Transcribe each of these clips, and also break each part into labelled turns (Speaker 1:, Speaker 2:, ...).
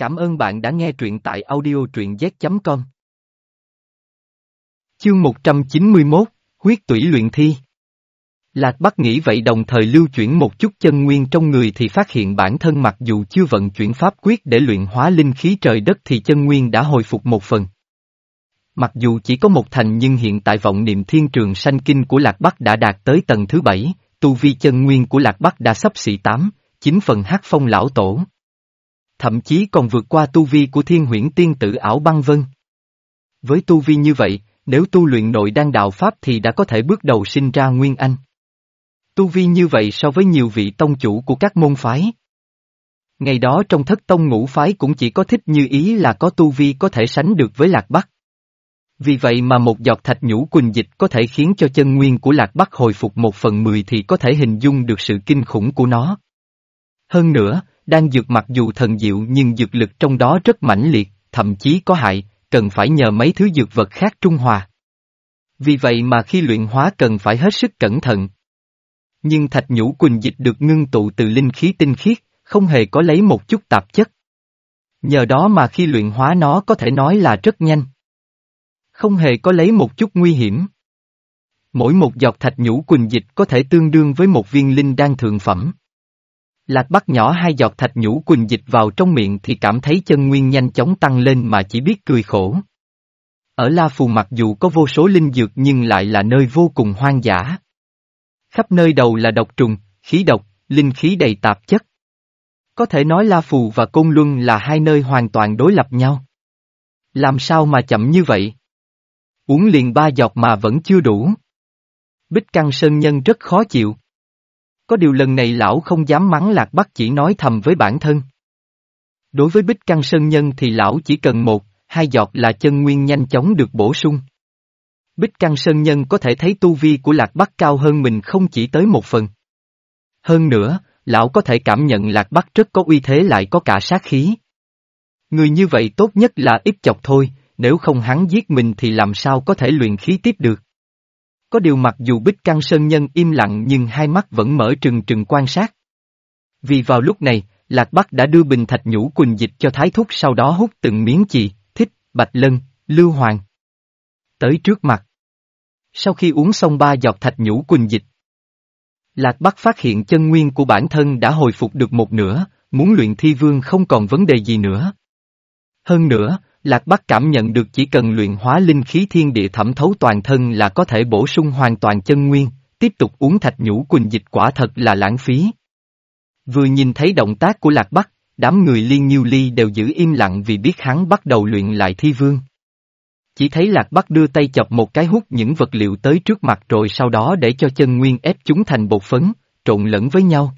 Speaker 1: Cảm ơn bạn đã nghe truyện tại audio truyện z.com. Chương 191, Huyết tủy luyện thi Lạc Bắc nghĩ vậy đồng thời lưu chuyển một chút chân nguyên trong người thì phát hiện bản thân mặc dù chưa vận chuyển pháp quyết để luyện hóa linh khí trời đất thì chân nguyên đã hồi phục một phần. Mặc dù chỉ có một thành nhưng hiện tại vọng niệm thiên trường sanh kinh của Lạc Bắc đã đạt tới tầng thứ bảy, tu vi chân nguyên của Lạc Bắc đã sắp xỉ tám, chín phần hát phong lão tổ. Thậm chí còn vượt qua tu vi của thiên huyễn tiên tử ảo băng vân. Với tu vi như vậy, nếu tu luyện nội đan đạo Pháp thì đã có thể bước đầu sinh ra Nguyên Anh. Tu vi như vậy so với nhiều vị tông chủ của các môn phái. Ngày đó trong thất tông ngũ phái cũng chỉ có thích như ý là có tu vi có thể sánh được với Lạc Bắc. Vì vậy mà một giọt thạch nhũ quỳnh dịch có thể khiến cho chân nguyên của Lạc Bắc hồi phục một phần mười thì có thể hình dung được sự kinh khủng của nó. Hơn nữa, đang dược mặc dù thần diệu nhưng dược lực trong đó rất mãnh liệt, thậm chí có hại, cần phải nhờ mấy thứ dược vật khác trung hòa. Vì vậy mà khi luyện hóa cần phải hết sức cẩn thận. Nhưng thạch nhũ quỳnh dịch được ngưng tụ từ linh khí tinh khiết, không hề có lấy một chút tạp chất. Nhờ đó mà khi luyện hóa nó có thể nói là rất nhanh. Không hề có lấy một chút nguy hiểm. Mỗi một giọt thạch nhũ quỳnh dịch có thể tương đương với một viên linh đan thượng phẩm. Lạc Bắc nhỏ hai giọt thạch nhũ quỳnh dịch vào trong miệng thì cảm thấy chân nguyên nhanh chóng tăng lên mà chỉ biết cười khổ. Ở La Phù mặc dù có vô số linh dược nhưng lại là nơi vô cùng hoang dã. Khắp nơi đầu là độc trùng, khí độc, linh khí đầy tạp chất. Có thể nói La Phù và Côn Luân là hai nơi hoàn toàn đối lập nhau. Làm sao mà chậm như vậy? Uống liền ba giọt mà vẫn chưa đủ. Bích Căng Sơn Nhân rất khó chịu. Có điều lần này lão không dám mắng Lạc Bắc chỉ nói thầm với bản thân. Đối với Bích Căng Sơn Nhân thì lão chỉ cần một, hai giọt là chân nguyên nhanh chóng được bổ sung. Bích Căng Sơn Nhân có thể thấy tu vi của Lạc Bắc cao hơn mình không chỉ tới một phần. Hơn nữa, lão có thể cảm nhận Lạc Bắc rất có uy thế lại có cả sát khí. Người như vậy tốt nhất là ít chọc thôi, nếu không hắn giết mình thì làm sao có thể luyện khí tiếp được. Có điều mặc dù Bích Căng Sơn Nhân im lặng nhưng hai mắt vẫn mở trừng trừng quan sát. Vì vào lúc này, Lạc Bắc đã đưa bình thạch nhũ quỳnh dịch cho Thái Thúc sau đó hút từng miếng chì, thích, bạch lân, lưu hoàng. Tới trước mặt. Sau khi uống xong ba giọt thạch nhũ quỳnh dịch, Lạc Bắc phát hiện chân nguyên của bản thân đã hồi phục được một nửa, muốn luyện thi vương không còn vấn đề gì nữa. Hơn nữa, Lạc Bắc cảm nhận được chỉ cần luyện hóa linh khí thiên địa thẩm thấu toàn thân là có thể bổ sung hoàn toàn chân nguyên, tiếp tục uống thạch nhũ quỳnh dịch quả thật là lãng phí. Vừa nhìn thấy động tác của Lạc Bắc, đám người liên nhiêu ly đều giữ im lặng vì biết hắn bắt đầu luyện lại thi vương. Chỉ thấy Lạc Bắc đưa tay chọc một cái hút những vật liệu tới trước mặt rồi sau đó để cho chân nguyên ép chúng thành bột phấn, trộn lẫn với nhau.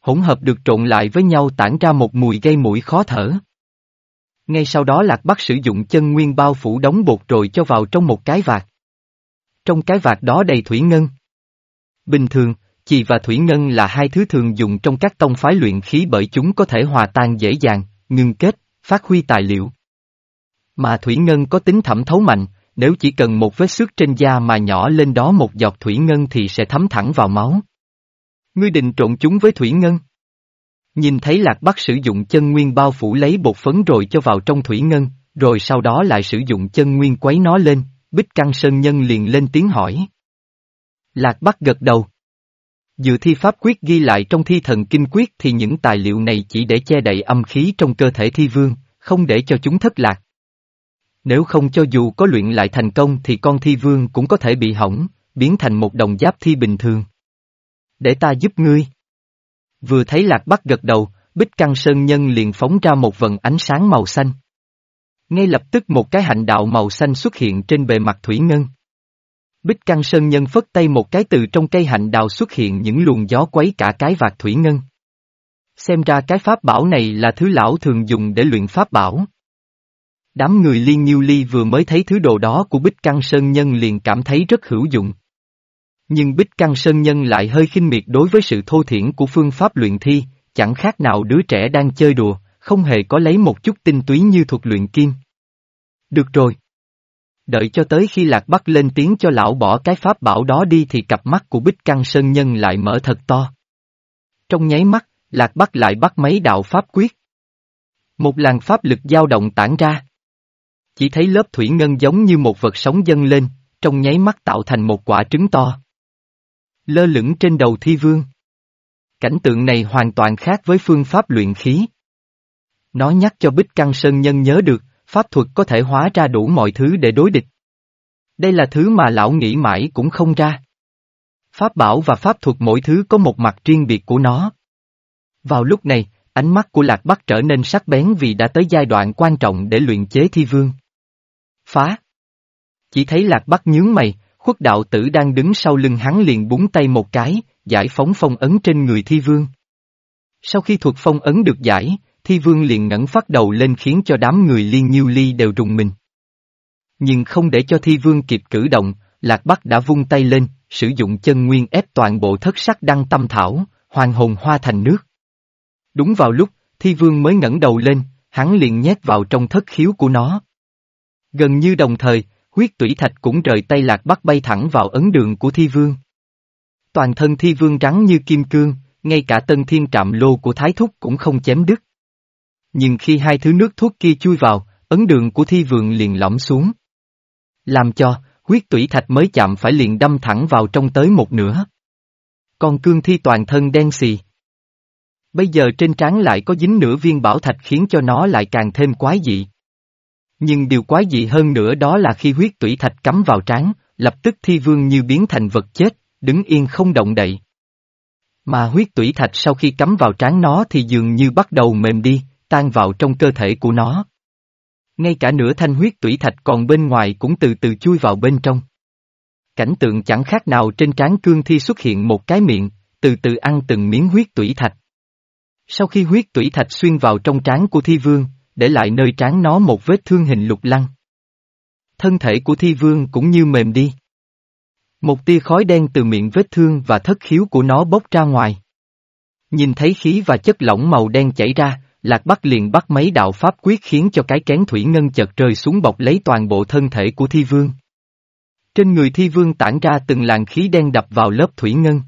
Speaker 1: Hỗn hợp được trộn lại với nhau tản ra một mùi gây mũi khó thở. Ngay sau đó Lạc Bắc sử dụng chân nguyên bao phủ đóng bột rồi cho vào trong một cái vạt. Trong cái vạt đó đầy thủy ngân. Bình thường, chì và thủy ngân là hai thứ thường dùng trong các tông phái luyện khí bởi chúng có thể hòa tan dễ dàng, ngưng kết, phát huy tài liệu. Mà thủy ngân có tính thẩm thấu mạnh, nếu chỉ cần một vết xước trên da mà nhỏ lên đó một giọt thủy ngân thì sẽ thấm thẳng vào máu. Ngươi định trộn chúng với thủy ngân. Nhìn thấy Lạc Bắc sử dụng chân nguyên bao phủ lấy bột phấn rồi cho vào trong thủy ngân, rồi sau đó lại sử dụng chân nguyên quấy nó lên, Bích Căng Sơn Nhân liền lên tiếng hỏi. Lạc Bắc gật đầu. Dựa thi pháp quyết ghi lại trong thi thần kinh quyết thì những tài liệu này chỉ để che đậy âm khí trong cơ thể thi vương, không để cho chúng thất lạc. Nếu không cho dù có luyện lại thành công thì con thi vương cũng có thể bị hỏng, biến thành một đồng giáp thi bình thường. Để ta giúp ngươi. Vừa thấy Lạc Bắc gật đầu, Bích Căng Sơn Nhân liền phóng ra một vần ánh sáng màu xanh. Ngay lập tức một cái hạnh đạo màu xanh xuất hiện trên bề mặt thủy ngân. Bích Căng Sơn Nhân phất tay một cái từ trong cây hạnh đào xuất hiện những luồng gió quấy cả cái vạt thủy ngân. Xem ra cái pháp bảo này là thứ lão thường dùng để luyện pháp bảo. Đám người liên nhiêu ly vừa mới thấy thứ đồ đó của Bích Căng Sơn Nhân liền cảm thấy rất hữu dụng. Nhưng Bích Căng Sơn Nhân lại hơi khinh miệt đối với sự thô thiển của phương pháp luyện thi, chẳng khác nào đứa trẻ đang chơi đùa, không hề có lấy một chút tinh túy như thuật luyện kim. Được rồi. Đợi cho tới khi Lạc Bắc lên tiếng cho lão bỏ cái pháp bảo đó đi thì cặp mắt của Bích Căng Sơn Nhân lại mở thật to. Trong nháy mắt, Lạc Bắc lại bắt mấy đạo pháp quyết. Một làn pháp lực dao động tản ra. Chỉ thấy lớp thủy ngân giống như một vật sống dâng lên, trong nháy mắt tạo thành một quả trứng to. Lơ lửng trên đầu thi vương. Cảnh tượng này hoàn toàn khác với phương pháp luyện khí. Nó nhắc cho Bích Căng Sơn Nhân nhớ được, pháp thuật có thể hóa ra đủ mọi thứ để đối địch. Đây là thứ mà lão nghĩ mãi cũng không ra. Pháp bảo và pháp thuật mỗi thứ có một mặt riêng biệt của nó. Vào lúc này, ánh mắt của Lạc Bắc trở nên sắc bén vì đã tới giai đoạn quan trọng để luyện chế thi vương. Phá! Chỉ thấy Lạc Bắc nhướng mày, khuất đạo tử đang đứng sau lưng hắn liền búng tay một cái, giải phóng phong ấn trên người thi vương. Sau khi thuật phong ấn được giải, thi vương liền ngẩng phát đầu lên khiến cho đám người liên nhiêu ly đều rùng mình. Nhưng không để cho thi vương kịp cử động, Lạc Bắc đã vung tay lên, sử dụng chân nguyên ép toàn bộ thất sắc đăng tâm thảo, hoàng hồn hoa thành nước. Đúng vào lúc, thi vương mới ngẩng đầu lên, hắn liền nhét vào trong thất khiếu của nó. Gần như đồng thời, huyết tủy thạch cũng rời tay lạc bắc bay thẳng vào ấn đường của thi vương. Toàn thân thi vương rắn như kim cương, ngay cả tân thiên trạm lô của thái thúc cũng không chém đứt. Nhưng khi hai thứ nước thuốc kia chui vào, ấn đường của thi vương liền lõm xuống. Làm cho, huyết tủy thạch mới chạm phải liền đâm thẳng vào trong tới một nửa. Còn cương thi toàn thân đen xì. Bây giờ trên trán lại có dính nửa viên bảo thạch khiến cho nó lại càng thêm quái dị. Nhưng điều quái dị hơn nữa đó là khi huyết tủy thạch cắm vào trán, lập tức thi vương như biến thành vật chết, đứng yên không động đậy. Mà huyết tủy thạch sau khi cắm vào trán nó thì dường như bắt đầu mềm đi, tan vào trong cơ thể của nó. Ngay cả nửa thanh huyết tủy thạch còn bên ngoài cũng từ từ chui vào bên trong. Cảnh tượng chẳng khác nào trên trán cương thi xuất hiện một cái miệng, từ từ ăn từng miếng huyết tủy thạch. Sau khi huyết tủy thạch xuyên vào trong trán của thi vương, để lại nơi trán nó một vết thương hình lục lăng. Thân thể của thi vương cũng như mềm đi. Một tia khói đen từ miệng vết thương và thất khiếu của nó bốc ra ngoài. Nhìn thấy khí và chất lỏng màu đen chảy ra, Lạc Bắc liền bắt mấy đạo pháp quyết khiến cho cái kén thủy ngân chợt rơi xuống bọc lấy toàn bộ thân thể của thi vương. Trên người thi vương tản ra từng làn khí đen đập vào lớp thủy ngân.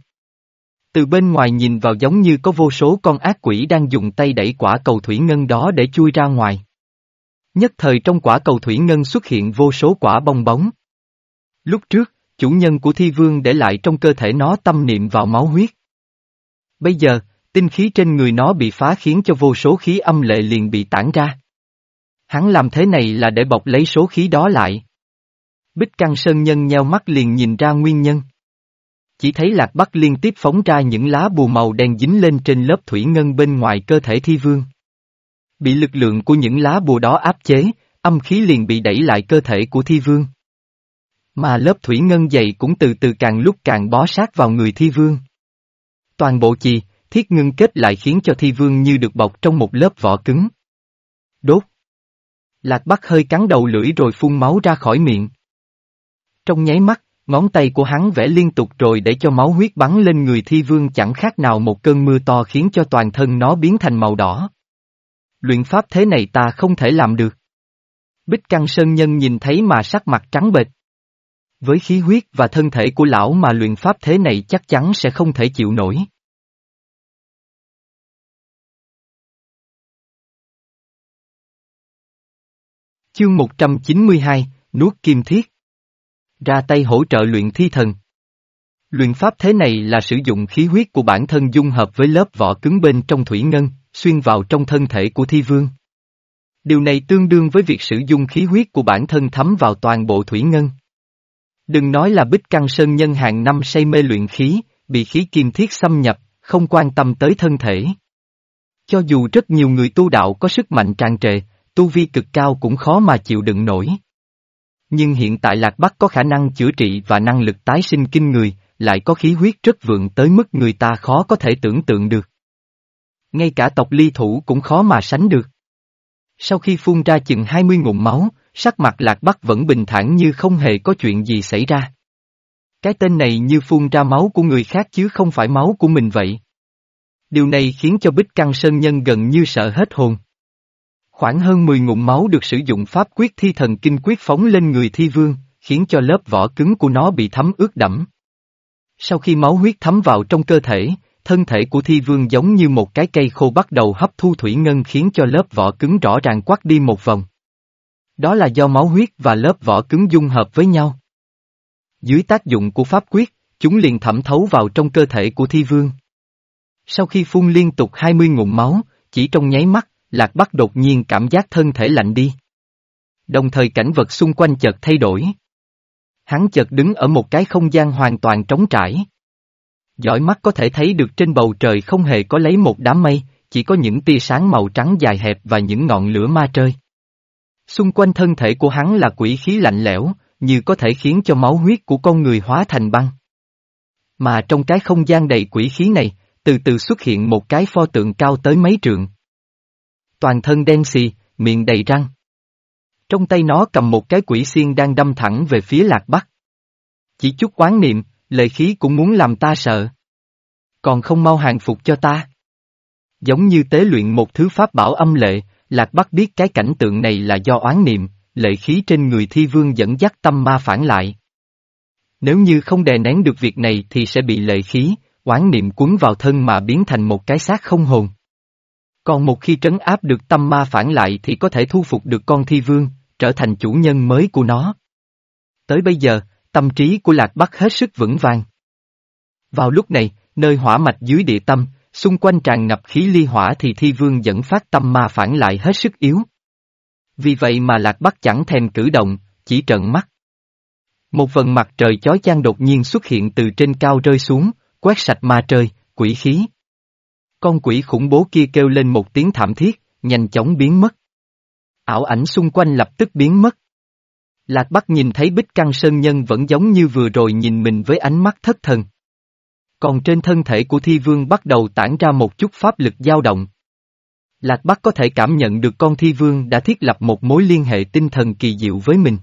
Speaker 1: Từ bên ngoài nhìn vào giống như có vô số con ác quỷ đang dùng tay đẩy quả cầu thủy ngân đó để chui ra ngoài. Nhất thời trong quả cầu thủy ngân xuất hiện vô số quả bong bóng. Lúc trước, chủ nhân của thi vương để lại trong cơ thể nó tâm niệm vào máu huyết. Bây giờ, tinh khí trên người nó bị phá khiến cho vô số khí âm lệ liền bị tản ra. Hắn làm thế này là để bọc lấy số khí đó lại. Bích Căng Sơn Nhân nheo mắt liền nhìn ra nguyên nhân. Chỉ thấy Lạc Bắc liên tiếp phóng ra những lá bùa màu đen dính lên trên lớp thủy ngân bên ngoài cơ thể thi vương. Bị lực lượng của những lá bùa đó áp chế, âm khí liền bị đẩy lại cơ thể của thi vương. Mà lớp thủy ngân dày cũng từ từ càng lúc càng bó sát vào người thi vương. Toàn bộ chì, thiết ngưng kết lại khiến cho thi vương như được bọc trong một lớp vỏ cứng. Đốt. Lạc Bắc hơi cắn đầu lưỡi rồi phun máu ra khỏi miệng. Trong nháy mắt, Ngón tay của hắn vẽ liên tục rồi để cho máu huyết bắn lên người thi vương chẳng khác nào một cơn mưa to khiến cho toàn thân nó biến thành màu đỏ. Luyện pháp thế này ta không thể làm được. Bích Căng Sơn Nhân nhìn thấy mà sắc mặt trắng bệch. Với khí huyết và thân thể của lão mà luyện pháp thế này chắc chắn sẽ không thể chịu nổi. Chương 192, Nuốt Kim Thiết ra tay hỗ trợ luyện thi thần. Luyện pháp thế này là sử dụng khí huyết của bản thân dung hợp với lớp vỏ cứng bên trong thủy ngân, xuyên vào trong thân thể của thi vương. Điều này tương đương với việc sử dụng khí huyết của bản thân thấm vào toàn bộ thủy ngân. Đừng nói là bích căng sơn nhân hàng năm say mê luyện khí, bị khí kim thiết xâm nhập, không quan tâm tới thân thể. Cho dù rất nhiều người tu đạo có sức mạnh tràn trề, tu vi cực cao cũng khó mà chịu đựng nổi. Nhưng hiện tại Lạc Bắc có khả năng chữa trị và năng lực tái sinh kinh người, lại có khí huyết rất vượng tới mức người ta khó có thể tưởng tượng được. Ngay cả tộc ly thủ cũng khó mà sánh được. Sau khi phun ra chừng 20 ngụm máu, sắc mặt Lạc Bắc vẫn bình thản như không hề có chuyện gì xảy ra. Cái tên này như phun ra máu của người khác chứ không phải máu của mình vậy. Điều này khiến cho Bích Căng Sơn Nhân gần như sợ hết hồn. Khoảng hơn 10 ngụm máu được sử dụng pháp quyết thi thần kinh quyết phóng lên người thi vương, khiến cho lớp vỏ cứng của nó bị thấm ướt đẫm. Sau khi máu huyết thấm vào trong cơ thể, thân thể của thi vương giống như một cái cây khô bắt đầu hấp thu thủy ngân khiến cho lớp vỏ cứng rõ ràng quát đi một vòng. Đó là do máu huyết và lớp vỏ cứng dung hợp với nhau. Dưới tác dụng của pháp quyết, chúng liền thẩm thấu vào trong cơ thể của thi vương. Sau khi phun liên tục 20 ngụm máu, chỉ trong nháy mắt, Lạc Bắc đột nhiên cảm giác thân thể lạnh đi. Đồng thời cảnh vật xung quanh chợt thay đổi. Hắn chợt đứng ở một cái không gian hoàn toàn trống trải. Giỏi mắt có thể thấy được trên bầu trời không hề có lấy một đám mây, chỉ có những tia sáng màu trắng dài hẹp và những ngọn lửa ma trơi. Xung quanh thân thể của hắn là quỷ khí lạnh lẽo, như có thể khiến cho máu huyết của con người hóa thành băng. Mà trong cái không gian đầy quỷ khí này, từ từ xuất hiện một cái pho tượng cao tới mấy trượng. Toàn thân đen xì, miệng đầy răng. Trong tay nó cầm một cái quỷ xiên đang đâm thẳng về phía lạc bắc. Chỉ chút oán niệm, lời khí cũng muốn làm ta sợ. Còn không mau hàng phục cho ta. Giống như tế luyện một thứ pháp bảo âm lệ, Lạc Bắc biết cái cảnh tượng này là do oán niệm, lệ khí trên người thi vương dẫn dắt tâm ma phản lại. Nếu như không đè nén được việc này thì sẽ bị lệ khí, oán niệm cuốn vào thân mà biến thành một cái xác không hồn. Còn một khi trấn áp được tâm ma phản lại thì có thể thu phục được con thi vương, trở thành chủ nhân mới của nó. Tới bây giờ, tâm trí của Lạc Bắc hết sức vững vàng. Vào lúc này, nơi hỏa mạch dưới địa tâm, xung quanh tràn ngập khí ly hỏa thì thi vương dẫn phát tâm ma phản lại hết sức yếu. Vì vậy mà Lạc Bắc chẳng thèm cử động, chỉ trợn mắt. Một vần mặt trời chói chang đột nhiên xuất hiện từ trên cao rơi xuống, quét sạch ma trời, quỷ khí. Con quỷ khủng bố kia kêu lên một tiếng thảm thiết, nhanh chóng biến mất. Ảo ảnh xung quanh lập tức biến mất. Lạc Bắc nhìn thấy Bích Căng Sơn Nhân vẫn giống như vừa rồi nhìn mình với ánh mắt thất thần. Còn trên thân thể của Thi Vương bắt đầu tản ra một chút pháp lực dao động. Lạc Bắc có thể cảm nhận được con Thi Vương đã thiết lập một mối liên hệ tinh thần kỳ diệu với mình.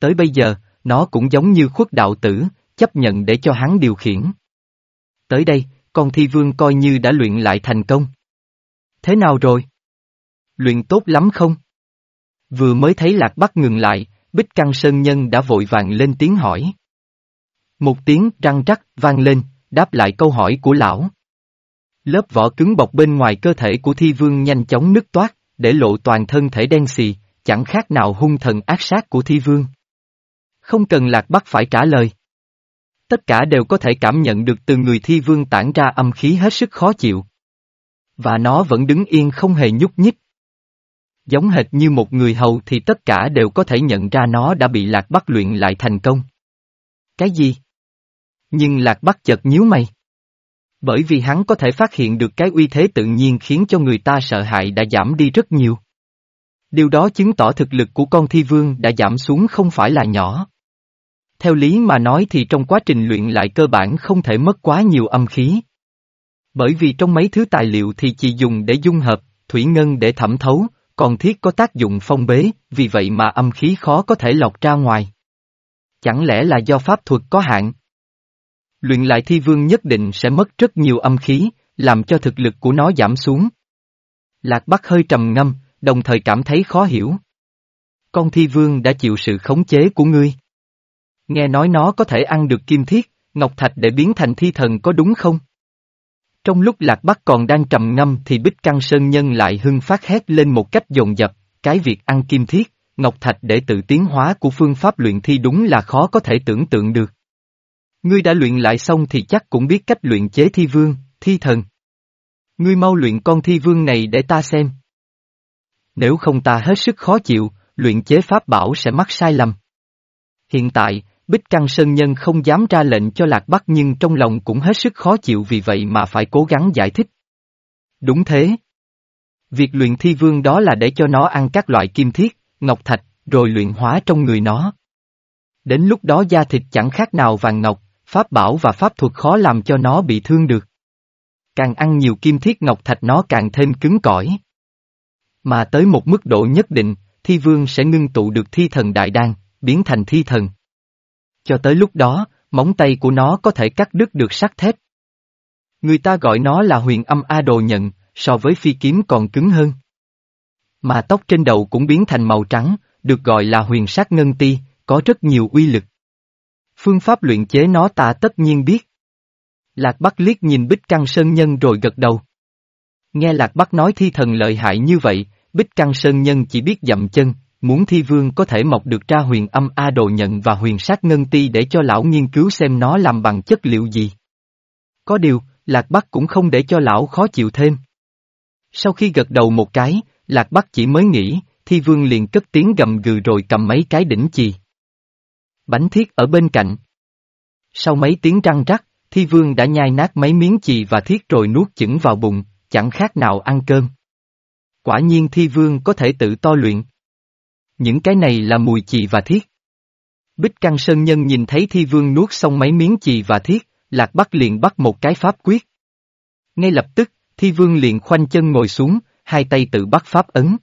Speaker 1: Tới bây giờ, nó cũng giống như khuất đạo tử, chấp nhận để cho hắn điều khiển. Tới đây, con Thi Vương coi như đã luyện lại thành công. Thế nào rồi? Luyện tốt lắm không? Vừa mới thấy Lạc Bắc ngừng lại, Bích Căng Sơn Nhân đã vội vàng lên tiếng hỏi. Một tiếng răng rắc vang lên, đáp lại câu hỏi của lão. Lớp vỏ cứng bọc bên ngoài cơ thể của thi vương nhanh chóng nứt toát, để lộ toàn thân thể đen xì, chẳng khác nào hung thần ác sát của thi vương. Không cần lạc bắc phải trả lời. Tất cả đều có thể cảm nhận được từ người thi vương tản ra âm khí hết sức khó chịu. Và nó vẫn đứng yên không hề nhúc nhích. Giống hệt như một người hầu thì tất cả đều có thể nhận ra nó đã bị lạc bắc luyện lại thành công. Cái gì? Nhưng Lạc Bắc chợt nhíu mày. Bởi vì hắn có thể phát hiện được cái uy thế tự nhiên khiến cho người ta sợ hãi đã giảm đi rất nhiều. Điều đó chứng tỏ thực lực của con thi vương đã giảm xuống không phải là nhỏ. Theo lý mà nói thì trong quá trình luyện lại cơ bản không thể mất quá nhiều âm khí. Bởi vì trong mấy thứ tài liệu thì chỉ dùng để dung hợp, thủy ngân để thẩm thấu, còn thiết có tác dụng phong bế, vì vậy mà âm khí khó có thể lọc ra ngoài. Chẳng lẽ là do pháp thuật có hạn? Luyện lại thi vương nhất định sẽ mất rất nhiều âm khí, làm cho thực lực của nó giảm xuống. Lạc Bắc hơi trầm ngâm, đồng thời cảm thấy khó hiểu. Con thi vương đã chịu sự khống chế của ngươi. Nghe nói nó có thể ăn được kim thiết, ngọc thạch để biến thành thi thần có đúng không? Trong lúc Lạc Bắc còn đang trầm ngâm thì Bích Căng Sơn Nhân lại hưng phát hét lên một cách dồn dập, cái việc ăn kim thiết, ngọc thạch để tự tiến hóa của phương pháp luyện thi đúng là khó có thể tưởng tượng được. Ngươi đã luyện lại xong thì chắc cũng biết cách luyện chế thi vương, thi thần. Ngươi mau luyện con thi vương này để ta xem. Nếu không ta hết sức khó chịu, luyện chế pháp bảo sẽ mắc sai lầm. Hiện tại, Bích Căng Sơn Nhân không dám ra lệnh cho Lạc Bắc nhưng trong lòng cũng hết sức khó chịu vì vậy mà phải cố gắng giải thích. Đúng thế. Việc luyện thi vương đó là để cho nó ăn các loại kim thiết, ngọc thạch, rồi luyện hóa trong người nó. Đến lúc đó da thịt chẳng khác nào vàng ngọc, pháp bảo và pháp thuật khó làm cho nó bị thương được. Càng ăn nhiều kim thiết ngọc thạch nó càng thêm cứng cỏi. Mà tới một mức độ nhất định, thi vương sẽ ngưng tụ được thi thần đại đan, biến thành thi thần. Cho tới lúc đó, móng tay của nó có thể cắt đứt được sắt thép. Người ta gọi nó là huyền âm A đồ nhận, so với phi kiếm còn cứng hơn. Mà tóc trên đầu cũng biến thành màu trắng, được gọi là huyền sát ngân ti, có rất nhiều uy lực. Phương pháp luyện chế nó ta tất nhiên biết. Lạc Bắc liếc nhìn Bích Căng Sơn Nhân rồi gật đầu. Nghe Lạc Bắc nói thi thần lợi hại như vậy, Bích Căng Sơn Nhân chỉ biết dậm chân, muốn thi vương có thể mọc được ra huyền âm A đồ nhận và huyền sát ngân ti để cho lão nghiên cứu xem nó làm bằng chất liệu gì. Có điều, Lạc Bắc cũng không để cho lão khó chịu thêm. Sau khi gật đầu một cái, Lạc Bắc chỉ mới nghĩ, thi vương liền cất tiếng gầm gừ rồi cầm mấy cái đỉnh chì. Bánh thiết ở bên cạnh. Sau mấy tiếng răng rắc, thi vương đã nhai nát mấy miếng chì và thiết rồi nuốt chửng vào bụng, chẳng khác nào ăn cơm. Quả nhiên thi vương có thể tự to luyện. Những cái này là mùi chì và thiết. Bích Căng Sơn Nhân nhìn thấy thi vương nuốt xong mấy miếng chì và thiết, Lạc Bắc liền bắt một cái pháp quyết. Ngay lập tức, thi vương liền khoanh chân ngồi xuống, hai tay tự bắt pháp ấn.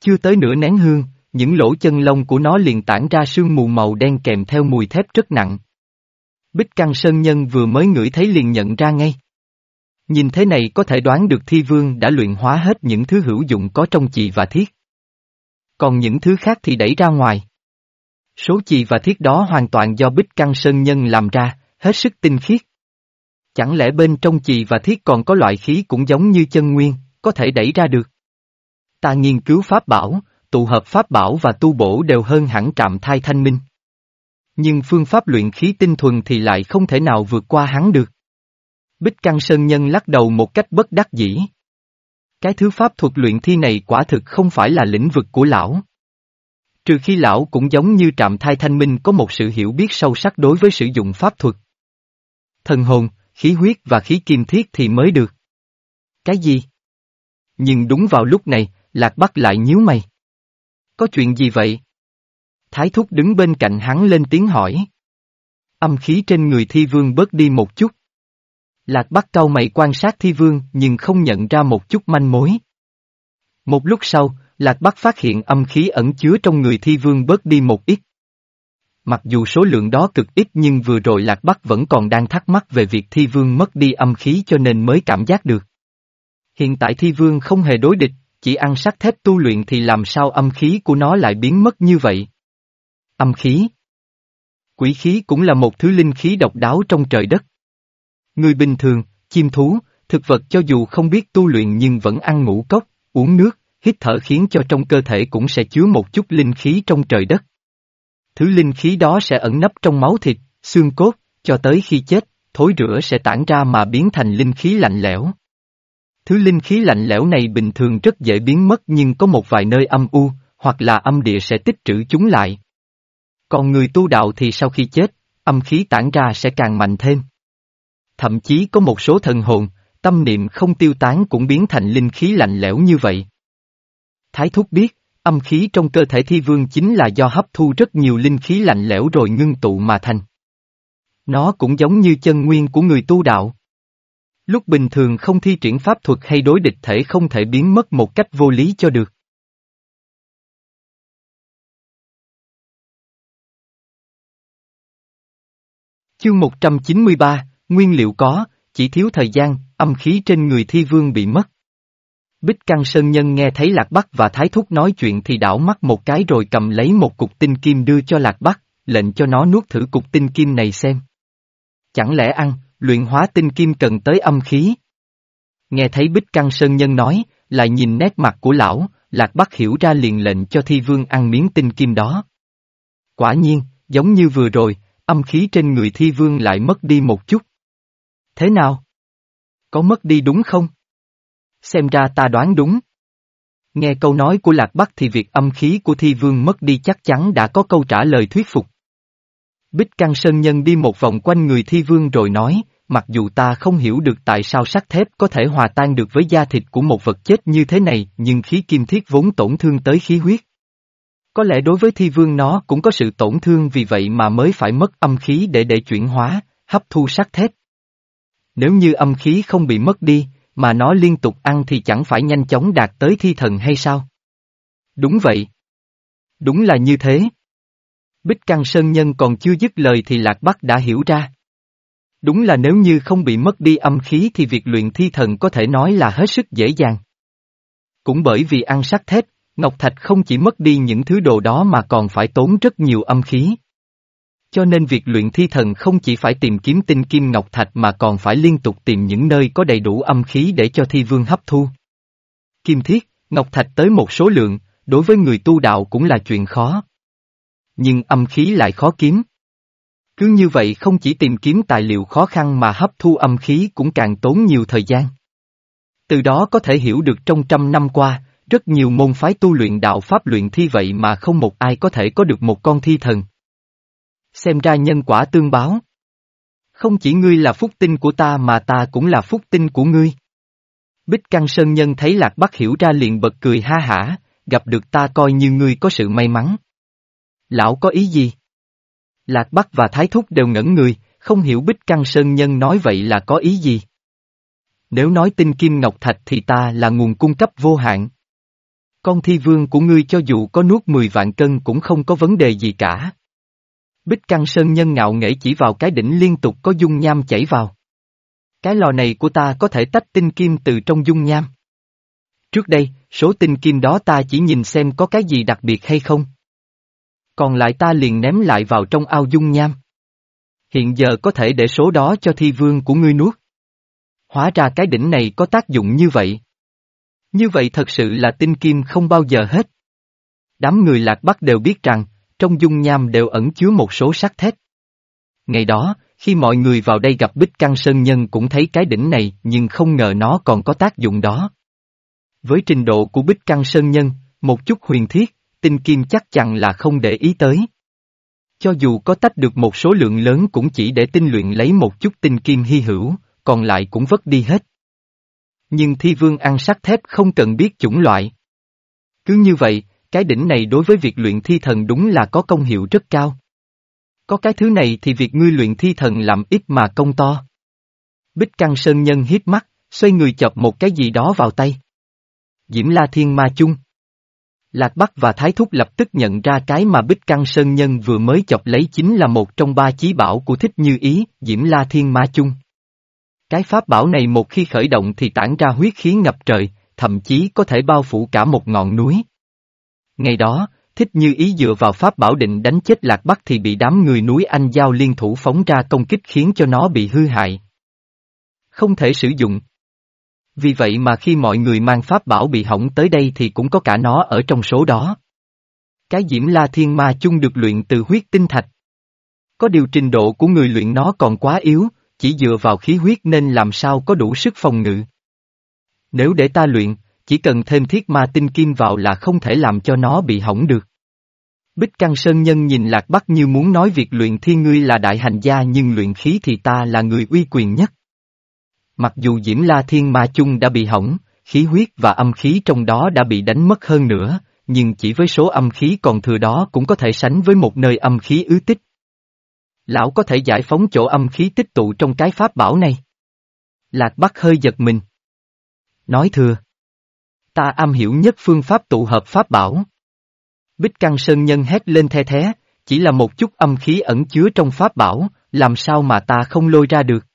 Speaker 1: Chưa tới nửa nén hương, những lỗ chân lông của nó liền tản ra sương mù màu đen kèm theo mùi thép rất nặng. Bích Căng Sơn Nhân vừa mới ngửi thấy liền nhận ra ngay. Nhìn thế này có thể đoán được thi vương đã luyện hóa hết những thứ hữu dụng có trong chì và thiết. Còn những thứ khác thì đẩy ra ngoài. Số chì và thiết đó hoàn toàn do Bích Căng Sơn Nhân làm ra, hết sức tinh khiết. Chẳng lẽ bên trong chì và thiết còn có loại khí cũng giống như chân nguyên, có thể đẩy ra được? Ta nghiên cứu pháp bảo, tụ hợp pháp bảo và tu bổ đều hơn hẳn trạm thai thanh minh. Nhưng phương pháp luyện khí tinh thuần thì lại không thể nào vượt qua hắn được. Bích Căng Sơn Nhân lắc đầu một cách bất đắc dĩ. Cái thứ pháp thuật luyện thi này quả thực không phải là lĩnh vực của lão. Trừ khi lão cũng giống như trạm thai thanh minh có một sự hiểu biết sâu sắc đối với sử dụng pháp thuật. Thần hồn, khí huyết và khí kim thiết thì mới được. Cái gì? Nhưng đúng vào lúc này, Lạc Bắc lại nhíu mày. Có chuyện gì vậy? Thái thúc đứng bên cạnh hắn lên tiếng hỏi. Âm khí trên người thi vương bớt đi một chút. Lạc Bắc cau mày quan sát thi vương nhưng không nhận ra một chút manh mối. Một lúc sau, Lạc Bắc phát hiện âm khí ẩn chứa trong người thi vương bớt đi một ít. Mặc dù số lượng đó cực ít nhưng vừa rồi Lạc Bắc vẫn còn đang thắc mắc về việc thi vương mất đi âm khí cho nên mới cảm giác được. Hiện tại thi vương không hề đối địch, chỉ ăn sắt thép tu luyện thì làm sao âm khí của nó lại biến mất như vậy? Âm khí Quỷ khí cũng là một thứ linh khí độc đáo trong trời đất. Người bình thường, chim thú, thực vật cho dù không biết tu luyện nhưng vẫn ăn ngũ cốc, uống nước, hít thở khiến cho trong cơ thể cũng sẽ chứa một chút linh khí trong trời đất. Thứ linh khí đó sẽ ẩn nấp trong máu thịt, xương cốt, cho tới khi chết, thối rữa sẽ tản ra mà biến thành linh khí lạnh lẽo. Thứ linh khí lạnh lẽo này bình thường rất dễ biến mất nhưng có một vài nơi âm u, hoặc là âm địa sẽ tích trữ chúng lại. Còn người tu đạo thì sau khi chết, âm khí tản ra sẽ càng mạnh thêm. Thậm chí có một số thần hồn, tâm niệm không tiêu tán cũng biến thành linh khí lạnh lẽo như vậy. Thái thúc biết, âm khí trong cơ thể thi vương chính là do hấp thu rất nhiều linh khí lạnh lẽo rồi ngưng tụ mà thành. Nó cũng giống như chân nguyên của người tu đạo. Lúc bình thường không thi triển pháp thuật hay đối địch thể không thể biến mất một cách vô lý cho được. Chương 193, nguyên liệu có, chỉ thiếu thời gian, âm khí trên người thi vương bị mất. Bích Căng Sơn Nhân nghe thấy Lạc Bắc và Thái Thúc nói chuyện thì đảo mắt một cái rồi cầm lấy một cục tinh kim đưa cho Lạc Bắc, lệnh cho nó nuốt thử cục tinh kim này xem. Chẳng lẽ ăn, luyện hóa tinh kim cần tới âm khí? Nghe thấy Bích Căng Sơn Nhân nói, lại nhìn nét mặt của lão, Lạc Bắc hiểu ra liền lệnh cho Thi Vương ăn miếng tinh kim đó. Quả nhiên, giống như vừa rồi, âm khí trên người Thi Vương lại mất đi một chút. Thế nào? Có mất đi đúng không? Xem ra ta đoán đúng. Nghe câu nói của Lạc Bắc thì việc âm khí của Thi Vương mất đi chắc chắn đã có câu trả lời thuyết phục. Bích Căng Sơn Nhân đi một vòng quanh người Thi Vương rồi nói, mặc dù ta không hiểu được tại sao sắt thép có thể hòa tan được với da thịt của một vật chết như thế này, nhưng khí kim thiết vốn tổn thương tới khí huyết. Có lẽ đối với Thi Vương nó cũng có sự tổn thương vì vậy mà mới phải mất âm khí để để chuyển hóa, hấp thu sắt thép. Nếu như âm khí không bị mất đi, mà nó liên tục ăn thì chẳng phải nhanh chóng đạt tới thi thần hay sao? Đúng vậy. Đúng là như thế. Bích Căng Sơn Nhân còn chưa dứt lời thì Lạc Bắc đã hiểu ra. Đúng là nếu như không bị mất đi âm khí thì việc luyện thi thần có thể nói là hết sức dễ dàng. Cũng bởi vì ăn sắt thép, Ngọc Thạch không chỉ mất đi những thứ đồ đó mà còn phải tốn rất nhiều âm khí. Cho nên việc luyện thi thần không chỉ phải tìm kiếm tinh kim ngọc thạch mà còn phải liên tục tìm những nơi có đầy đủ âm khí để cho thi vương hấp thu. Kim thiết, ngọc thạch tới một số lượng, đối với người tu đạo cũng là chuyện khó. Nhưng âm khí lại khó kiếm. Cứ như vậy không chỉ tìm kiếm tài liệu khó khăn mà hấp thu âm khí cũng càng tốn nhiều thời gian. Từ đó có thể hiểu được trong trăm năm qua, rất nhiều môn phái tu luyện đạo pháp luyện thi vậy mà không một ai có thể có được một con thi thần. Xem ra nhân quả tương báo. Không chỉ ngươi là phúc tinh của ta mà ta cũng là phúc tinh của ngươi. Bích Căng Sơn Nhân thấy Lạc Bắc hiểu ra liền bật cười ha hả, gặp được ta coi như ngươi có sự may mắn. Lão có ý gì? Lạc Bắc và Thái Thúc đều ngẩn người, không hiểu Bích Căng Sơn Nhân nói vậy là có ý gì. Nếu nói tinh kim ngọc thạch thì ta là nguồn cung cấp vô hạn. Con thi vương của ngươi cho dù có nuốt 10 vạn cân cũng không có vấn đề gì cả. Bích Căng Sơn Nhân ngạo nghễ chỉ vào cái đỉnh liên tục có dung nham chảy vào. Cái lò này của ta có thể tách tinh kim từ trong dung nham. Trước đây, số tinh kim đó ta chỉ nhìn xem có cái gì đặc biệt hay không. Còn lại ta liền ném lại vào trong ao dung nham. Hiện giờ có thể để số đó cho thi vương của ngươi nuốt. Hóa ra cái đỉnh này có tác dụng như vậy. Như vậy thật sự là tinh kim không bao giờ hết. Đám người lạc bắc đều biết rằng, trong dung nham đều ẩn chứa một số sắt thép. Ngày đó, khi mọi người vào đây gặp Bích Căng Sơn Nhân cũng thấy cái đỉnh này nhưng không ngờ nó còn có tác dụng đó. Với trình độ của Bích Căng Sơn Nhân, một chút huyền thiết, tinh kim chắc chắn là không để ý tới. Cho dù có tách được một số lượng lớn cũng chỉ để tinh luyện lấy một chút tinh kim hy hữu, còn lại cũng vất đi hết. Nhưng thi vương ăn sắt thép không cần biết chủng loại. Cứ như vậy, cái đỉnh này đối với việc luyện thi thần đúng là có công hiệu rất cao. Có cái thứ này thì việc ngươi luyện thi thần làm ít mà công to. Bích Căng Sơn Nhân hiếp mắt, xoay người chọc một cái gì đó vào tay. Diễm La Thiên Ma Chung. Lạc Bắc và Thái Thúc lập tức nhận ra cái mà Bích Căng Sơn Nhân vừa mới chọc lấy chính là một trong ba chí bảo của Thích Như Ý, Diễm La Thiên Ma Chung. Cái pháp bảo này một khi khởi động thì tản ra huyết khí ngập trời, thậm chí có thể bao phủ cả một ngọn núi. Ngày đó, thích như ý dựa vào pháp bảo định đánh chết lạc bắc thì bị đám người núi Anh Giao liên thủ phóng ra công kích khiến cho nó bị hư hại. Không thể sử dụng. Vì vậy mà khi mọi người mang pháp bảo bị hỏng tới đây thì cũng có cả nó ở trong số đó. Cái diễm la thiên ma chung được luyện từ huyết tinh thạch. Có điều trình độ của người luyện nó còn quá yếu, chỉ dựa vào khí huyết nên làm sao có đủ sức phòng ngự. Nếu để ta luyện, chỉ cần thêm thiết ma tinh kim vào là không thể làm cho nó bị hỏng được. Bích Căng Sơn Nhân nhìn Lạc Bắc như muốn nói việc luyện thiên ngươi là đại hành gia nhưng luyện khí thì ta là người uy quyền nhất. Mặc dù Diễm La Thiên Ma Chung đã bị hỏng, khí huyết và âm khí trong đó đã bị đánh mất hơn nữa, nhưng chỉ với số âm khí còn thừa đó cũng có thể sánh với một nơi âm khí ứ tích. Lão có thể giải phóng chỗ âm khí tích tụ trong cái pháp bảo này. Lạc Bắc hơi giật mình. Nói thừa. Ta am hiểu nhất phương pháp tụ hợp pháp bảo. Bích Căng Sơn Nhân hét lên the thế, chỉ là một chút âm khí ẩn chứa trong pháp bảo, làm sao mà ta không lôi ra được.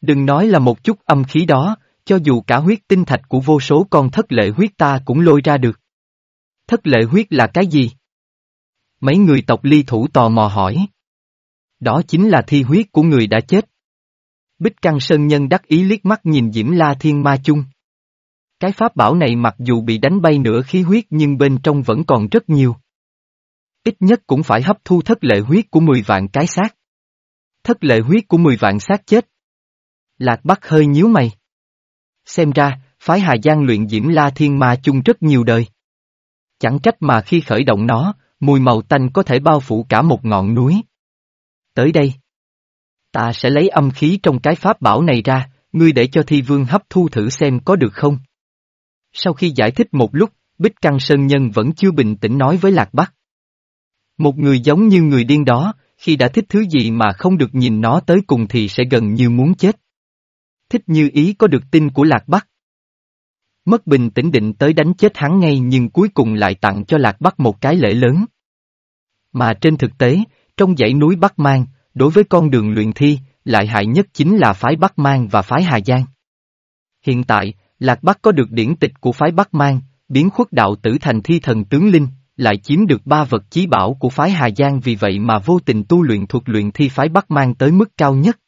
Speaker 1: Đừng nói là một chút âm khí đó, cho dù cả huyết tinh thạch của vô số con thất lệ huyết ta cũng lôi ra được. Thất lệ huyết là cái gì? Mấy người tộc ly thủ tò mò hỏi. Đó chính là thi huyết của người đã chết. Bích Căng Sơn Nhân đắc ý liếc mắt nhìn Diễm La Thiên Ma Chung. Cái pháp bảo này mặc dù bị đánh bay nửa khí huyết nhưng bên trong vẫn còn rất nhiều. Ít nhất cũng phải hấp thu thất lệ huyết của 10 vạn cái xác. Thất lệ huyết của 10 vạn xác chết. Lạc Bắc hơi nhíu mày. Xem ra, phái Hà Giang luyện Diễm La Thiên Ma chung rất nhiều đời. Chẳng trách mà khi khởi động nó, mùi màu tanh có thể bao phủ cả một ngọn núi. Tới đây. Ta sẽ lấy âm khí trong cái pháp bảo này ra, ngươi để cho thi vương hấp thu thử xem có được không. Sau khi giải thích một lúc, Bích Căng Sơn Nhân vẫn chưa bình tĩnh nói với Lạc Bắc. Một người giống như người điên đó, khi đã thích thứ gì mà không được nhìn nó tới cùng thì sẽ gần như muốn chết. Thích như ý có được tin của Lạc Bắc. Mất bình tĩnh định tới đánh chết hắn ngay nhưng cuối cùng lại tặng cho Lạc Bắc một cái lễ lớn. Mà trên thực tế, trong dãy núi Bắc Mang, đối với con đường luyện thi, lại hại nhất chính là phái Bắc Mang và phái Hà Giang. Hiện tại, Lạc Bắc có được điển tịch của phái Bắc Mang, biến khuất đạo tử thành thi thần tướng linh, lại chiếm được ba vật chí bảo của phái Hà Giang vì vậy mà vô tình tu luyện thuật luyện thi phái Bắc mang tới mức cao nhất.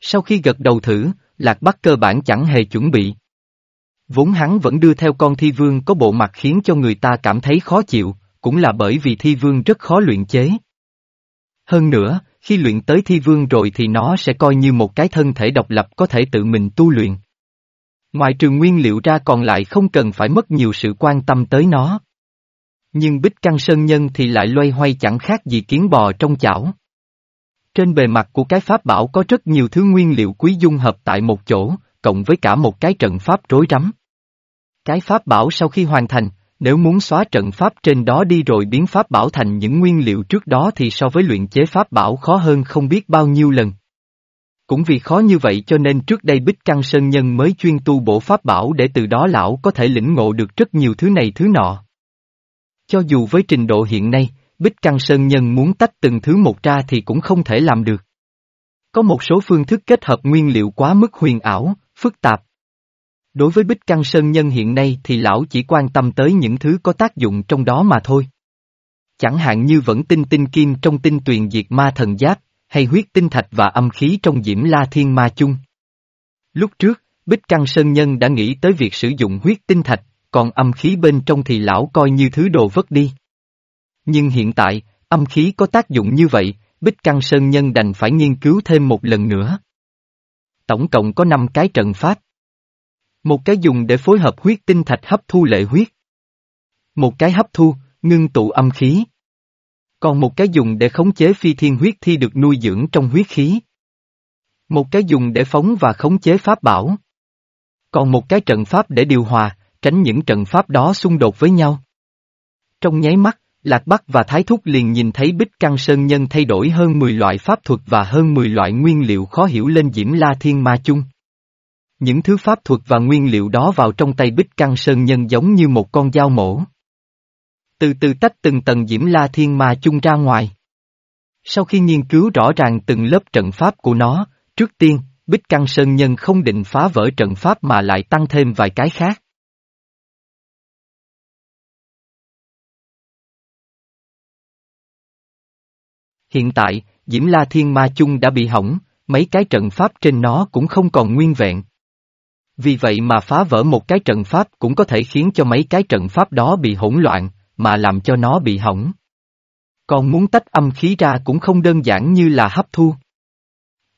Speaker 1: Sau khi gật đầu thử, Lạc Bắc cơ bản chẳng hề chuẩn bị. Vốn hắn vẫn đưa theo con thi vương có bộ mặt khiến cho người ta cảm thấy khó chịu, cũng là bởi vì thi vương rất khó luyện chế. Hơn nữa, khi luyện tới thi vương rồi thì nó sẽ coi như một cái thân thể độc lập có thể tự mình tu luyện. Ngoài trừ nguyên liệu ra còn lại không cần phải mất nhiều sự quan tâm tới nó. Nhưng bích căng sơn nhân thì lại loay hoay chẳng khác gì kiến bò trong chảo. Trên bề mặt của cái pháp bảo có rất nhiều thứ nguyên liệu quý dung hợp tại một chỗ, cộng với cả một cái trận pháp rối rắm. Cái pháp bảo sau khi hoàn thành, nếu muốn xóa trận pháp trên đó đi rồi biến pháp bảo thành những nguyên liệu trước đó thì so với luyện chế pháp bảo khó hơn không biết bao nhiêu lần. Cũng vì khó như vậy cho nên trước đây Bích Căng Sơn Nhân mới chuyên tu bổ pháp bảo để từ đó lão có thể lĩnh ngộ được rất nhiều thứ này thứ nọ. Cho dù với trình độ hiện nay, Bích Căng Sơn Nhân muốn tách từng thứ một ra thì cũng không thể làm được. Có một số phương thức kết hợp nguyên liệu quá mức huyền ảo, phức tạp. Đối với Bích Căng Sơn Nhân hiện nay thì lão chỉ quan tâm tới những thứ có tác dụng trong đó mà thôi. Chẳng hạn như vẫn tinh tinh kim trong tinh tuyền diệt ma thần giáp, hay huyết tinh thạch và âm khí trong diễm la thiên ma chung. Lúc trước, Bích Trăng Sơn Nhân đã nghĩ tới việc sử dụng huyết tinh thạch, còn âm khí bên trong thì lão coi như thứ đồ vất đi. Nhưng hiện tại, âm khí có tác dụng như vậy, Bích Căng Sơn Nhân đành phải nghiên cứu thêm một lần nữa. Tổng cộng có 5 cái trận pháp. Một cái dùng để phối hợp huyết tinh thạch hấp thu lệ huyết. Một cái hấp thu, ngưng tụ âm khí. Còn một cái dùng để khống chế phi thiên huyết thi được nuôi dưỡng trong huyết khí. Một cái dùng để phóng và khống chế pháp bảo. Còn một cái trận pháp để điều hòa, tránh những trận pháp đó xung đột với nhau. Trong nháy mắt, Lạc Bắc và Thái Thúc liền nhìn thấy Bích Căng Sơn Nhân thay đổi hơn 10 loại pháp thuật và hơn 10 loại nguyên liệu khó hiểu lên Diễm La Thiên Ma Chung. Những thứ pháp thuật và nguyên liệu đó vào trong tay Bích Căng Sơn Nhân giống như một con dao mổ. Từ từ tách từng tầng Diễm La Thiên Ma Chung ra ngoài. Sau khi nghiên cứu rõ ràng từng lớp trận pháp của nó, trước tiên, Bích Căng Sơn Nhân không định phá vỡ trận pháp mà lại tăng thêm vài cái khác. Hiện tại, Diễm La Thiên Ma Chung đã bị hỏng, mấy cái trận pháp trên nó cũng không còn nguyên vẹn. Vì vậy mà phá vỡ một cái trận pháp cũng có thể khiến cho mấy cái trận pháp đó bị hỗn loạn, mà làm cho nó bị hỏng. Còn muốn tách âm khí ra cũng không đơn giản như là hấp thu.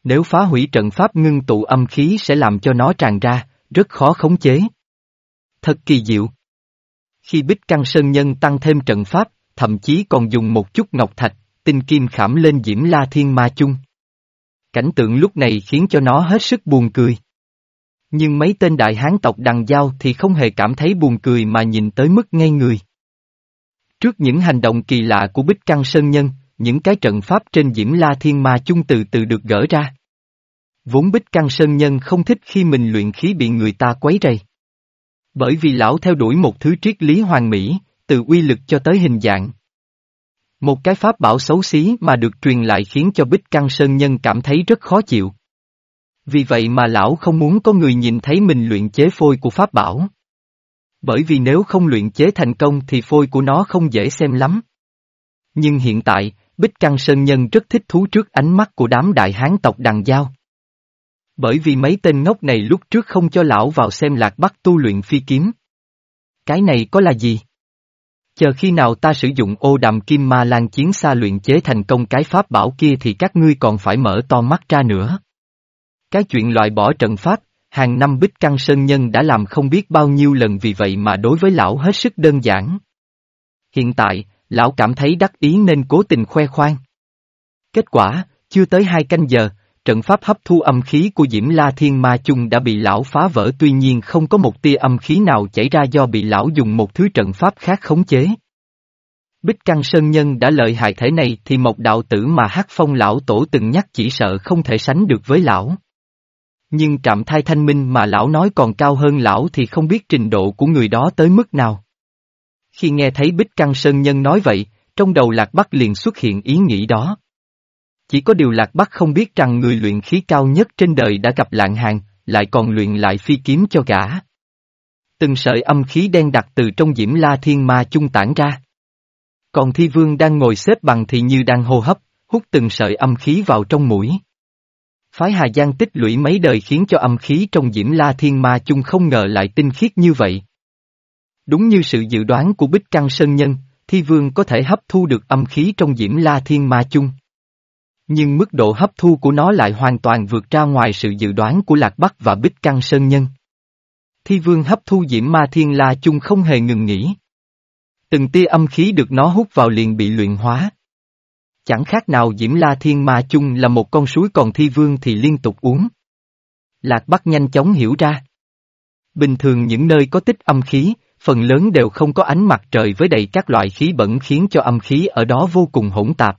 Speaker 1: Nếu phá hủy trận pháp ngưng tụ âm khí sẽ làm cho nó tràn ra, rất khó khống chế. Thật kỳ diệu. Khi Bích Căng Sơn Nhân tăng thêm trận pháp, thậm chí còn dùng một chút ngọc thạch, tinh kim khảm lên Diễm La Thiên Ma Chung. Cảnh tượng lúc này khiến cho nó hết sức buồn cười. Nhưng mấy tên đại hán tộc đằng giao thì không hề cảm thấy buồn cười mà nhìn tới mức ngây người. Trước những hành động kỳ lạ của Bích Căng Sơn Nhân, những cái trận pháp trên Diễm La Thiên Ma Chung từ từ được gỡ ra. Vốn Bích Căng Sơn Nhân không thích khi mình luyện khí bị người ta quấy rầy. Bởi vì lão theo đuổi một thứ triết lý hoàn mỹ, từ uy lực cho tới hình dạng. Một cái pháp bảo xấu xí mà được truyền lại khiến cho Bích Căng Sơn Nhân cảm thấy rất khó chịu. Vì vậy mà lão không muốn có người nhìn thấy mình luyện chế phôi của pháp bảo. Bởi vì nếu không luyện chế thành công thì phôi của nó không dễ xem lắm. Nhưng hiện tại, Bích Căng Sơn Nhân rất thích thú trước ánh mắt của đám đại hán tộc đằng giao. Bởi vì mấy tên ngốc này lúc trước không cho lão vào xem lạc bắc tu luyện phi kiếm. Cái này có là gì? Chờ khi nào ta sử dụng ô đàm kim ma lan chiến xa luyện chế thành công cái pháp bảo kia thì các ngươi còn phải mở to mắt ra nữa. Cái chuyện loại bỏ trận pháp, hàng năm Bích Căng Sơn Nhân đã làm không biết bao nhiêu lần vì vậy mà đối với lão hết sức đơn giản. Hiện tại, lão cảm thấy đắc ý nên cố tình khoe khoang. Kết quả, chưa tới hai canh giờ, trận pháp hấp thu âm khí của Diễm La Thiên Ma Chung đã bị lão phá vỡ tuy nhiên không có một tia âm khí nào chảy ra do bị lão dùng một thứ trận pháp khác khống chế. Bích Căng Sơn Nhân đã lợi hại thế này thì một đạo tử mà hát phong lão tổ từng nhắc chỉ sợ không thể sánh được với lão. Nhưng trạm thai thanh minh mà lão nói còn cao hơn lão thì không biết trình độ của người đó tới mức nào. Khi nghe thấy Bích Căng Sơn Nhân nói vậy, trong đầu Lạc Bắc liền xuất hiện ý nghĩ đó. Chỉ có điều Lạc Bắc không biết rằng người luyện khí cao nhất trên đời đã gặp lạng hàng, lại còn luyện lại phi kiếm cho gã. Từng sợi âm khí đen đặc từ trong diễm la thiên ma chung tản ra. Còn thi vương đang ngồi xếp bằng thì như đang hô hấp, hút từng sợi âm khí vào trong mũi. Phái Hà Giang tích lũy mấy đời khiến cho âm khí trong Diễm La Thiên Ma Chung không ngờ lại tinh khiết như vậy. Đúng như sự dự đoán của Bích Trăng Sơn Nhân, Thi Vương có thể hấp thu được âm khí trong Diễm La Thiên Ma Chung. Nhưng mức độ hấp thu của nó lại hoàn toàn vượt ra ngoài sự dự đoán của Lạc Bắc và Bích Căng Sơn Nhân. Thi Vương hấp thu Diễm Ma Thiên La Chung không hề ngừng nghỉ. Từng tia âm khí được nó hút vào liền bị luyện hóa. Chẳng khác nào Diễm La Thiên Ma Chung là một con suối còn Thi Vương thì liên tục uống. Lạc Bắc nhanh chóng hiểu ra. Bình thường những nơi có tích âm khí, phần lớn đều không có ánh mặt trời với đầy các loại khí bẩn khiến cho âm khí ở đó vô cùng hỗn tạp.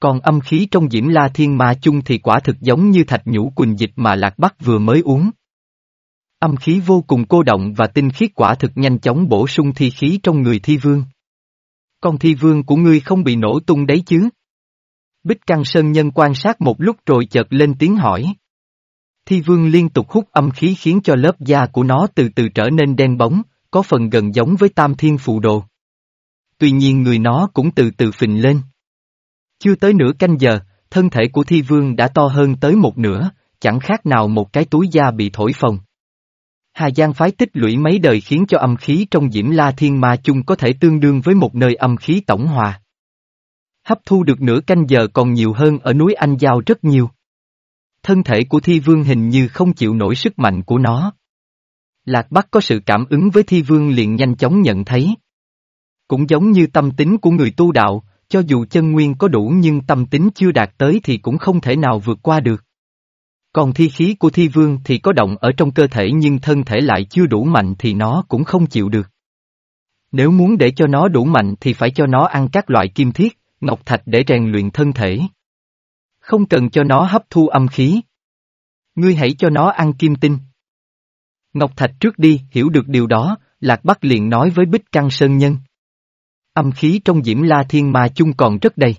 Speaker 1: Còn âm khí trong Diễm La Thiên Ma Chung thì quả thực giống như thạch nhũ quỳnh dịch mà Lạc Bắc vừa mới uống. Âm khí vô cùng cô động và tinh khiết quả thực nhanh chóng bổ sung thi khí trong người thi vương. Con thi vương của ngươi không bị nổ tung đấy chứ? Bích Căng Sơn Nhân quan sát một lúc rồi chợt lên tiếng hỏi. Thi vương liên tục hút âm khí khiến cho lớp da của nó từ từ trở nên đen bóng, có phần gần giống với tam thiên phù đồ. Tuy nhiên người nó cũng từ từ phình lên. Chưa tới nửa canh giờ, thân thể của thi vương đã to hơn tới một nửa, chẳng khác nào một cái túi da bị thổi phồng. Hà Giang phái tích lũy mấy đời khiến cho âm khí trong Diễm La Thiên Ma Chung có thể tương đương với một nơi âm khí tổng hòa. Hấp thu được nửa canh giờ còn nhiều hơn ở núi Anh Giao rất nhiều. Thân thể của Thi Vương hình như không chịu nổi sức mạnh của nó. Lạc Bắc có sự cảm ứng với Thi Vương liền nhanh chóng nhận thấy. Cũng giống như tâm tính của người tu đạo, cho dù chân nguyên có đủ nhưng tâm tính chưa đạt tới thì cũng không thể nào vượt qua được. Còn thi khí của thi vương thì có động ở trong cơ thể nhưng thân thể lại chưa đủ mạnh thì nó cũng không chịu được. Nếu muốn để cho nó đủ mạnh thì phải cho nó ăn các loại kim thiết, ngọc thạch để rèn luyện thân thể. Không cần cho nó hấp thu âm khí. Ngươi hãy cho nó ăn kim tinh. Ngọc Thạch trước đi, hiểu được điều đó, Lạc Bắc liền nói với Bích Căng Sơn Nhân. Âm khí trong Diễm La Thiên Ma chung còn rất đầy.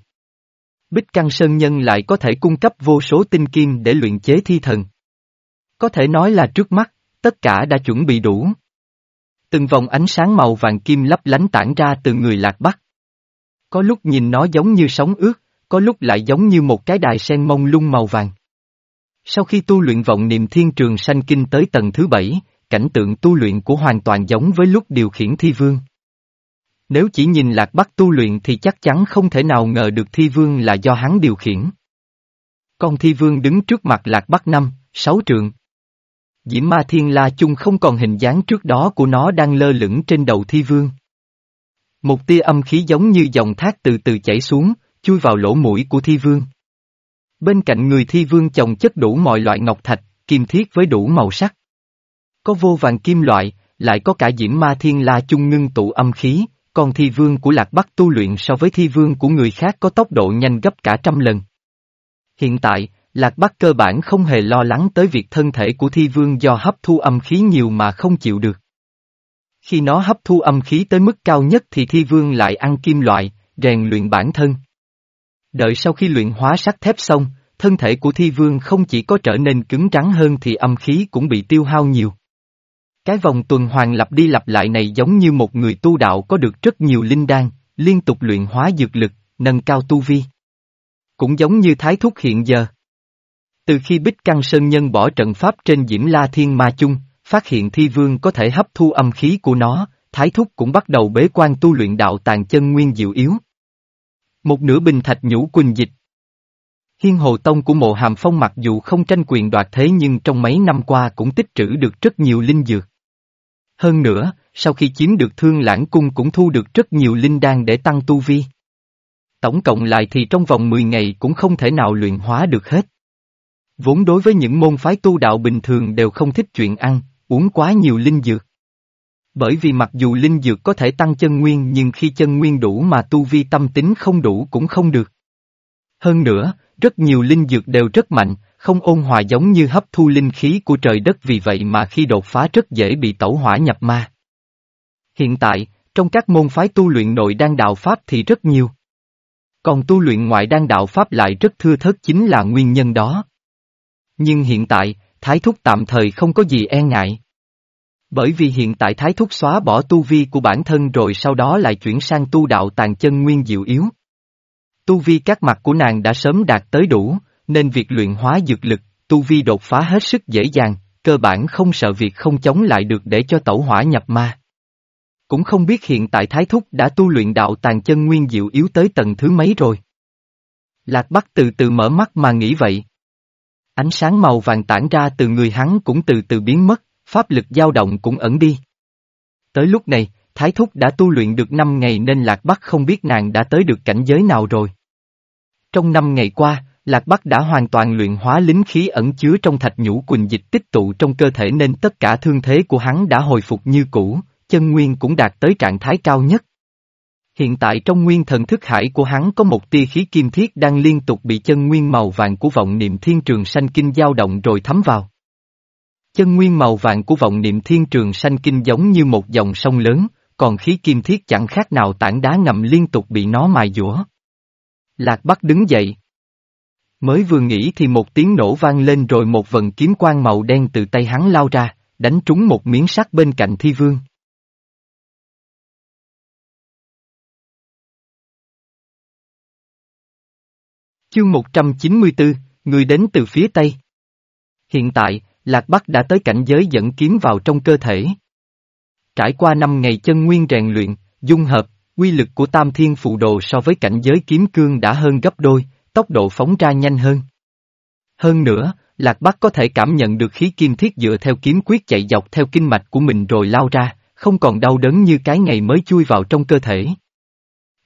Speaker 1: Bích Căng Sơn Nhân lại có thể cung cấp vô số tinh kim để luyện chế thi thần. Có thể nói là trước mắt, tất cả đã chuẩn bị đủ. Từng vòng ánh sáng màu vàng kim lấp lánh tản ra từ người lạc bắc. Có lúc nhìn nó giống như sóng ướt, có lúc lại giống như một cái đài sen mông lung màu vàng. Sau khi tu luyện vọng niệm thiên trường sanh kinh tới tầng thứ bảy, cảnh tượng tu luyện của hoàn toàn giống với lúc điều khiển thi vương. Nếu chỉ nhìn Lạc Bắc tu luyện thì chắc chắn không thể nào ngờ được Thi Vương là do hắn điều khiển. Con Thi Vương đứng trước mặt Lạc Bắc năm, sáu trường. Diễm Ma Thiên La Chung không còn hình dáng trước đó của nó đang lơ lửng trên đầu Thi Vương. Một tia âm khí giống như dòng thác từ từ chảy xuống, chui vào lỗ mũi của Thi Vương. Bên cạnh người Thi Vương chồng chất đủ mọi loại ngọc thạch, kim thiết với đủ màu sắc. Có vô vàng kim loại, lại có cả Diễm Ma Thiên La Chung ngưng tụ âm khí, còn thi vương của Lạc Bắc tu luyện so với thi vương của người khác có tốc độ nhanh gấp cả trăm lần. Hiện tại, Lạc Bắc cơ bản không hề lo lắng tới việc thân thể của thi vương do hấp thu âm khí nhiều mà không chịu được. Khi nó hấp thu âm khí tới mức cao nhất thì thi vương lại ăn kim loại, rèn luyện bản thân. Đợi sau khi luyện hóa sắt thép xong, thân thể của thi vương không chỉ có trở nên cứng rắn hơn thì âm khí cũng bị tiêu hao nhiều. Cái vòng tuần hoàn lặp đi lặp lại này giống như một người tu đạo có được rất nhiều linh đan, liên tục luyện hóa dược lực, nâng cao tu vi. Cũng giống như thái thúc hiện giờ. Từ khi Bích Căng Sơn Nhân bỏ trận pháp trên Diễm La Thiên Ma Chung, phát hiện Thi Vương có thể hấp thu âm khí của nó, Thái Thúc cũng bắt đầu bế quan tu luyện đạo tàng chân nguyên diệu yếu. Một nửa bình thạch nhũ quỳnh dịch. Hiên Hồ Tông của mộ hàm phong mặc dù không tranh quyền đoạt thế nhưng trong mấy năm qua cũng tích trữ được rất nhiều linh dược. Hơn nữa, sau khi chiếm được thương lãng cung cũng thu được rất nhiều linh đan để tăng tu vi. Tổng cộng lại thì trong vòng 10 ngày cũng không thể nào luyện hóa được hết. Vốn đối với những môn phái tu đạo bình thường đều không thích chuyện ăn, uống quá nhiều linh dược. Bởi vì mặc dù linh dược có thể tăng chân nguyên nhưng khi chân nguyên đủ mà tu vi tâm tính không đủ cũng không được. Hơn nữa, rất nhiều linh dược đều rất mạnh, không ôn hòa giống như hấp thu linh khí của trời đất vì vậy mà khi đột phá rất dễ bị tẩu hỏa nhập ma. Hiện tại, trong các môn phái tu luyện nội đan đạo Pháp thì rất nhiều. Còn tu luyện ngoại đan đạo Pháp lại rất thưa thớt chính là nguyên nhân đó. Nhưng hiện tại, Thái Thúc tạm thời không có gì e ngại. Bởi vì hiện tại thái thúc xóa bỏ tu vi của bản thân rồi sau đó lại chuyển sang tu đạo tàn chân nguyên diệu yếu. Tu vi các mặt của nàng đã sớm đạt tới đủ, nên việc luyện hóa dược lực, tu vi đột phá hết sức dễ dàng, cơ bản không sợ việc không chống lại được để cho tẩu hỏa nhập ma. Cũng không biết hiện tại Thái Thúc đã tu luyện đạo tàn chân nguyên diệu yếu tới tầng thứ mấy rồi. Lạc Bắc từ từ mở mắt mà nghĩ vậy. Ánh sáng màu vàng tản ra từ người hắn cũng từ từ biến mất, pháp lực dao động cũng ẩn đi. Tới lúc này, Thái Thúc đã tu luyện được 5 ngày nên Lạc Bắc không biết nàng đã tới được cảnh giới nào rồi. Trong 5 ngày qua, Lạc Bắc đã hoàn toàn luyện hóa lính khí ẩn chứa trong thạch nhũ quỳnh dịch tích tụ trong cơ thể nên tất cả thương thế của hắn đã hồi phục như cũ, chân nguyên cũng đạt tới trạng thái cao nhất. Hiện tại trong nguyên thần thức hải của hắn có một tia khí kim thiết đang liên tục bị chân nguyên màu vàng của vọng niệm thiên trường sanh kinh dao động rồi thấm vào. Chân nguyên màu vàng của vọng niệm thiên trường sanh kinh giống như một dòng sông lớn, còn khí kim thiết chẳng khác nào tảng đá ngầm liên tục bị nó mài dũa. Lạc Bắc đứng dậy. Mới vừa nghĩ thì một tiếng nổ vang lên rồi một vần kiếm quang màu đen từ tay hắn lao ra, đánh trúng một miếng sắt bên cạnh thi vương. Chương 194, người đến từ phía Tây. Hiện tại, Lạc Bắc đã tới cảnh giới dẫn kiếm vào trong cơ thể. Trải qua năm ngày chân nguyên rèn luyện, dung hợp, quy lực của Tam Thiên Phụ Đồ so với cảnh giới kiếm cương đã hơn gấp đôi, tốc độ phóng ra nhanh hơn. Hơn nữa, Lạc Bắc có thể cảm nhận được khí kim thiết dựa theo kiếm quyết chạy dọc theo kinh mạch của mình rồi lao ra, không còn đau đớn như cái ngày mới chui vào trong cơ thể.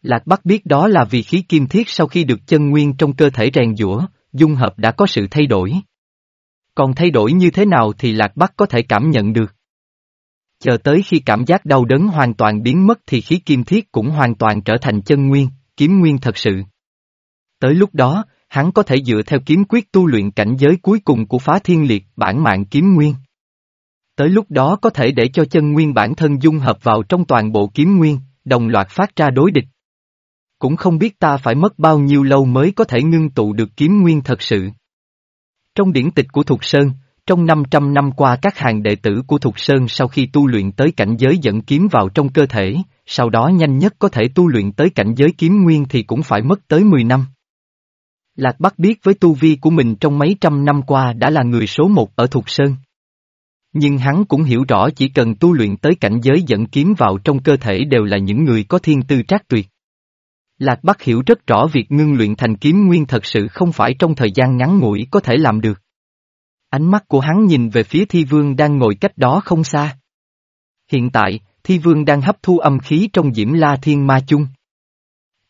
Speaker 1: Lạc Bắc biết đó là vì khí kim thiết sau khi được chân nguyên trong cơ thể rèn giũa, dung hợp đã có sự thay đổi. Còn thay đổi như thế nào thì Lạc Bắc có thể cảm nhận được. Chờ tới khi cảm giác đau đớn hoàn toàn biến mất thì khí kim thiết cũng hoàn toàn trở thành chân nguyên, kiếm nguyên thật sự. Tới lúc đó, hắn có thể dựa theo kiếm quyết tu luyện cảnh giới cuối cùng của phá thiên liệt bản mạng kiếm nguyên. Tới lúc đó có thể để cho chân nguyên bản thân dung hợp vào trong toàn bộ kiếm nguyên, đồng loạt phát ra đối địch. Cũng không biết ta phải mất bao nhiêu lâu mới có thể ngưng tụ được kiếm nguyên thật sự. Trong điển tịch của Thục Sơn, trong 500 năm qua các hàng đệ tử của Thục Sơn sau khi tu luyện tới cảnh giới dẫn kiếm vào trong cơ thể, sau đó nhanh nhất có thể tu luyện tới cảnh giới kiếm nguyên thì cũng phải mất tới 10 năm. Lạc Bắc biết với tu vi của mình trong mấy trăm năm qua đã là người số một ở Thục Sơn. Nhưng hắn cũng hiểu rõ chỉ cần tu luyện tới cảnh giới dẫn kiếm vào trong cơ thể đều là những người có thiên tư trác tuyệt. Lạc Bắc hiểu rất rõ việc ngưng luyện thành kiếm nguyên thật sự không phải trong thời gian ngắn ngủi có thể làm được. Ánh mắt của hắn nhìn về phía thi vương đang ngồi cách đó không xa. Hiện tại, thi vương đang hấp thu âm khí trong diễm la thiên ma chung.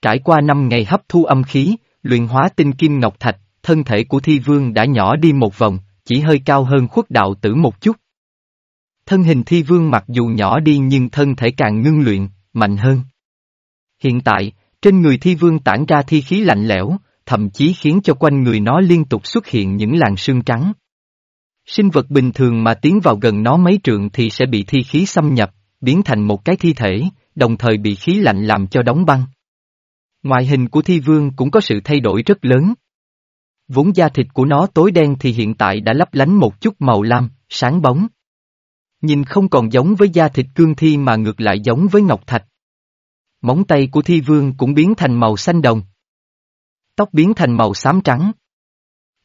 Speaker 1: Trải qua năm ngày hấp thu âm khí, luyện hóa tinh kim ngọc thạch, thân thể của thi vương đã nhỏ đi một vòng, chỉ hơi cao hơn khuất đạo tử một chút. Thân hình thi vương mặc dù nhỏ đi nhưng thân thể càng ngưng luyện, mạnh hơn. Hiện tại, trên người thi vương tản ra thi khí lạnh lẽo, thậm chí khiến cho quanh người nó liên tục xuất hiện những làn sương trắng. Sinh vật bình thường mà tiến vào gần nó mấy trượng thì sẽ bị thi khí xâm nhập, biến thành một cái thi thể, đồng thời bị khí lạnh làm cho đóng băng. Ngoại hình của thi vương cũng có sự thay đổi rất lớn. Vốn da thịt của nó tối đen thì hiện tại đã lấp lánh một chút màu lam, sáng bóng. Nhìn không còn giống với da thịt cương thi mà ngược lại giống với ngọc thạch. Móng tay của thi vương cũng biến thành màu xanh đồng. Tóc biến thành màu xám trắng.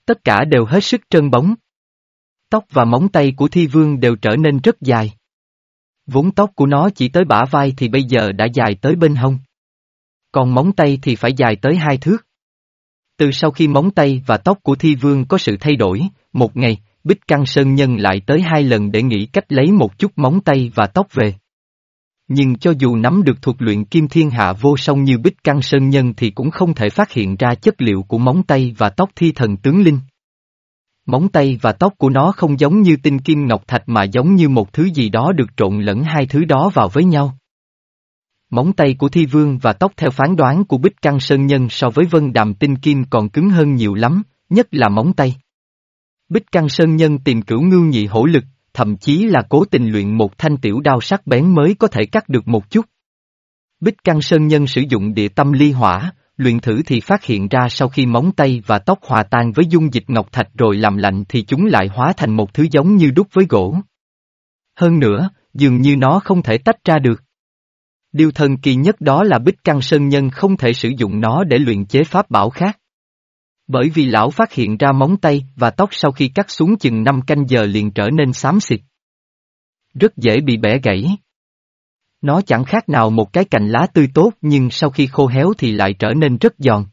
Speaker 1: Tất cả đều hết sức trơn bóng. Tóc và móng tay của thi vương đều trở nên rất dài. Vốn tóc của nó chỉ tới bả vai thì bây giờ đã dài tới bên hông. Còn móng tay thì phải dài tới hai thước. Từ sau khi móng tay và tóc của thi vương có sự thay đổi, một ngày, Bích Căng Sơn Nhân lại tới hai lần để nghĩ cách lấy một chút móng tay và tóc về. Nhưng cho dù nắm được thuật luyện kim thiên hạ vô song như Bích Căng Sơn Nhân thì cũng không thể phát hiện ra chất liệu của móng tay và tóc thi thần tướng linh. Móng tay và tóc của nó không giống như tinh kim ngọc thạch mà giống như một thứ gì đó được trộn lẫn hai thứ đó vào với nhau. Móng tay của thi vương và tóc theo phán đoán của Bích Căng Sơn Nhân so với vân đàm tinh kim còn cứng hơn nhiều lắm, nhất là móng tay. Bích Căng Sơn Nhân tìm cửu ngưu nhị hổ lực, thậm chí là cố tình luyện một thanh tiểu đao sắc bén mới có thể cắt được một chút. Bích Căng Sơn Nhân sử dụng địa tâm ly hỏa, luyện thử thì phát hiện ra sau khi móng tay và tóc hòa tan với dung dịch ngọc thạch rồi làm lạnh thì chúng lại hóa thành một thứ giống như đúc với gỗ. Hơn nữa, dường như nó không thể tách ra được. Điều thần kỳ nhất đó là Bích Căng Sơn Nhân không thể sử dụng nó để luyện chế pháp bảo khác. Bởi vì lão phát hiện ra móng tay và tóc sau khi cắt xuống chừng 5 canh giờ liền trở nên xám xịt. Rất dễ bị bẻ gãy. Nó chẳng khác nào một cái cành lá tươi tốt nhưng sau khi khô héo thì lại trở nên rất giòn.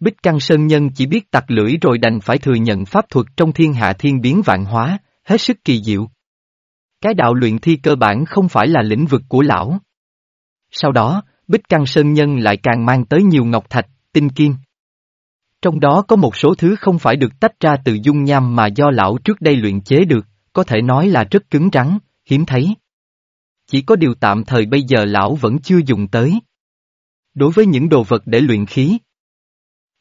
Speaker 1: Bích Căng Sơn Nhân chỉ biết tặc lưỡi rồi đành phải thừa nhận pháp thuật trong thiên hạ thiên biến vạn hóa, hết sức kỳ diệu. Cái đạo luyện thi cơ bản không phải là lĩnh vực của lão. Sau đó, Bích Căng Sơn Nhân lại càng mang tới nhiều ngọc thạch, tinh kim. Trong đó có một số thứ không phải được tách ra từ dung nham mà do lão trước đây luyện chế được, có thể nói là rất cứng rắn, hiếm thấy. Chỉ có điều tạm thời bây giờ lão vẫn chưa dùng tới. Đối với những đồ vật để luyện khí,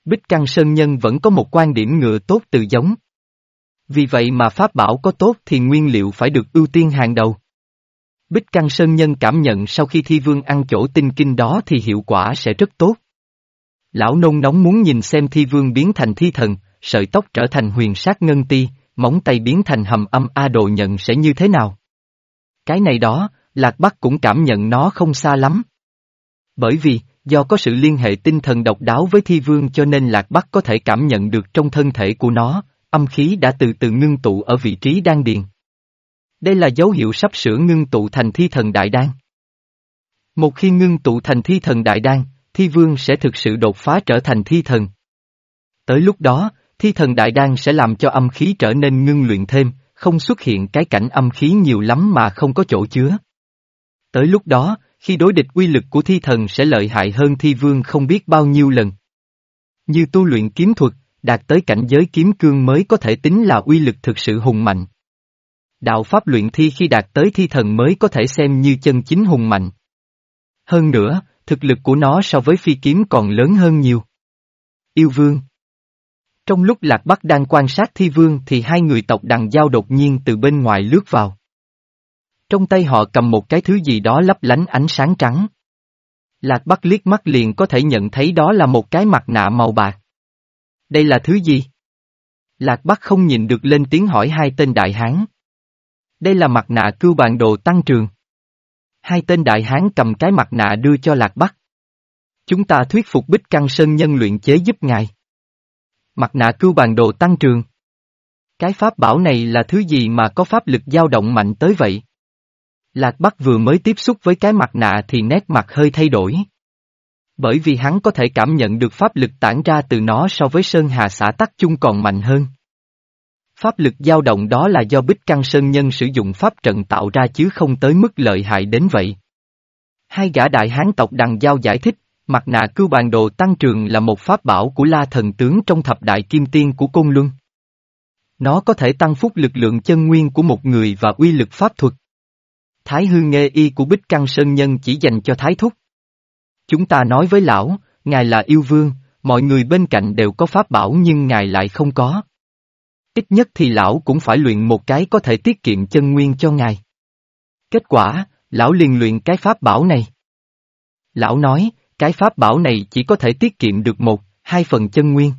Speaker 1: Bích Căng Sơn Nhân vẫn có một quan điểm ngựa tốt từ giống. Vì vậy mà pháp bảo có tốt thì nguyên liệu phải được ưu tiên hàng đầu. Bích Căng Sơn Nhân cảm nhận sau khi thi vương ăn chỗ tinh kinh đó thì hiệu quả sẽ rất tốt. Lão nôn nóng muốn nhìn xem thi vương biến thành thi thần, sợi tóc trở thành huyền sát ngân ti, móng tay biến thành hầm âm A đồ nhận sẽ như thế nào. Cái này đó, Lạc Bắc cũng cảm nhận nó không xa lắm. Bởi vì, do có sự liên hệ tinh thần độc đáo với thi vương cho nên Lạc Bắc có thể cảm nhận được trong thân thể của nó, âm khí đã từ từ ngưng tụ ở vị trí đan điền. Đây là dấu hiệu sắp sửa ngưng tụ thành thi thần đại đan. Một khi ngưng tụ thành thi thần đại đan, thi vương sẽ thực sự đột phá trở thành thi thần. Tới lúc đó, thi thần đại đan sẽ làm cho âm khí trở nên ngưng luyện thêm, không xuất hiện cái cảnh âm khí nhiều lắm mà không có chỗ chứa. Tới lúc đó, khi đối địch uy lực của thi thần sẽ lợi hại hơn thi vương không biết bao nhiêu lần. Như tu luyện kiếm thuật, đạt tới cảnh giới kiếm cương mới có thể tính là uy lực thực sự hùng mạnh. Đạo pháp luyện thi khi đạt tới thi thần mới có thể xem như chân chính hùng mạnh. Hơn nữa, thực lực của nó so với phi kiếm còn lớn hơn nhiều. Yêu vương Trong lúc Lạc Bắc đang quan sát thi vương thì hai người tộc đằng giao đột nhiên từ bên ngoài lướt vào. Trong tay họ cầm một cái thứ gì đó lấp lánh ánh sáng trắng. Lạc Bắc liếc mắt liền có thể nhận thấy đó là một cái mặt nạ màu bạc. Đây là thứ gì? Lạc Bắc không nhìn được lên tiếng hỏi hai tên đại hán. Đây là mặt nạ cưu bản đồ tăng trường. Hai tên đại hán cầm cái mặt nạ đưa cho Lạc Bắc. Chúng ta thuyết phục Bích Căng Sơn nhân luyện chế giúp ngài. Mặt nạ cưu bản đồ tăng trường. Cái pháp bảo này là thứ gì mà có pháp lực dao động mạnh tới vậy? Lạc Bắc vừa mới tiếp xúc với cái mặt nạ thì nét mặt hơi thay đổi. Bởi vì hắn có thể cảm nhận được pháp lực tản ra từ nó so với Sơn Hà xã Tắc chung còn mạnh hơn. Pháp lực dao động đó là do Bích Căng Sơn Nhân sử dụng pháp trận tạo ra chứ không tới mức lợi hại đến vậy. Hai gã đại hán tộc đằng giao giải thích, mặt nạ cưu bàn đồ tăng trường là một pháp bảo của La Thần Tướng trong thập đại kim tiên của Côn Luân. Nó có thể tăng phúc lực lượng chân nguyên của một người và uy lực pháp thuật. Thái hư nghe y của Bích Căng Sơn Nhân chỉ dành cho Thái Thúc. Chúng ta nói với lão, ngài là yêu vương, mọi người bên cạnh đều có pháp bảo nhưng ngài lại không có. Ít nhất thì lão cũng phải luyện một cái có thể tiết kiệm chân nguyên cho ngài. Kết quả, lão liền luyện cái pháp bảo này. Lão nói, cái pháp bảo này chỉ có thể tiết kiệm được một, hai phần chân nguyên.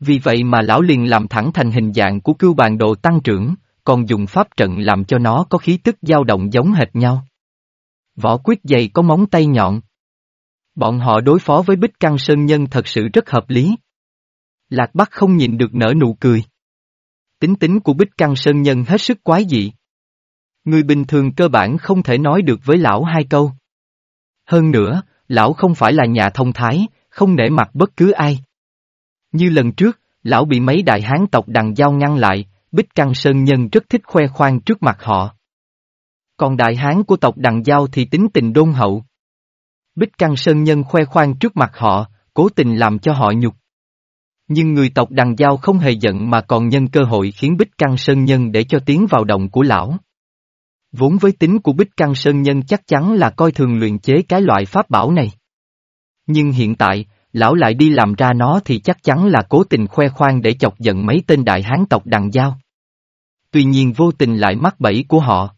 Speaker 1: Vì vậy mà lão liền làm thẳng thành hình dạng của cưu bàn độ tăng trưởng, còn dùng pháp trận làm cho nó có khí tức dao động giống hệt nhau. Võ quyết dày có móng tay nhọn. Bọn họ đối phó với Bích Căng Sơn Nhân thật sự rất hợp lý. Lạc Bắc không nhìn được nở nụ cười. Tính tính của Bích Căng Sơn Nhân hết sức quái dị. Người bình thường cơ bản không thể nói được với lão hai câu. Hơn nữa, lão không phải là nhà thông thái, không nể mặt bất cứ ai. Như lần trước, lão bị mấy đại hán tộc đằng giao ngăn lại, Bích Căng Sơn Nhân rất thích khoe khoang trước mặt họ. Còn đại hán của tộc đằng giao thì tính tình đôn hậu. Bích Căng Sơn Nhân khoe khoang trước mặt họ, cố tình làm cho họ nhục. Nhưng người tộc đằng giao không hề giận mà còn nhân cơ hội khiến Bích Căng Sơn Nhân để cho tiến vào động của lão. Vốn với tính của Bích Căng Sơn Nhân chắc chắn là coi thường luyện chế cái loại pháp bảo này. Nhưng hiện tại, lão lại đi làm ra nó thì chắc chắn là cố tình khoe khoang để chọc giận mấy tên đại hán tộc đằng giao. Tuy nhiên vô tình lại mắc bẫy của họ.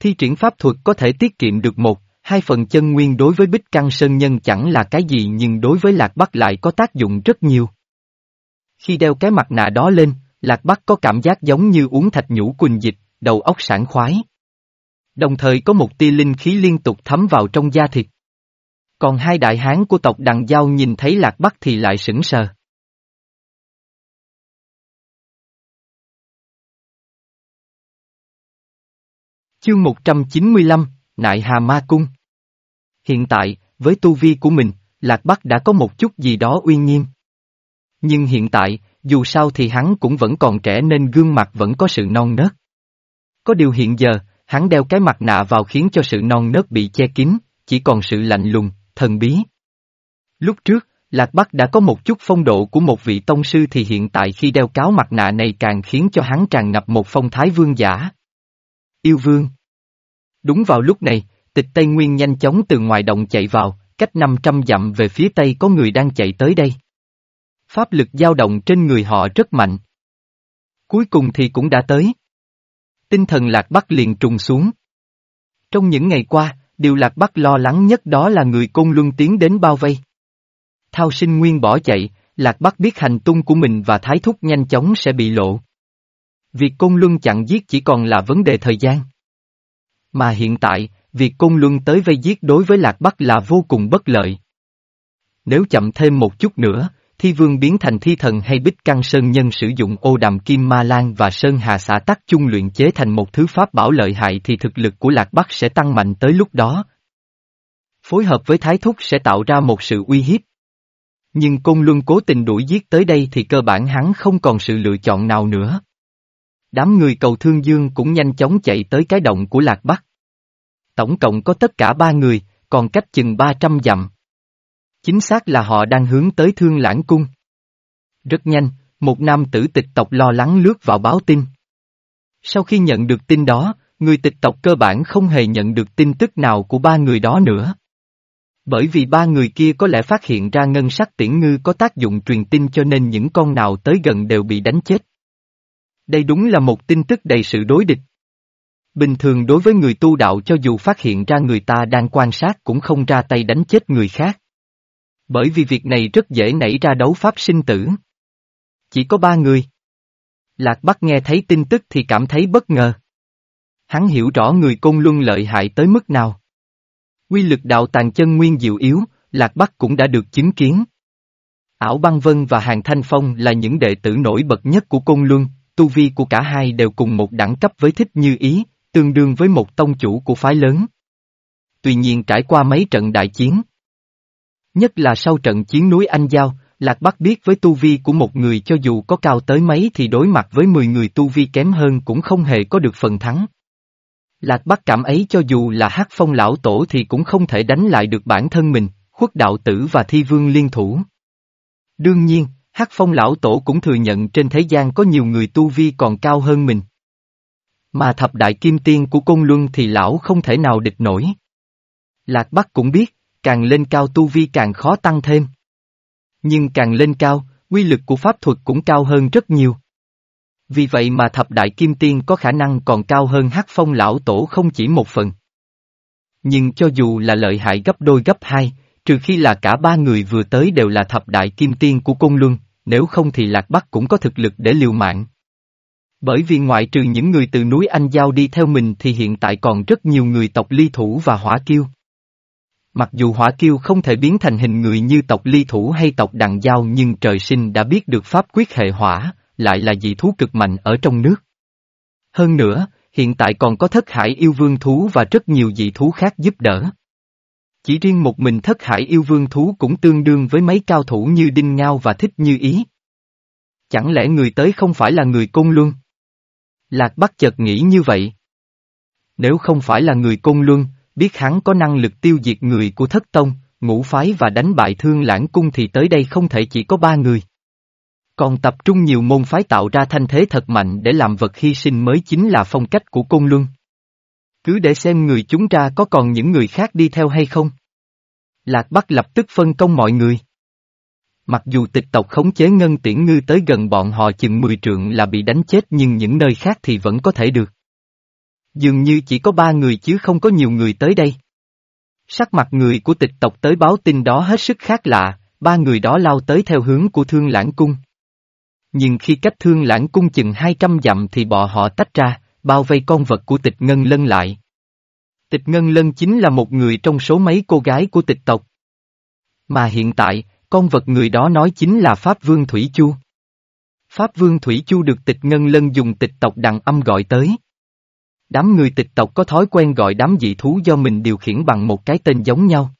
Speaker 1: Thi triển pháp thuật có thể tiết kiệm được một, hai phần chân nguyên đối với Bích Căng Sơn Nhân chẳng là cái gì nhưng đối với Lạc Bắc lại có tác dụng rất nhiều. Khi đeo cái mặt nạ đó lên, Lạc Bắc có cảm giác giống như uống thạch nhũ quỳnh dịch, đầu óc sảng khoái. Đồng thời có một tia linh khí liên tục thấm vào trong da thịt. Còn hai đại hán của tộc Đằng Giao nhìn thấy Lạc Bắc thì lại sững sờ. Chương 195, Nại Hà Ma Cung Hiện tại, với tu vi của mình, Lạc Bắc đã có một chút gì đó uy nghiêm. Nhưng hiện tại, dù sao thì hắn cũng vẫn còn trẻ nên gương mặt vẫn có sự non nớt. Có điều hiện giờ, hắn đeo cái mặt nạ vào khiến cho sự non nớt bị che kín, chỉ còn sự lạnh lùng, thần bí. Lúc trước, Lạc Bắc đã có một chút phong độ của một vị tông sư thì hiện tại khi đeo cáo mặt nạ này càng khiến cho hắn tràn ngập một phong thái vương giả. Yêu vương Đúng vào lúc này, tịch Tây Nguyên nhanh chóng từ ngoài động chạy vào, cách 500 dặm về phía tây có người đang chạy tới đây. Pháp lực dao động trên người họ rất mạnh. Cuối cùng thì cũng đã tới. Tinh thần Lạc Bắc liền trùng xuống. Trong những ngày qua, điều Lạc Bắc lo lắng nhất đó là người Côn Luân tiến đến bao vây. Thao sinh nguyên bỏ chạy, Lạc Bắc biết hành tung của mình và Thái Thúc nhanh chóng sẽ bị lộ. Việc Côn Luân chặn giết chỉ còn là vấn đề thời gian. Mà hiện tại, việc Côn Luân tới vây giết đối với Lạc Bắc là vô cùng bất lợi. Nếu chậm thêm một chút nữa, thi vương biến thành thi thần hay bích căng sơn nhân sử dụng ô đàm kim ma lan và sơn hà xã tắc chung luyện chế thành một thứ pháp bảo lợi hại thì thực lực của Lạc Bắc sẽ tăng mạnh tới lúc đó. Phối hợp với Thái Thúc sẽ tạo ra một sự uy hiếp. Nhưng Côn Luân cố tình đuổi giết tới đây thì cơ bản hắn không còn sự lựa chọn nào nữa. Đám người cầu thương dương cũng nhanh chóng chạy tới cái động của Lạc Bắc. Tổng cộng có tất cả ba người, còn cách chừng 300 dặm. Chính xác là họ đang hướng tới thương lãng cung. Rất nhanh, một nam tử tịch tộc lo lắng lướt vào báo tin. Sau khi nhận được tin đó, người tịch tộc cơ bản không hề nhận được tin tức nào của ba người đó nữa. Bởi vì ba người kia có lẽ phát hiện ra ngân sắc tiễn ngư có tác dụng truyền tin cho nên những con nào tới gần đều bị đánh chết. Đây đúng là một tin tức đầy sự đối địch. Bình thường đối với người tu đạo cho dù phát hiện ra người ta đang quan sát cũng không ra tay đánh chết người khác. Bởi vì việc này rất dễ nảy ra đấu pháp sinh tử. Chỉ có ba người. Lạc Bắc nghe thấy tin tức thì cảm thấy bất ngờ. Hắn hiểu rõ người côn luân lợi hại tới mức nào. Quy lực đạo tàn chân nguyên diệu yếu, Lạc Bắc cũng đã được chứng kiến. Ảo Băng Vân và Hàng Thanh Phong là những đệ tử nổi bật nhất của Côn Luân, tu vi của cả hai đều cùng một đẳng cấp với thích như ý, tương đương với một tông chủ của phái lớn. Tuy nhiên trải qua mấy trận đại chiến, nhất là sau trận chiến núi Anh Giao, Lạc Bắc biết với tu vi của một người cho dù có cao tới mấy thì đối mặt với 10 người tu vi kém hơn cũng không hề có được phần thắng. Lạc Bắc cảm ấy cho dù là hắc phong lão tổ thì cũng không thể đánh lại được bản thân mình, khuất đạo tử và thi vương liên thủ. Đương nhiên, hắc phong lão tổ cũng thừa nhận trên thế gian có nhiều người tu vi còn cao hơn mình. Mà thập đại kim tiên của công Luân thì lão không thể nào địch nổi. Lạc Bắc cũng biết, càng lên cao tu vi càng khó tăng thêm. Nhưng càng lên cao, quy lực của pháp thuật cũng cao hơn rất nhiều. Vì vậy mà thập đại kim tiên có khả năng còn cao hơn hắc phong lão tổ không chỉ một phần. Nhưng cho dù là lợi hại gấp đôi gấp hai, trừ khi là cả ba người vừa tới đều là thập đại kim tiên của cung Luân, nếu không thì Lạc Bắc cũng có thực lực để liều mạng. Bởi vì ngoại trừ những người từ núi Anh Giao đi theo mình thì hiện tại còn rất nhiều người tộc ly thủ và hỏa kiêu. Mặc dù hỏa kiêu không thể biến thành hình người như tộc ly thủ hay tộc đằng giao nhưng trời sinh đã biết được pháp quyết hệ hỏa, lại là dị thú cực mạnh ở trong nước. Hơn nữa, hiện tại còn có thất hải yêu vương thú và rất nhiều dị thú khác giúp đỡ. Chỉ riêng một mình thất hải yêu vương thú cũng tương đương với mấy cao thủ như Đinh Ngao và Thích Như Ý. Chẳng lẽ người tới không phải là người Côn Luân? Lạc Bắc chợt nghĩ như vậy. Nếu không phải là người Côn Luân, biết hắn có năng lực tiêu diệt người của thất tông, ngũ phái và đánh bại thương lãng cung thì tới đây không thể chỉ có ba người. Còn tập trung nhiều môn phái tạo ra thanh thế thật mạnh để làm vật hy sinh mới chính là phong cách của Côn Luân. Cứ để xem người chúng ra có còn những người khác đi theo hay không. Lạc Bắc lập tức phân công mọi người. Mặc dù tịch tộc khống chế ngân tiễn ngư tới gần bọn họ chừng 10 trượng là bị đánh chết nhưng những nơi khác thì vẫn có thể được. Dường như chỉ có ba người chứ không có nhiều người tới đây. Sắc mặt người của tịch tộc tới báo tin đó hết sức khác lạ, ba người đó lao tới theo hướng của thương lãng cung. Nhưng khi cách thương lãng cung chừng 200 dặm thì bọn họ tách ra, bao vây con vật của tịch ngân lân lại. Tịch Ngân Lân chính là một người trong số mấy cô gái của tịch tộc. Mà hiện tại, con vật người đó nói chính là Pháp Vương Thủy Chu. Pháp Vương Thủy Chu được tịch Ngân Lân dùng tịch tộc đằng âm gọi tới. Đám người tịch tộc có thói quen gọi đám dị thú do mình điều khiển bằng một cái tên giống nhau.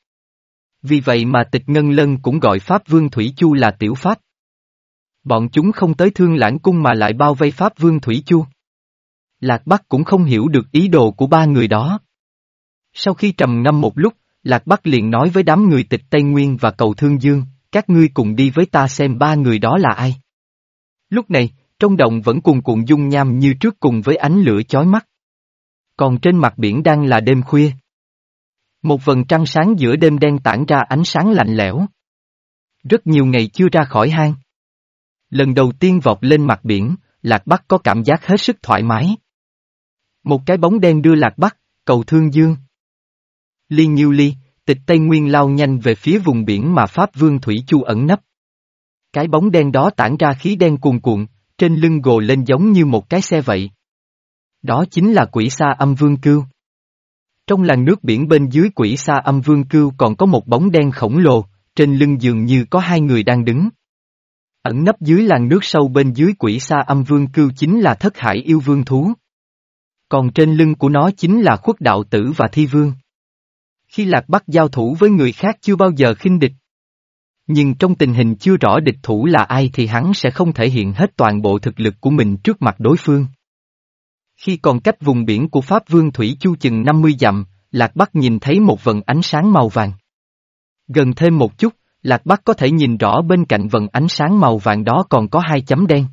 Speaker 1: Vì vậy mà tịch Ngân Lân cũng gọi Pháp Vương Thủy Chu là Tiểu Pháp. Bọn chúng không tới thương lãng cung mà lại bao vây Pháp Vương Thủy Chu. Lạc Bắc cũng không hiểu được ý đồ của ba người đó. Sau khi trầm ngâm một lúc, Lạc Bắc liền nói với đám người tịch Tây Nguyên và cầu Thương Dương, các ngươi cùng đi với ta xem ba người đó là ai. Lúc này, trong động vẫn cuồn cuộn dung nham như trước cùng với ánh lửa chói mắt. Còn trên mặt biển đang là đêm khuya. Một vần trăng sáng giữa đêm đen tản ra ánh sáng lạnh lẽo. Rất nhiều ngày chưa ra khỏi hang. Lần đầu tiên vọt lên mặt biển, Lạc Bắc có cảm giác hết sức thoải mái. Một cái bóng đen đưa Lạc Bắc, cầu Thương Dương. Liên Nhiêu Ly, tịch Tây Nguyên lao nhanh về phía vùng biển mà Pháp Vương Thủy Chu ẩn nấp. Cái bóng đen đó tản ra khí đen cuồn cuộn, trên lưng gồ lên giống như một cái xe vậy. Đó chính là quỷ sa âm vương cưu. Trong làn nước biển bên dưới quỷ sa âm vương cưu còn có một bóng đen khổng lồ, trên lưng dường như có hai người đang đứng. Ẩn nấp dưới làn nước sâu bên dưới quỷ sa âm vương cưu chính là thất hải yêu vương thú. Còn trên lưng của nó chính là khuất đạo tử và thi vương. Khi Lạc Bắc giao thủ với người khác chưa bao giờ khinh địch. Nhưng trong tình hình chưa rõ địch thủ là ai thì hắn sẽ không thể hiện hết toàn bộ thực lực của mình trước mặt đối phương. Khi còn cách vùng biển của Pháp Vương Thủy Chu chừng 50 dặm, Lạc Bắc nhìn thấy một vần ánh sáng màu vàng. Gần thêm một chút, Lạc Bắc có thể nhìn rõ bên cạnh vần ánh sáng màu vàng đó còn có hai chấm đen.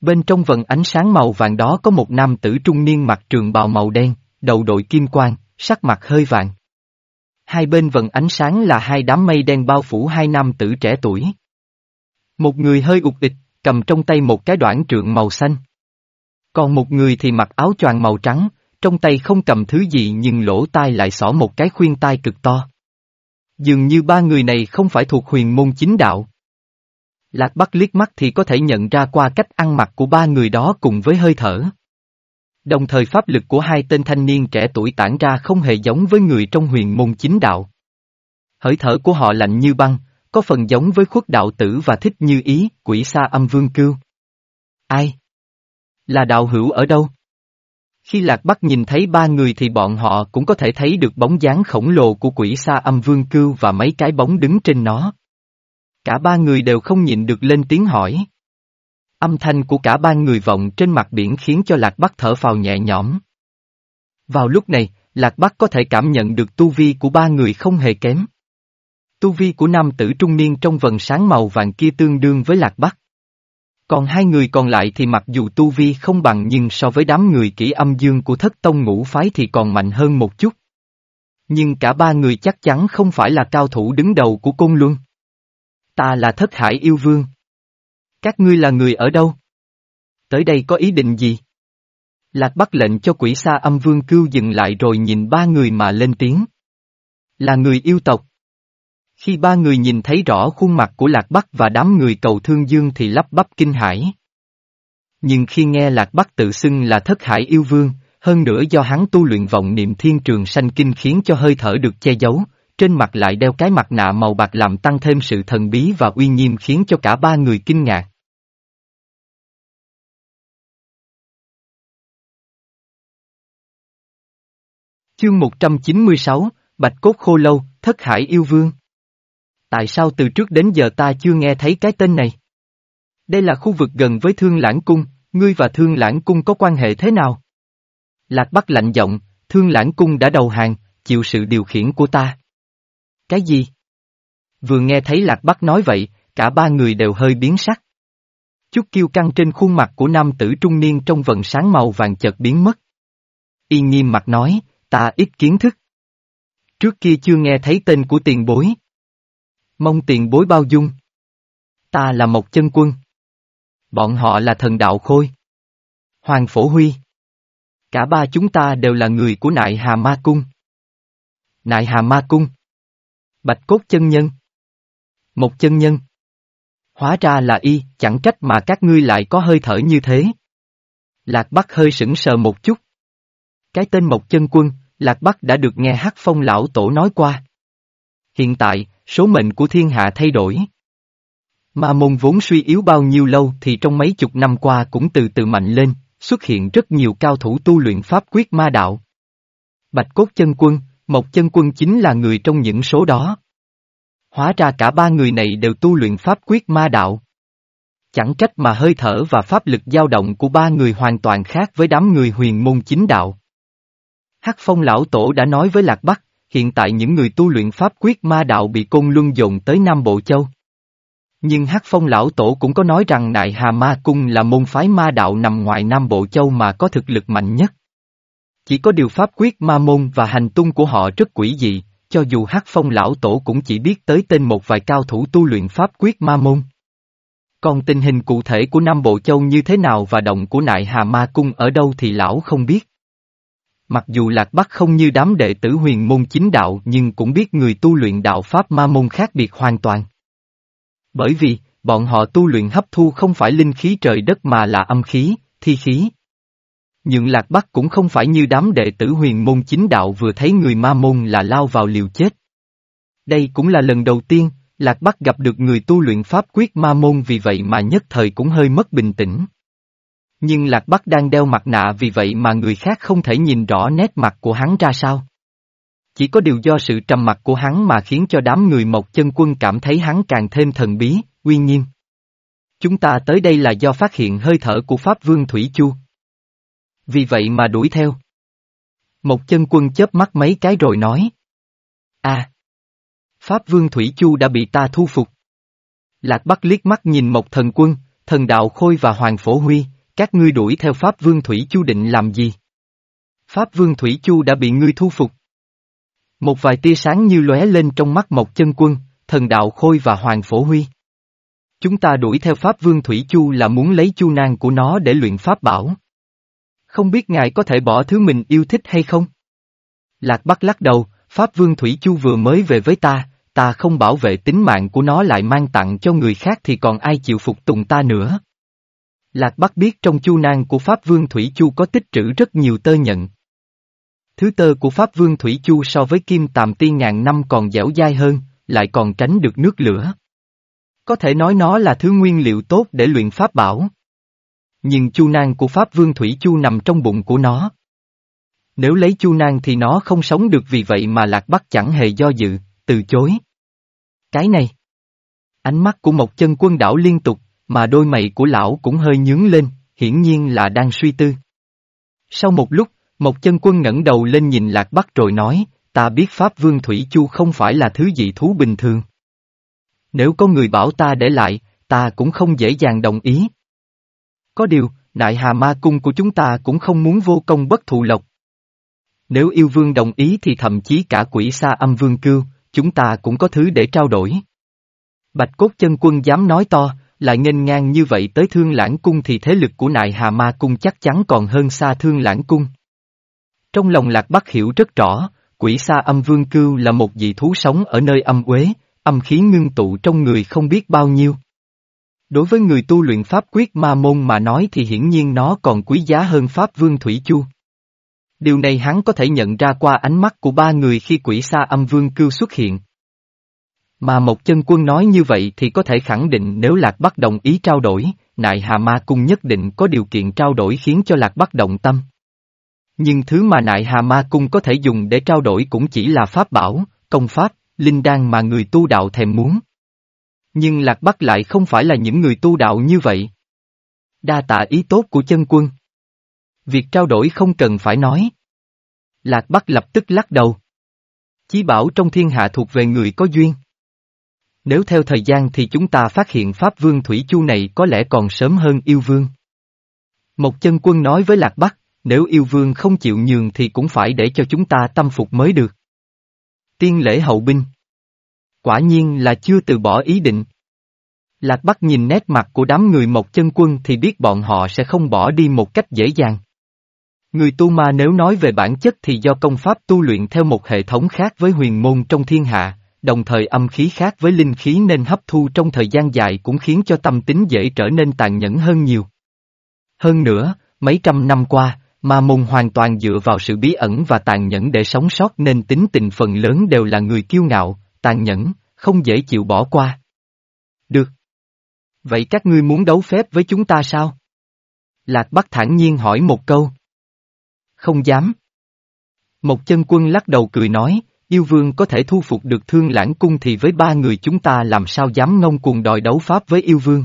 Speaker 1: Bên trong vần ánh sáng màu vàng đó có một nam tử trung niên mặc trường bào màu đen, đầu đội kim quang, sắc mặt hơi vàng. Hai bên vần ánh sáng là hai đám mây đen bao phủ hai nam tử trẻ tuổi. Một người hơi ục ịch, cầm trong tay một cái đoạn trượng màu xanh. Còn một người thì mặc áo choàng màu trắng, trong tay không cầm thứ gì nhưng lỗ tai lại xỏ một cái khuyên tai cực to. Dường như ba người này không phải thuộc huyền môn chính đạo. Lạc Bắc liếc mắt thì có thể nhận ra qua cách ăn mặc của ba người đó cùng với hơi thở. Đồng thời pháp lực của hai tên thanh niên trẻ tuổi tản ra không hề giống với người trong huyền môn chính đạo. Hơi thở của họ lạnh như băng, có phần giống với khuất đạo tử và thích như ý, quỷ sa âm vương cưu. Ai? Là đạo hữu ở đâu? Khi Lạc Bắc nhìn thấy ba người thì bọn họ cũng có thể thấy được bóng dáng khổng lồ của quỷ sa âm vương cưu và mấy cái bóng đứng trên nó. Cả ba người đều không nhịn được lên tiếng hỏi. Âm thanh của cả ba người vọng trên mặt biển khiến cho Lạc Bắc thở phào nhẹ nhõm. Vào lúc này, Lạc Bắc có thể cảm nhận được tu vi của ba người không hề kém. Tu vi của nam tử trung niên trong vần sáng màu vàng kia tương đương với Lạc Bắc. Còn hai người còn lại thì mặc dù tu vi không bằng nhưng so với đám người kỹ âm dương của thất tông ngũ phái thì còn mạnh hơn một chút. Nhưng cả ba người chắc chắn không phải là cao thủ đứng đầu của cung Luân. Ta là thất hải yêu vương. Các ngươi là người ở đâu? Tới đây có ý định gì? Lạc bắt lệnh cho quỷ sa âm vương cưu dừng lại rồi nhìn ba người mà lên tiếng. Là người yêu tộc. Khi ba người nhìn thấy rõ khuôn mặt của Lạc Bắc và đám người cầu thương dương thì lắp bắp kinh hãi. Nhưng khi nghe Lạc Bắc tự xưng là thất hải yêu vương, hơn nữa do hắn tu luyện vọng niệm thiên trường sanh kinh khiến cho hơi thở được che giấu, trên mặt lại đeo cái mặt nạ màu bạc làm tăng thêm sự thần bí và uy nghiêm khiến cho cả ba người kinh ngạc. Chương 196, Bạch Cốt Khô Lâu, Thất Hải Yêu Vương Tại sao từ trước đến giờ ta chưa nghe thấy cái tên này? Đây là khu vực gần với Thương Lãng Cung, ngươi và Thương Lãng Cung có quan hệ thế nào? Lạc Bắc lạnh giọng, Thương Lãng Cung đã đầu hàng, chịu sự điều khiển của ta. Cái gì? Vừa nghe thấy Lạc Bắc nói vậy, cả ba người đều hơi biến sắc. Chút kiêu căng trên khuôn mặt của nam tử trung niên trong vần sáng màu vàng chợt biến mất. Y nghiêm mặt nói, ta ít kiến thức. Trước kia chưa nghe thấy tên của tiền bối. Mong tiền bối bao dung. Ta là một chân quân. Bọn họ là thần đạo khôi. Hoàng Phổ Huy. Cả ba chúng ta đều là người của Nại Hà Ma Cung. Nại Hà Ma Cung. Bạch cốt chân nhân. Một chân nhân. Hóa ra là y, chẳng trách mà các ngươi lại có hơi thở như thế. Lạc Bắc hơi sững sờ một chút. Cái tên Mộc Chân Quân, Lạc Bắc đã được nghe Hắc Phong lão tổ nói qua. Hiện tại, số mệnh của thiên hạ thay đổi. Ma môn vốn suy yếu bao nhiêu lâu thì trong mấy chục năm qua cũng từ từ mạnh lên, xuất hiện rất nhiều cao thủ tu luyện pháp quyết ma đạo. Bạch cốt chân quân, Mộc chân quân chính là người trong những số đó. Hóa ra cả ba người này đều tu luyện pháp quyết ma đạo. Chẳng trách mà hơi thở và pháp lực dao động của ba người hoàn toàn khác với đám người huyền môn chính đạo. Hắc phong lão tổ đã nói với Lạc Bắc, hiện tại những người tu luyện pháp quyết ma đạo bị côn luân dồn tới Nam Bộ Châu. Nhưng Hắc Phong lão tổ cũng có nói rằng Đại Hà Ma Cung là môn phái ma đạo nằm ngoài Nam Bộ Châu mà có thực lực mạnh nhất. Chỉ có điều pháp quyết ma môn và hành tung của họ rất quỷ dị, cho dù Hắc Phong lão tổ cũng chỉ biết tới tên một vài cao thủ tu luyện pháp quyết ma môn. Còn tình hình cụ thể của Nam Bộ Châu như thế nào và động của Nại Hà Ma Cung ở đâu thì lão không biết. Mặc dù Lạc Bắc không như đám đệ tử huyền môn chính đạo nhưng cũng biết người tu luyện đạo Pháp ma môn khác biệt hoàn toàn. Bởi vì, bọn họ tu luyện hấp thu không phải linh khí trời đất mà là âm khí, thi khí. Nhưng Lạc Bắc cũng không phải như đám đệ tử huyền môn chính đạo vừa thấy người ma môn là lao vào liều chết. Đây cũng là lần đầu tiên, Lạc Bắc gặp được người tu luyện pháp quyết ma môn vì vậy mà nhất thời cũng hơi mất bình tĩnh. Nhưng Lạc Bắc đang đeo mặt nạ vì vậy mà người khác không thể nhìn rõ nét mặt của hắn ra sao. Chỉ có điều do sự trầm mặc của hắn mà khiến cho đám người Mộc chân quân cảm thấy hắn càng thêm thần bí, uy nghiêm. Chúng ta tới đây là do phát hiện hơi thở của Pháp Vương Thủy Chu. Vì vậy mà đuổi theo. Mộc chân quân chớp mắt mấy cái rồi nói. À! Pháp Vương Thủy Chu đã bị ta thu phục. Lạc Bắc liếc mắt nhìn Mộc thần quân, thần đạo Khôi và Hoàng Phổ Huy, các ngươi đuổi theo Pháp Vương Thủy Chu định làm gì? Pháp Vương Thủy Chu đã bị ngươi thu phục. Một vài tia sáng như lóe lên trong mắt Mộc chân quân, thần đạo Khôi và Hoàng Phổ Huy. Chúng ta đuổi theo Pháp Vương Thủy Chu là muốn lấy chu nang của nó để luyện Pháp bảo. Không biết ngài có thể bỏ thứ mình yêu thích hay không? Lạc Bắc lắc đầu, Pháp Vương Thủy Chu vừa mới về với ta, ta không bảo vệ tính mạng của nó lại mang tặng cho người khác thì còn ai chịu phục tùng ta nữa. Lạc Bắc biết trong chu nang của Pháp Vương Thủy Chu có tích trữ rất nhiều tơ nhận. Thứ tơ của Pháp Vương Thủy Chu so với kim tàm tiên ngàn năm còn dẻo dai hơn, lại còn tránh được nước lửa. Có thể nói nó là thứ nguyên liệu tốt để luyện Pháp bảo. Nhưng chu nang của Pháp Vương Thủy Chu nằm trong bụng của nó. Nếu lấy chu nang thì nó không sống được vì vậy mà Lạc Bắc chẳng hề do dự, từ chối. Cái này. Ánh mắt của một chân quân đảo liên tục, mà đôi mày của lão cũng hơi nhướng lên, hiển nhiên là đang suy tư. Sau một lúc, một chân quân ngẩng đầu lên nhìn Lạc Bắc rồi nói, ta biết Pháp Vương Thủy Chu không phải là thứ dị thú bình thường. Nếu có người bảo ta để lại, ta cũng không dễ dàng đồng ý. Có điều, Đại Hà Ma Cung của chúng ta cũng không muốn vô công bất thụ lộc. Nếu yêu vương đồng ý thì thậm chí cả quỷ sa âm vương cưu, chúng ta cũng có thứ để trao đổi. Bạch cốt chân quân dám nói to, lại nghênh ngang như vậy tới thương lãng cung thì thế lực của nại hà ma cung chắc chắn còn hơn xa thương lãng cung. Trong lòng lạc bắc hiểu rất rõ, quỷ sa âm vương cưu là một dị thú sống ở nơi âm uế, âm khí ngưng tụ trong người không biết bao nhiêu. Đối với người tu luyện pháp quyết ma môn mà nói thì hiển nhiên nó còn quý giá hơn pháp vương thủy chu. Điều này hắn có thể nhận ra qua ánh mắt của ba người khi quỷ sa âm vương cưu xuất hiện. Mà một chân quân nói như vậy thì có thể khẳng định nếu Lạc Bắc đồng ý trao đổi, Nại Hà Ma Cung nhất định có điều kiện trao đổi khiến cho Lạc Bắc động tâm. Nhưng thứ mà Nại Hà Ma Cung có thể dùng để trao đổi cũng chỉ là pháp bảo, công pháp, linh đan mà người tu đạo thèm muốn. Nhưng Lạc Bắc lại không phải là những người tu đạo như vậy. Đa tạ ý tốt của chân quân. Việc trao đổi không cần phải nói. Lạc Bắc lập tức lắc đầu. Chí bảo trong thiên hạ thuộc về người có duyên. Nếu theo thời gian thì chúng ta phát hiện Pháp Vương Thủy Chu này có lẽ còn sớm hơn yêu vương. Một chân quân nói với Lạc Bắc, nếu yêu vương không chịu nhường thì cũng phải để cho chúng ta tâm phục mới được. Tiên lễ hậu binh. Quả nhiên là chưa từ bỏ ý định. Lạc Bắc nhìn nét mặt của đám người một chân quân thì biết bọn họ sẽ không bỏ đi một cách dễ dàng. Người tu ma nếu nói về bản chất thì do công pháp tu luyện theo một hệ thống khác với huyền môn trong thiên hạ, đồng thời âm khí khác với linh khí nên hấp thu trong thời gian dài cũng khiến cho tâm tính dễ trở nên tàn nhẫn hơn nhiều. Hơn nữa, mấy trăm năm qua, Ma môn hoàn toàn dựa vào sự bí ẩn và tàn nhẫn để sống sót nên tính tình phần lớn đều là người kiêu ngạo, tàn nhẫn, không dễ chịu bỏ qua. Được. Vậy các ngươi muốn đấu phép với chúng ta sao? Lạc Bắc thản nhiên hỏi một câu. Không dám. Một chân quân lắc đầu cười nói, yêu vương có thể thu phục được thương lãng cung thì với ba người chúng ta làm sao dám ngông cuồng đòi đấu pháp với yêu vương.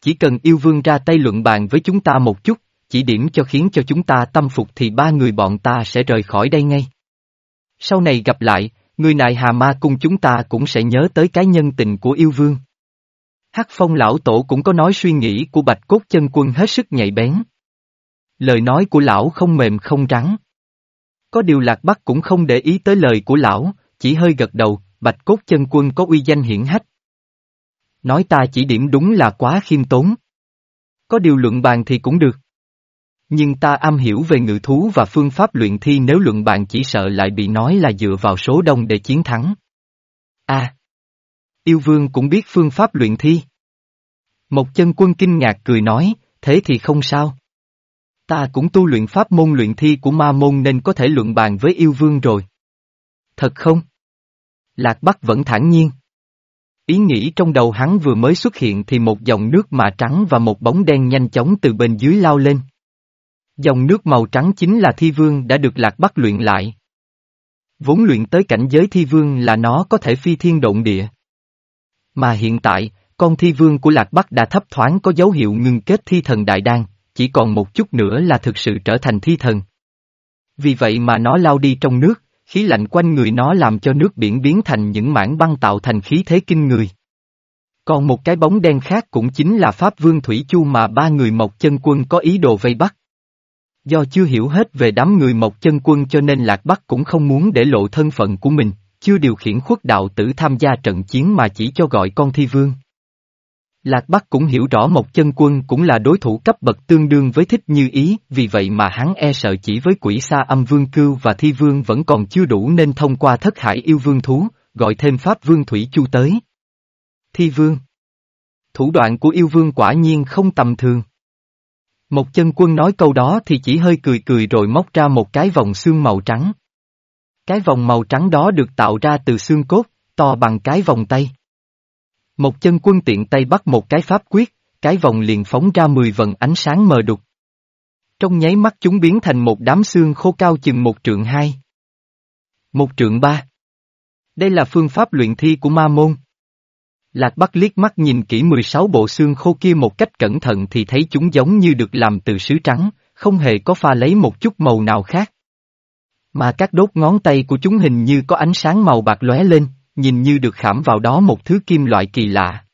Speaker 1: Chỉ cần yêu vương ra tay luận bàn với chúng ta một chút, chỉ điểm cho khiến cho chúng ta tâm phục thì ba người bọn ta sẽ rời khỏi đây ngay. Sau này gặp lại, người nại hà ma cung chúng ta cũng sẽ nhớ tới cái nhân tình của yêu vương. Hắc phong lão tổ cũng có nói suy nghĩ của bạch cốt chân quân hết sức nhạy bén. Lời nói của lão không mềm không rắn. Có điều lạc bắc cũng không để ý tới lời của lão, chỉ hơi gật đầu, bạch cốt chân quân có uy danh hiển hách. Nói ta chỉ điểm đúng là quá khiêm tốn. Có điều luận bàn thì cũng được. Nhưng ta am hiểu về ngự thú và phương pháp luyện thi nếu luận bàn chỉ sợ lại bị nói là dựa vào số đông để chiến thắng. a à, Yêu vương cũng biết phương pháp luyện thi. Một chân quân kinh ngạc cười nói, thế thì không sao. Ta cũng tu luyện pháp môn luyện thi của ma môn nên có thể luận bàn với yêu vương rồi. Thật không? Lạc Bắc vẫn thản nhiên. Ý nghĩ trong đầu hắn vừa mới xuất hiện thì một dòng nước mạ trắng và một bóng đen nhanh chóng từ bên dưới lao lên. Dòng nước màu trắng chính là thi vương đã được Lạc Bắc luyện lại. Vốn luyện tới cảnh giới thi vương là nó có thể phi thiên động địa. Mà hiện tại, con thi vương của Lạc Bắc đã thấp thoáng có dấu hiệu ngừng kết thi thần đại đan, chỉ còn một chút nữa là thực sự trở thành thi thần. Vì vậy mà nó lao đi trong nước, khí lạnh quanh người nó làm cho nước biển biến thành những mảng băng tạo thành khí thế kinh người. Còn một cái bóng đen khác cũng chính là Pháp Vương Thủy Chu mà ba người Mộc Chân Quân có ý đồ vây bắt. Do chưa hiểu hết về đám người Mộc Chân Quân cho nên Lạc Bắc cũng không muốn để lộ thân phận của mình, chưa điều khiển khuất đạo tử tham gia trận chiến mà chỉ cho gọi con thi vương. Lạc Bắc cũng hiểu rõ Mộc Chân Quân cũng là đối thủ cấp bậc tương đương với thích như ý, vì vậy mà hắn e sợ chỉ với quỷ sa âm vương cưu và thi vương vẫn còn chưa đủ nên thông qua thất hải yêu vương thú, gọi thêm pháp vương thủy chu tới. Thi vương Thủ đoạn của yêu vương quả nhiên không tầm thường. Một chân quân nói câu đó thì chỉ hơi cười cười rồi móc ra một cái vòng xương màu trắng. Cái vòng màu trắng đó được tạo ra từ xương cốt, to bằng cái vòng tay. Một chân quân tiện tay bắt một cái pháp quyết, cái vòng liền phóng ra mười vần ánh sáng mờ đục. Trong nháy mắt chúng biến thành một đám xương khô cao chừng một trượng hai. Một trượng ba. Đây là phương pháp luyện thi của ma môn. Lạc Bắc liếc mắt nhìn kỹ 16 bộ xương khô kia một cách cẩn thận thì thấy chúng giống như được làm từ sứ trắng, không hề có pha lấy một chút màu nào khác. Mà các đốt ngón tay của chúng hình như có ánh sáng màu bạc lóe lên, nhìn như được khảm vào đó một thứ kim loại kỳ lạ.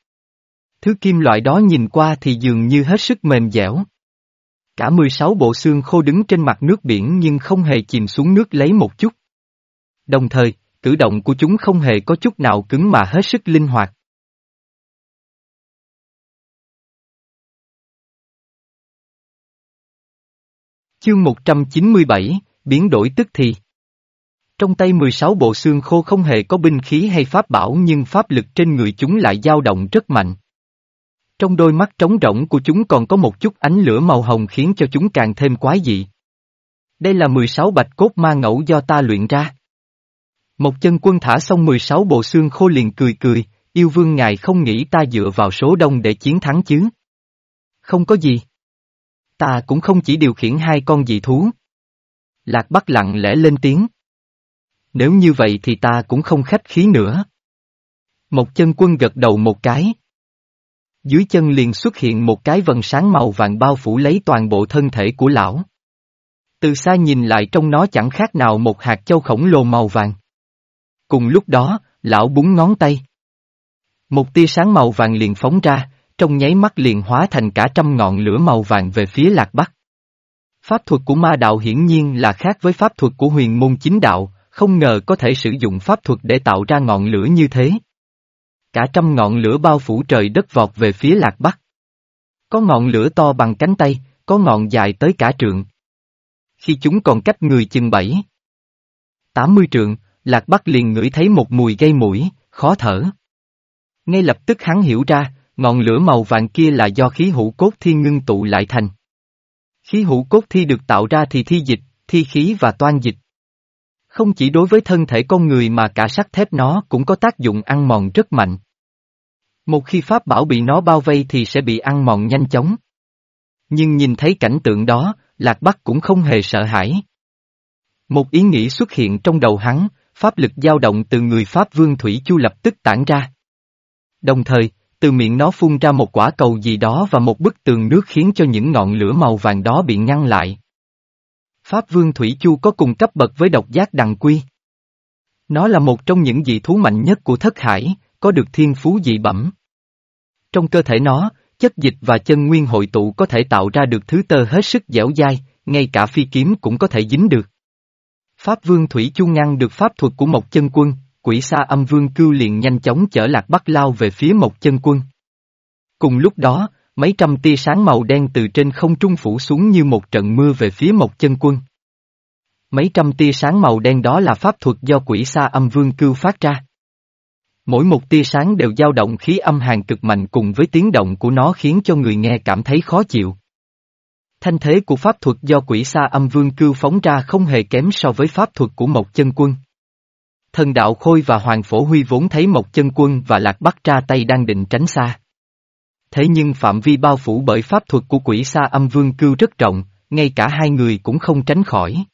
Speaker 1: Thứ kim loại đó nhìn qua thì dường như hết sức mềm dẻo. Cả 16 bộ xương khô đứng trên mặt nước biển nhưng không hề chìm xuống nước lấy một chút. Đồng thời, cử động của chúng không hề có chút nào cứng mà hết sức linh hoạt. Chương 197, biến đổi tức thì. Trong tay 16 bộ xương khô không hề có binh khí hay pháp bảo nhưng pháp lực trên người chúng lại dao động rất mạnh. Trong đôi mắt trống rỗng của chúng còn có một chút ánh lửa màu hồng khiến cho chúng càng thêm quái dị. Đây là 16 bạch cốt ma ngẫu do ta luyện ra. Một chân quân thả xong 16 bộ xương khô liền cười cười, yêu vương ngài không nghĩ ta dựa vào số đông để chiến thắng chứ. Không có gì. Ta cũng không chỉ điều khiển hai con dị thú. Lạc Bắc lặng lẽ lên tiếng. Nếu như vậy thì ta cũng không khách khí nữa. Một chân quân gật đầu một cái. Dưới chân liền xuất hiện một cái vần sáng màu vàng bao phủ lấy toàn bộ thân thể của lão. Từ xa nhìn lại trong nó chẳng khác nào một hạt châu khổng lồ màu vàng. Cùng lúc đó, lão búng ngón tay. Một tia sáng màu vàng liền phóng ra, trong nháy mắt liền hóa thành cả trăm ngọn lửa màu vàng về phía lạc bắc. Pháp thuật của ma đạo hiển nhiên là khác với pháp thuật của huyền môn chính đạo, không ngờ có thể sử dụng pháp thuật để tạo ra ngọn lửa như thế. Cả trăm ngọn lửa bao phủ trời đất vọt về phía lạc bắc. Có ngọn lửa to bằng cánh tay, có ngọn dài tới cả trượng. Khi chúng còn cách người chừng bảy. tám mươi trượng, lạc bắc liền ngửi thấy một mùi gây mũi, khó thở. Ngay lập tức hắn hiểu ra, ngọn lửa màu vàng kia là do khí hữu cốt thiên ngưng tụ lại thành. Khí hữu cốt thi được tạo ra thì thi dịch, thi khí và toan dịch. Không chỉ đối với thân thể con người mà cả sắt thép nó cũng có tác dụng ăn mòn rất mạnh. Một khi pháp bảo bị nó bao vây thì sẽ bị ăn mòn nhanh chóng. Nhưng nhìn thấy cảnh tượng đó, Lạc Bắc cũng không hề sợ hãi. Một ý nghĩ xuất hiện trong đầu hắn, pháp lực dao động từ người Pháp Vương Thủy Chu lập tức tản ra. Đồng thời, từ miệng nó phun ra một quả cầu gì đó và một bức tường nước khiến cho những ngọn lửa màu vàng đó bị ngăn lại. Pháp Vương Thủy Chu có cùng cấp bậc với độc giác đằng quy. Nó là một trong những dị thú mạnh nhất của thất hải, có được thiên phú dị bẩm. Trong cơ thể nó, chất dịch và chân nguyên hội tụ có thể tạo ra được thứ tơ hết sức dẻo dai, ngay cả phi kiếm cũng có thể dính được. Pháp Vương Thủy Chu ngăn được pháp thuật của Mộc chân quân, quỷ sa âm vương cưu liền nhanh chóng chở lạc bắc lao về phía Mộc chân quân. Cùng lúc đó, mấy trăm tia sáng màu đen từ trên không trung phủ xuống như một trận mưa về phía Mộc chân quân. Mấy trăm tia sáng màu đen đó là pháp thuật do quỷ sa âm vương cưu phát ra. Mỗi một tia sáng đều dao động khí âm hàn cực mạnh cùng với tiếng động của nó khiến cho người nghe cảm thấy khó chịu. Thanh thế của pháp thuật do quỷ sa âm vương cưu phóng ra không hề kém so với pháp thuật của Mộc chân quân. Thần đạo khôi và hoàng phổ huy vốn thấy Mộc chân quân và lạc bắc ra tay đang định tránh xa. Thế nhưng phạm vi bao phủ bởi pháp thuật của quỷ sa âm vương cưu rất rộng, ngay cả hai người cũng không tránh khỏi.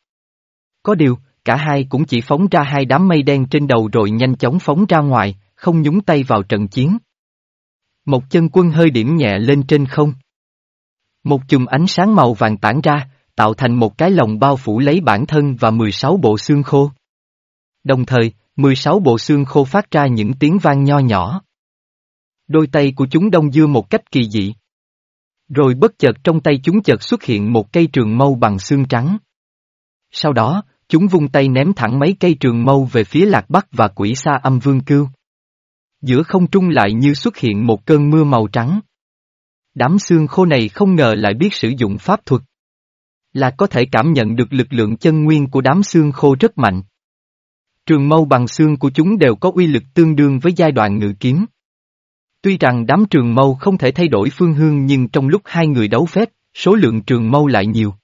Speaker 1: Có điều, cả hai cũng chỉ phóng ra hai đám mây đen trên đầu rồi nhanh chóng phóng ra ngoài, không nhúng tay vào trận chiến. Một chân quân hơi điểm nhẹ lên trên không. Một chùm ánh sáng màu vàng tản ra, tạo thành một cái lồng bao phủ lấy bản thân và 16 bộ xương khô. Đồng thời, 16 bộ xương khô phát ra những tiếng vang nho nhỏ. Đôi tay của chúng đông dưa một cách kỳ dị. Rồi bất chợt trong tay chúng chợt xuất hiện một cây trường mâu bằng xương trắng. Sau đó, chúng vung tay ném thẳng mấy cây trường mâu về phía lạc bắc và quỷ sa âm vương cưu. Giữa không trung lại như xuất hiện một cơn mưa màu trắng. Đám xương khô này không ngờ lại biết sử dụng pháp thuật. Là có thể cảm nhận được lực lượng chân nguyên của đám xương khô rất mạnh. Trường mâu bằng xương của chúng đều có uy lực tương đương với giai đoạn ngự kiếm. Tuy rằng đám trường mâu không thể thay đổi phương hướng nhưng trong lúc hai người đấu phép, số lượng trường mâu lại nhiều.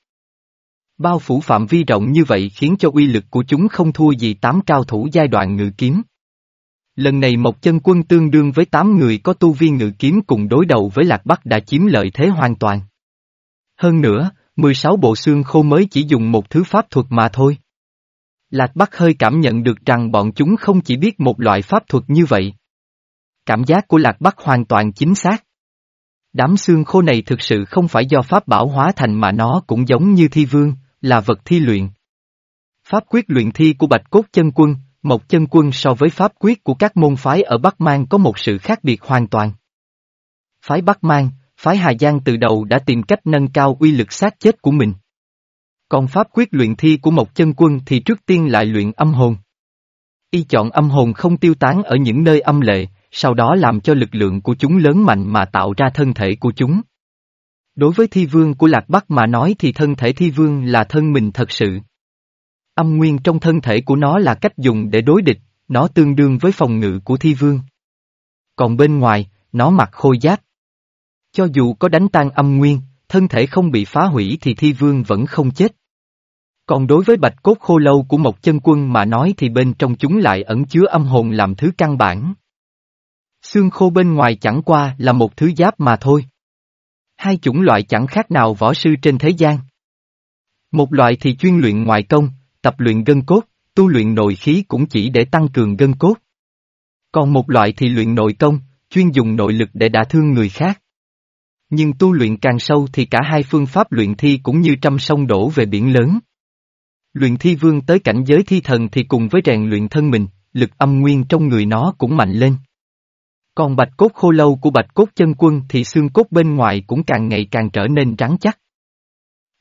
Speaker 1: Bao phủ phạm vi rộng như vậy khiến cho uy lực của chúng không thua gì tám cao thủ giai đoạn ngự kiếm. Lần này một chân quân tương đương với tám người có tu vi ngự kiếm cùng đối đầu với Lạc Bắc đã chiếm lợi thế hoàn toàn. Hơn nữa, 16 bộ xương khô mới chỉ dùng một thứ pháp thuật mà thôi. Lạc Bắc hơi cảm nhận được rằng bọn chúng không chỉ biết một loại pháp thuật như vậy. Cảm giác của Lạc Bắc hoàn toàn chính xác. Đám xương khô này thực sự không phải do pháp bảo hóa thành mà nó cũng giống như thi vương, là vật thi luyện. Pháp quyết luyện thi của Bạch Cốt Chân Quân, Mộc Chân Quân so với pháp quyết của các môn phái ở Bắc Mang có một sự khác biệt hoàn toàn. Phái Bắc Mang, phái Hà Giang từ đầu đã tìm cách nâng cao uy lực sát chết của mình. Còn pháp quyết luyện thi của Mộc Chân Quân thì trước tiên lại luyện âm hồn. Y chọn âm hồn không tiêu tán ở những nơi âm lệ, sau đó làm cho lực lượng của chúng lớn mạnh mà tạo ra thân thể của chúng. Đối với thi vương của Lạc Bắc mà nói thì thân thể thi vương là thân mình thật sự. Âm nguyên trong thân thể của nó là cách dùng để đối địch, nó tương đương với phòng ngự của thi vương. Còn bên ngoài, nó mặc khôi giáp. Cho dù có đánh tan âm nguyên, thân thể không bị phá hủy thì thi vương vẫn không chết. Còn đối với bạch cốt khô lâu của một chân quân mà nói thì bên trong chúng lại ẩn chứa âm hồn làm thứ căn bản. Xương khô bên ngoài chẳng qua là một thứ giáp mà thôi. Hai chủng loại chẳng khác nào võ sư trên thế gian. Một loại thì chuyên luyện ngoại công, tập luyện gân cốt, tu luyện nội khí cũng chỉ để tăng cường gân cốt. Còn một loại thì luyện nội công, chuyên dùng nội lực để đả thương người khác. Nhưng tu luyện càng sâu thì cả hai phương pháp luyện thi cũng như trăm sông đổ về biển lớn. Luyện thi vương tới cảnh giới thi thần thì cùng với rèn luyện thân mình, lực âm nguyên trong người nó cũng mạnh lên. Còn bạch cốt khô lâu của bạch cốt chân quân thì xương cốt bên ngoài cũng càng ngày càng trở nên rắn chắc.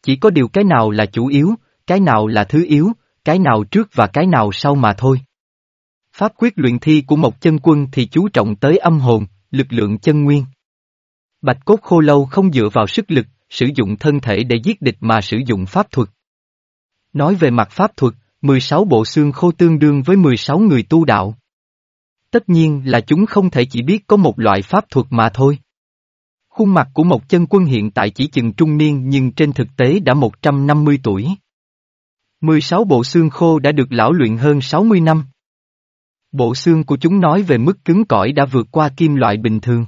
Speaker 1: Chỉ có điều cái nào là chủ yếu, cái nào là thứ yếu, cái nào trước và cái nào sau mà thôi. Pháp quyết luyện thi của một chân quân thì chú trọng tới âm hồn, lực lượng chân nguyên. Bạch cốt khô lâu không dựa vào sức lực, sử dụng thân thể để giết địch mà sử dụng pháp thuật. Nói về mặt pháp thuật, 16 bộ xương khô tương đương với 16 người tu đạo. Tất nhiên là chúng không thể chỉ biết có một loại pháp thuật mà thôi. Khuôn mặt của một chân quân hiện tại chỉ chừng trung niên nhưng trên thực tế đã 150 tuổi. 16 bộ xương khô đã được lão luyện hơn 60 năm. Bộ xương của chúng nói về mức cứng cỏi đã vượt qua kim loại bình thường.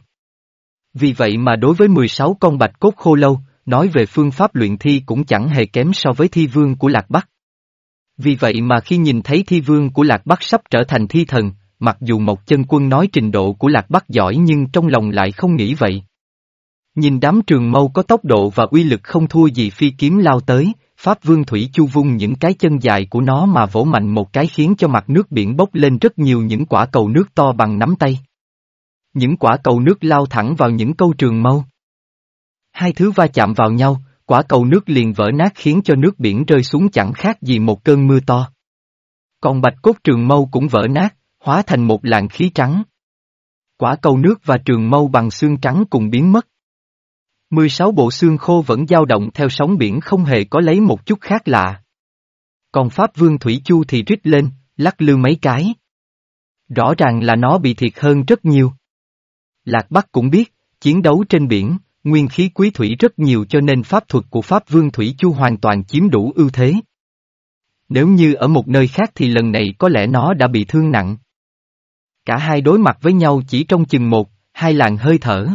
Speaker 1: Vì vậy mà đối với 16 con bạch cốt khô lâu, nói về phương pháp luyện thi cũng chẳng hề kém so với thi vương của Lạc Bắc. Vì vậy mà khi nhìn thấy thi vương của Lạc Bắc sắp trở thành thi thần, mặc dù một chân quân nói trình độ của Lạc Bắc giỏi nhưng trong lòng lại không nghĩ vậy. Nhìn đám trường mâu có tốc độ và uy lực không thua gì phi kiếm lao tới, Pháp Vương Thủy Chu vung những cái chân dài của nó mà vỗ mạnh một cái khiến cho mặt nước biển bốc lên rất nhiều những quả cầu nước to bằng nắm tay. Những quả cầu nước lao thẳng vào những câu trường mâu. Hai thứ va chạm vào nhau, quả cầu nước liền vỡ nát khiến cho nước biển rơi xuống chẳng khác gì một cơn mưa to. Còn bạch cốt trường mâu cũng vỡ nát, hóa thành một làn khí trắng. Quả cầu nước và trường mâu bằng xương trắng cùng biến mất. 16 bộ xương khô vẫn dao động theo sóng biển không hề có lấy một chút khác lạ. Còn Pháp Vương Thủy Chu thì rít lên, lắc lư mấy cái. Rõ ràng là nó bị thiệt hơn rất nhiều. Lạc Bắc cũng biết, chiến đấu trên biển, nguyên khí quý thủy rất nhiều cho nên pháp thuật của Pháp Vương Thủy Chu hoàn toàn chiếm đủ ưu thế. Nếu như ở một nơi khác thì lần này có lẽ nó đã bị thương nặng. Cả hai đối mặt với nhau chỉ trong chừng một, hai làn hơi thở.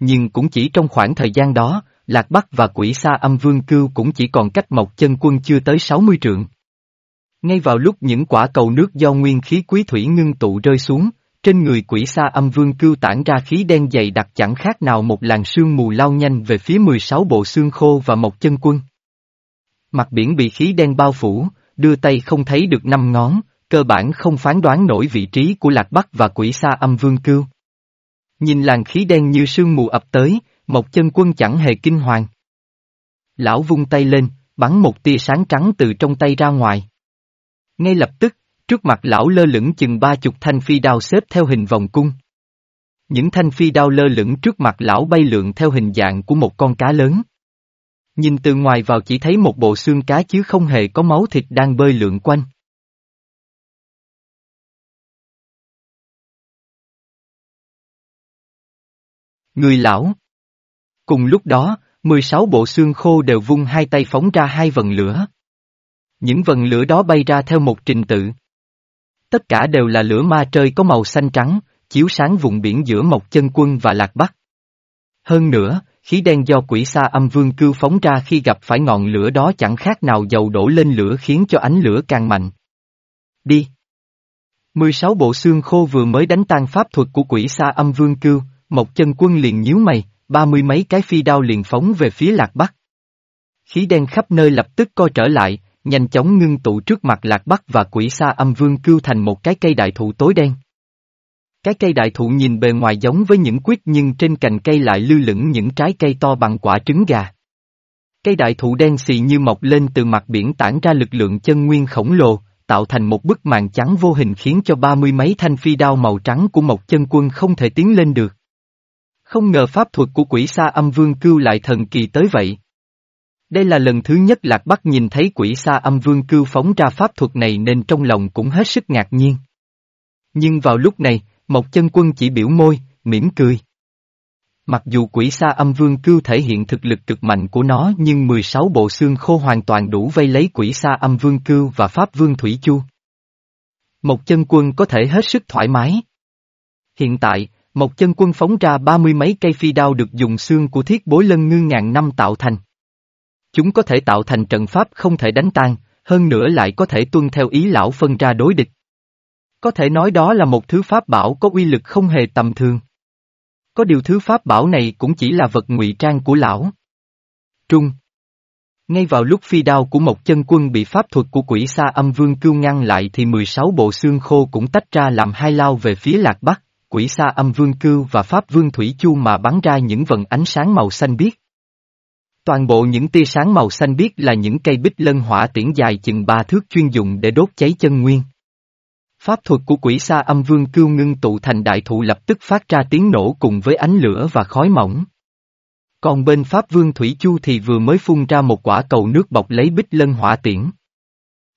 Speaker 1: Nhưng cũng chỉ trong khoảng thời gian đó, Lạc Bắc và quỷ sa âm vương cưu cũng chỉ còn cách mộc chân quân chưa tới 60 trượng. Ngay vào lúc những quả cầu nước do nguyên khí quý thủy ngưng tụ rơi xuống, trên người quỷ sa âm vương cưu tản ra khí đen dày đặc chẳng khác nào một làn sương mù lao nhanh về phía 16 bộ xương khô và một chân quân. Mặt biển bị khí đen bao phủ, đưa tay không thấy được năm ngón, cơ bản không phán đoán nổi vị trí của Lạc Bắc và quỷ sa âm vương cưu. Nhìn làn khí đen như sương mù ập tới, một chân quân chẳng hề kinh hoàng. Lão vung tay lên, bắn một tia sáng trắng từ trong tay ra ngoài. Ngay lập tức, trước mặt lão lơ lửng chừng ba chục thanh phi đao xếp theo hình vòng cung. Những thanh phi đao lơ lửng trước mặt lão bay lượn theo hình dạng của một con cá lớn. Nhìn từ ngoài vào chỉ thấy một bộ xương cá chứ không hề có máu thịt đang bơi lượn quanh. Người lão. Cùng lúc đó, 16 bộ xương khô đều vung hai tay phóng ra hai vần lửa. Những vần lửa đó bay ra theo một trình tự. Tất cả đều là lửa ma trời có màu xanh trắng, chiếu sáng vùng biển giữa Mộc Chân Quân và Lạc Bắc. Hơn nữa, khí đen do quỷ sa âm vương cưu phóng ra khi gặp phải ngọn lửa đó chẳng khác nào dầu đổ lên lửa khiến cho ánh lửa càng mạnh. Đi! 16 bộ xương khô vừa mới đánh tan pháp thuật của quỷ sa âm vương cưu, mộc chân quân liền nhíu mày, ba mươi mấy cái phi đao liền phóng về phía lạc bắc. Khí đen khắp nơi lập tức co trở lại, nhanh chóng ngưng tụ trước mặt lạc bắc và quỷ sa âm vương cưu thành một cái cây đại thụ tối đen. Cái cây đại thụ nhìn bề ngoài giống với những quyết nhưng trên cành cây lại lưu lửng những trái cây to bằng quả trứng gà. Cây đại thụ đen xì như mọc lên từ mặt biển tản ra lực lượng chân nguyên khổng lồ, tạo thành một bức màn trắng vô hình khiến cho ba mươi mấy thanh phi đao màu trắng của một chân quân không thể tiến lên được. Không ngờ pháp thuật của quỷ sa âm vương cưu lại thần kỳ tới vậy. Đây là lần thứ nhất Lạc Bắc nhìn thấy quỷ sa âm vương cưu phóng ra pháp thuật này nên trong lòng cũng hết sức ngạc nhiên. Nhưng vào lúc này, một chân quân chỉ biểu môi, mỉm cười. Mặc dù quỷ sa âm vương cưu thể hiện thực lực cực mạnh của nó nhưng 16 bộ xương khô hoàn toàn đủ vây lấy quỷ sa âm vương cưu và pháp vương thủy chu. Một chân quân có thể hết sức thoải mái. Hiện tại, một chân quân phóng ra ba mươi mấy cây phi đao được dùng xương của thiết bối lân ngư ngàn năm tạo thành. Chúng có thể tạo thành trận pháp không thể đánh tan, hơn nữa lại có thể tuân theo ý lão phân ra đối địch. Có thể nói đó là một thứ pháp bảo có uy lực không hề tầm thường. Có điều thứ pháp bảo này cũng chỉ là vật ngụy trang của lão. Trung Ngay vào lúc phi đao của một chân quân bị pháp thuật của quỷ sa âm vương cưu ngăn lại thì 16 bộ xương khô cũng tách ra làm hai lao về phía lạc bắc quỷ sa âm vương cưu và pháp vương thủy chu mà bắn ra những vần ánh sáng màu xanh biếc. Toàn bộ những tia sáng màu xanh biếc là những cây bích lân hỏa tiễn dài chừng ba thước chuyên dùng để đốt cháy chân nguyên. Pháp thuật của quỷ sa âm vương cưu ngưng tụ thành đại thụ lập tức phát ra tiếng nổ cùng với ánh lửa và khói mỏng. Còn bên Pháp vương Thủy Chu thì vừa mới phun ra một quả cầu nước bọc lấy bích lân hỏa tiễn.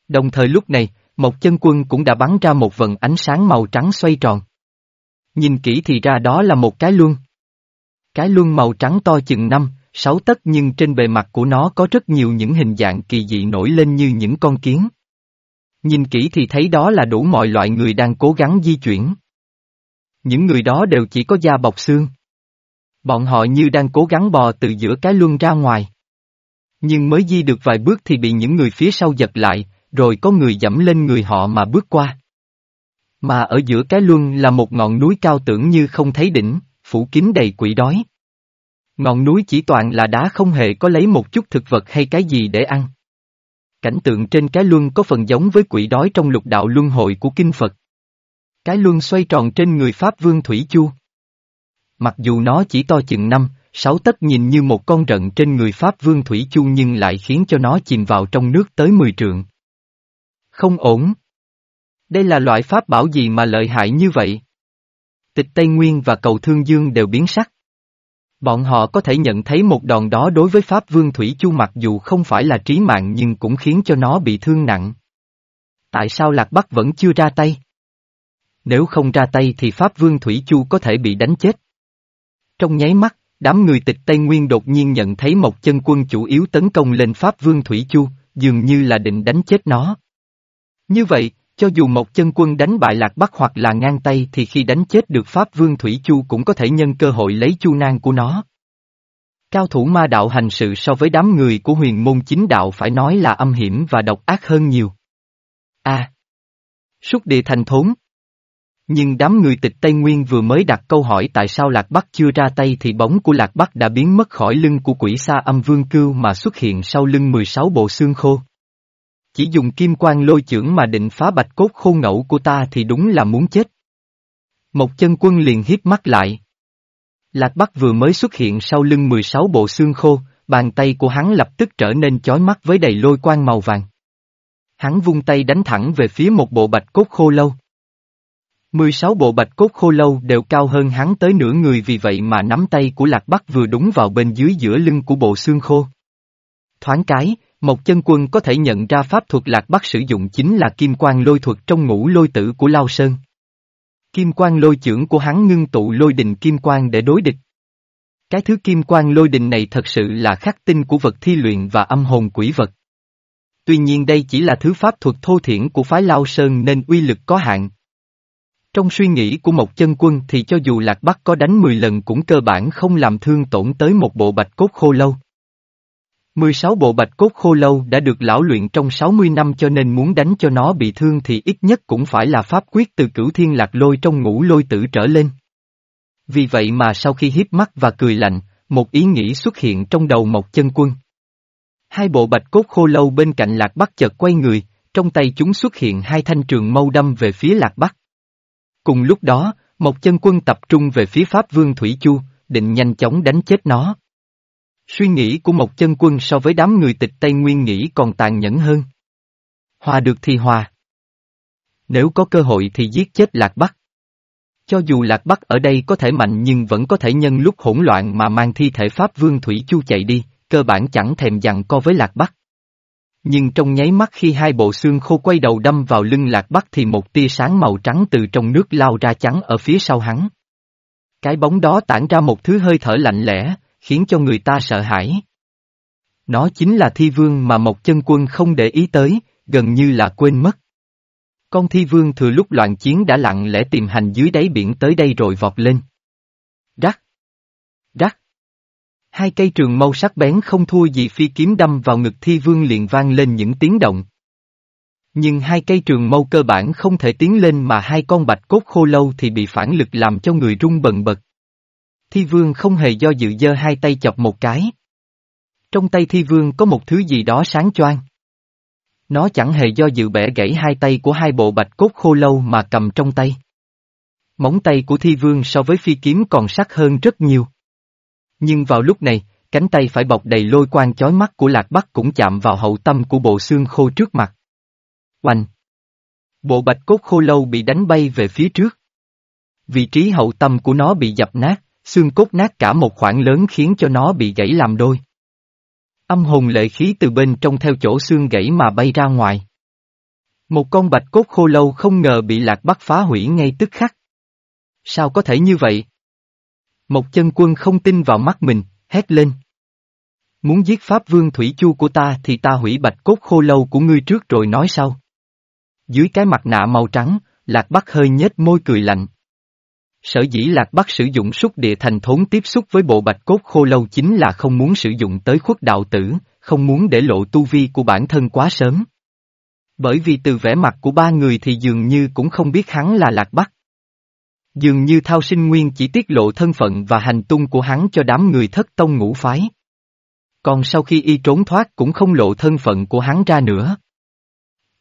Speaker 1: Đồng thời lúc này, một chân quân cũng đã bắn ra một vần ánh sáng màu trắng xoay tròn. Nhìn kỹ thì ra đó là một cái luân. Cái luân màu trắng to chừng năm, sáu tấc nhưng trên bề mặt của nó có rất nhiều những hình dạng kỳ dị nổi lên như những con kiến. Nhìn kỹ thì thấy đó là đủ mọi loại người đang cố gắng di chuyển. Những người đó đều chỉ có da bọc xương. Bọn họ như đang cố gắng bò từ giữa cái luân ra ngoài. Nhưng mới di được vài bước thì bị những người phía sau giật lại, rồi có người dẫm lên người họ mà bước qua. Mà ở giữa cái luân là một ngọn núi cao tưởng như không thấy đỉnh, phủ kín đầy quỷ đói. Ngọn núi chỉ toàn là đá không hề có lấy một chút thực vật hay cái gì để ăn. Cảnh tượng trên cái luân có phần giống với quỷ đói trong lục đạo luân hội của Kinh Phật. Cái luân xoay tròn trên người Pháp Vương Thủy Chu. Mặc dù nó chỉ to chừng năm, sáu tấc nhìn như một con rận trên người Pháp Vương Thủy Chu nhưng lại khiến cho nó chìm vào trong nước tới 10 trượng. Không ổn. Đây là loại pháp bảo gì mà lợi hại như vậy? Tịch Tây Nguyên và cầu Thương Dương đều biến sắc. Bọn họ có thể nhận thấy một đòn đó đối với Pháp Vương Thủy Chu mặc dù không phải là trí mạng nhưng cũng khiến cho nó bị thương nặng. Tại sao Lạc Bắc vẫn chưa ra tay? Nếu không ra tay thì Pháp Vương Thủy Chu có thể bị đánh chết. Trong nháy mắt, đám người tịch Tây Nguyên đột nhiên nhận thấy một chân quân chủ yếu tấn công lên Pháp Vương Thủy Chu, dường như là định đánh chết nó. Như vậy, cho dù một chân quân đánh bại Lạc Bắc hoặc là ngang tay thì khi đánh chết được Pháp Vương Thủy Chu cũng có thể nhân cơ hội lấy chu nang của nó. Cao thủ ma đạo hành sự so với đám người của huyền môn chính đạo phải nói là âm hiểm và độc ác hơn nhiều. A. À, địa thành thốn. Nhưng đám người tịch Tây Nguyên vừa mới đặt câu hỏi tại sao Lạc Bắc chưa ra tay thì bóng của Lạc Bắc đã biến mất khỏi lưng của quỷ sa âm vương cưu mà xuất hiện sau lưng 16 bộ xương khô. Chỉ dùng kim quang lôi chưởng mà định phá bạch cốt khô ngẫu của ta thì đúng là muốn chết. Một chân quân liền hiếp mắt lại. Lạc Bắc vừa mới xuất hiện sau lưng 16 bộ xương khô, bàn tay của hắn lập tức trở nên chói mắt với đầy lôi quang màu vàng. Hắn vung tay đánh thẳng về phía một bộ bạch cốt khô lâu. 16 bộ bạch cốt khô lâu đều cao hơn hắn tới nửa người vì vậy mà nắm tay của Lạc Bắc vừa đúng vào bên dưới giữa lưng của bộ xương khô. Thoáng cái, Mộc chân quân có thể nhận ra pháp thuật Lạc Bắc sử dụng chính là kim quang lôi thuật trong ngũ lôi tử của Lao Sơn. Kim quang lôi trưởng của hắn ngưng tụ lôi đình kim quang để đối địch. Cái thứ kim quang lôi đình này thật sự là khắc tinh của vật thi luyện và âm hồn quỷ vật. Tuy nhiên đây chỉ là thứ pháp thuật thô thiển của phái Lao Sơn nên uy lực có hạn. Trong suy nghĩ của mộc chân quân thì cho dù Lạc Bắc có đánh 10 lần cũng cơ bản không làm thương tổn tới một bộ bạch cốt khô lâu. 16 bộ bạch cốt khô lâu đã được lão luyện trong 60 năm cho nên muốn đánh cho nó bị thương thì ít nhất cũng phải là pháp quyết từ cửu thiên lạc lôi trong ngũ lôi tử trở lên. Vì vậy mà sau khi hiếp mắt và cười lạnh, một ý nghĩ xuất hiện trong đầu một chân quân. Hai bộ bạch cốt khô lâu bên cạnh lạc bắc chợt quay người, trong tay chúng xuất hiện hai thanh trường mâu đâm về phía lạc bắc. Cùng lúc đó, một chân quân tập trung về phía Pháp Vương Thủy Chu, định nhanh chóng đánh chết nó. Suy nghĩ của một chân quân so với đám người tịch Tây Nguyên nghĩ còn tàn nhẫn hơn. Hòa được thì hòa. Nếu có cơ hội thì giết chết Lạc Bắc. Cho dù Lạc Bắc ở đây có thể mạnh nhưng vẫn có thể nhân lúc hỗn loạn mà mang thi thể Pháp Vương Thủy Chu chạy đi, cơ bản chẳng thèm dặn co với Lạc Bắc. Nhưng trong nháy mắt khi hai bộ xương khô quay đầu đâm vào lưng Lạc Bắc thì một tia sáng màu trắng từ trong nước lao ra trắng ở phía sau hắn. Cái bóng đó tản ra một thứ hơi thở lạnh lẽ, khiến cho người ta sợ hãi. Nó chính là thi vương mà một chân quân không để ý tới, gần như là quên mất. Con thi vương thừa lúc loạn chiến đã lặng lẽ tìm hành dưới đáy biển tới đây rồi vọt lên. Rắc! Rắc! Hai cây trường mâu sắc bén không thua gì phi kiếm đâm vào ngực thi vương liền vang lên những tiếng động. Nhưng hai cây trường mâu cơ bản không thể tiến lên mà hai con bạch cốt khô lâu thì bị phản lực làm cho người rung bần bật. Thi vương không hề do dự giơ hai tay chọc một cái. Trong tay thi vương có một thứ gì đó sáng choang. Nó chẳng hề do dự bẻ gãy hai tay của hai bộ bạch cốt khô lâu mà cầm trong tay. Móng tay của thi vương so với phi kiếm còn sắc hơn rất nhiều. Nhưng vào lúc này, cánh tay phải bọc đầy lôi quang chói mắt của lạc bắc cũng chạm vào hậu tâm của bộ xương khô trước mặt. Oanh! Bộ bạch cốt khô lâu bị đánh bay về phía trước. Vị trí hậu tâm của nó bị dập nát, xương cốt nát cả một khoảng lớn khiến cho nó bị gãy làm đôi. Âm hồn lệ khí từ bên trong theo chỗ xương gãy mà bay ra ngoài. Một con bạch cốt khô lâu không ngờ bị lạc bắc phá hủy ngay tức khắc. Sao có thể như vậy? Một chân quân không tin vào mắt mình, hét lên. Muốn giết Pháp Vương Thủy Chu của ta thì ta hủy bạch cốt khô lâu của ngươi trước rồi nói sau. Dưới cái mặt nạ màu trắng, Lạc Bắc hơi nhếch môi cười lạnh. Sở dĩ Lạc Bắc sử dụng xúc địa thành thốn tiếp xúc với bộ bạch cốt khô lâu chính là không muốn sử dụng tới khuất đạo tử, không muốn để lộ tu vi của bản thân quá sớm. Bởi vì từ vẻ mặt của ba người thì dường như cũng không biết hắn là Lạc Bắc. Dường như Thao Sinh Nguyên chỉ tiết lộ thân phận và hành tung của hắn cho đám người thất tông ngũ phái. Còn sau khi y trốn thoát cũng không lộ thân phận của hắn ra nữa.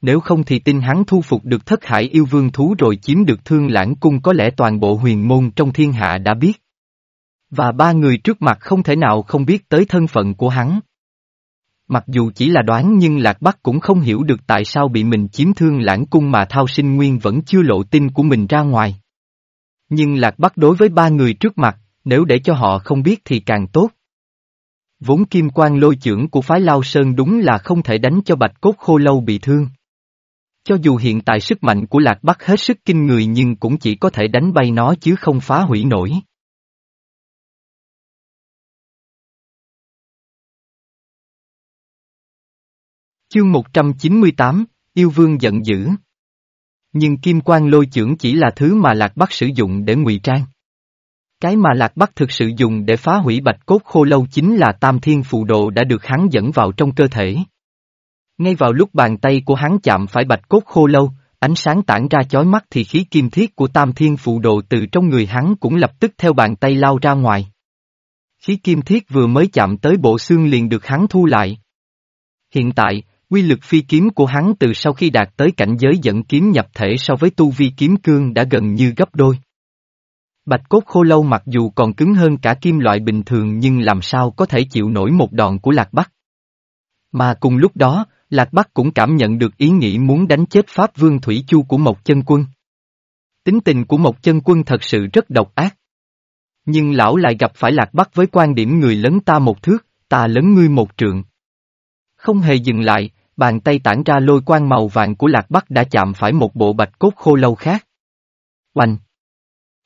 Speaker 1: Nếu không thì tin hắn thu phục được thất hải yêu vương thú rồi chiếm được thương lãng cung có lẽ toàn bộ huyền môn trong thiên hạ đã biết. Và ba người trước mặt không thể nào không biết tới thân phận của hắn. Mặc dù chỉ là đoán nhưng Lạc Bắc cũng không hiểu được tại sao bị mình chiếm thương lãng cung mà Thao Sinh Nguyên vẫn chưa lộ tin của mình ra ngoài. Nhưng Lạc Bắc đối với ba người trước mặt, nếu để cho họ không biết thì càng tốt. Vốn kim quan lôi trưởng của phái Lao Sơn đúng là không thể đánh cho bạch cốt khô lâu bị thương. Cho dù hiện tại sức mạnh của Lạc Bắc hết sức kinh người nhưng cũng chỉ có thể đánh bay nó chứ không phá hủy nổi. Chương 198, Yêu Vương giận dữ. Nhưng kim quang lôi trưởng chỉ là thứ mà Lạc Bắc sử dụng để ngụy trang. Cái mà Lạc Bắc thực sự dùng để phá hủy bạch cốt khô lâu chính là tam thiên phù đồ đã được hắn dẫn vào trong cơ thể. Ngay vào lúc bàn tay của hắn chạm phải bạch cốt khô lâu, ánh sáng tản ra chói mắt thì khí kim thiết của tam thiên phụ đồ từ trong người hắn cũng lập tức theo bàn tay lao ra ngoài. Khí kim thiết vừa mới chạm tới bộ xương liền được hắn thu lại. Hiện tại, quy lực phi kiếm của hắn từ sau khi đạt tới cảnh giới dẫn kiếm nhập thể so với tu vi kiếm cương đã gần như gấp đôi. Bạch cốt khô lâu mặc dù còn cứng hơn cả kim loại bình thường nhưng làm sao có thể chịu nổi một đòn của Lạc Bắc. Mà cùng lúc đó, Lạc Bắc cũng cảm nhận được ý nghĩ muốn đánh chết Pháp Vương Thủy Chu của Mộc Chân Quân. Tính tình của Mộc Chân Quân thật sự rất độc ác. Nhưng lão lại gặp phải Lạc Bắc với quan điểm người lớn ta một thước, ta lớn ngươi một trượng. Không hề dừng lại, bàn tay tản ra lôi quang màu vàng của Lạc Bắc đã chạm phải một bộ bạch cốt khô lâu khác. Oanh!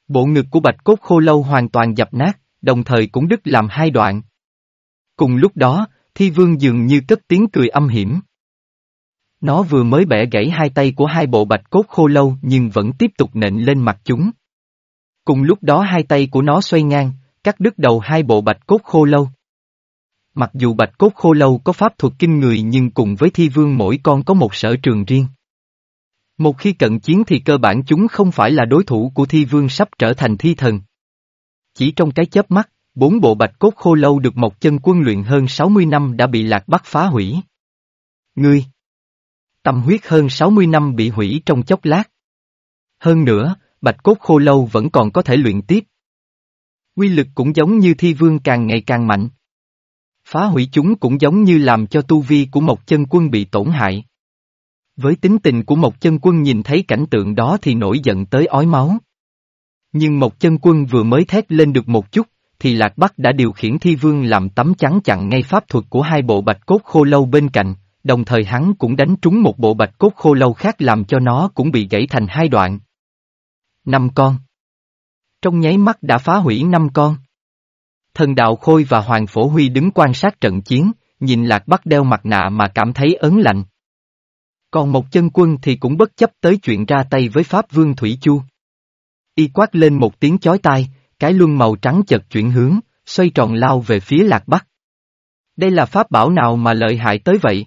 Speaker 1: Bộ ngực của bạch cốt khô lâu hoàn toàn dập nát, đồng thời cũng đứt làm hai đoạn. Cùng lúc đó, thi vương dường như cất tiếng cười âm hiểm. Nó vừa mới bẻ gãy hai tay của hai bộ bạch cốt khô lâu nhưng vẫn tiếp tục nện lên mặt chúng. Cùng lúc đó hai tay của nó xoay ngang, cắt đứt đầu hai bộ bạch cốt khô lâu. Mặc dù bạch cốt khô lâu có pháp thuật kinh người nhưng cùng với thi vương mỗi con có một sở trường riêng. Một khi cận chiến thì cơ bản chúng không phải là đối thủ của thi vương sắp trở thành thi thần. Chỉ trong cái chớp mắt, bốn bộ bạch cốt khô lâu được một chân quân luyện hơn 60 năm đã bị lạc bắt phá hủy. Ngươi! Tâm huyết hơn 60 năm bị hủy trong chốc lát. Hơn nữa, bạch cốt khô lâu vẫn còn có thể luyện tiếp. Quy lực cũng giống như thi vương càng ngày càng mạnh. Phá hủy chúng cũng giống như làm cho tu vi của một chân quân bị tổn hại. Với tính tình của một chân quân nhìn thấy cảnh tượng đó thì nổi giận tới ói máu. Nhưng một chân quân vừa mới thét lên được một chút, thì Lạc Bắc đã điều khiển thi vương làm tấm chắn chặn ngay pháp thuật của hai bộ bạch cốt khô lâu bên cạnh, đồng thời hắn cũng đánh trúng một bộ bạch cốt khô lâu khác làm cho nó cũng bị gãy thành hai đoạn. Năm con. Trong nháy mắt đã phá hủy năm con. Thần đạo Khôi và Hoàng Phổ Huy đứng quan sát trận chiến, nhìn Lạc Bắc đeo mặt nạ mà cảm thấy ớn lạnh. Còn một chân quân thì cũng bất chấp tới chuyện ra tay với Pháp Vương Thủy Chu. Y quát lên một tiếng chói tai, cái luân màu trắng chợt chuyển hướng, xoay tròn lao về phía Lạc Bắc. Đây là pháp bảo nào mà lợi hại tới vậy?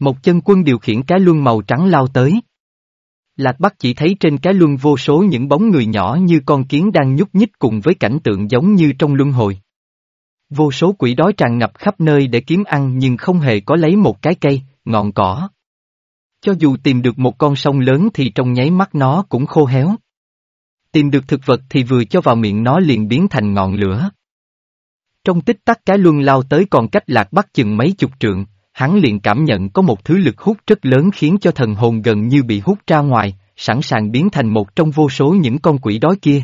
Speaker 1: Một chân quân điều khiển cái luân màu trắng lao tới. Lạc Bắc chỉ thấy trên cái luân vô số những bóng người nhỏ như con kiến đang nhúc nhích cùng với cảnh tượng giống như trong luân hồi. Vô số quỷ đói tràn ngập khắp nơi để kiếm ăn nhưng không hề có lấy một cái cây, ngọn cỏ. Cho dù tìm được một con sông lớn thì trong nháy mắt nó cũng khô héo. Tìm được thực vật thì vừa cho vào miệng nó liền biến thành ngọn lửa. Trong tích tắc cái luân lao tới còn cách lạc bắc chừng mấy chục trượng, hắn liền cảm nhận có một thứ lực hút rất lớn khiến cho thần hồn gần như bị hút ra ngoài, sẵn sàng biến thành một trong vô số những con quỷ đói kia.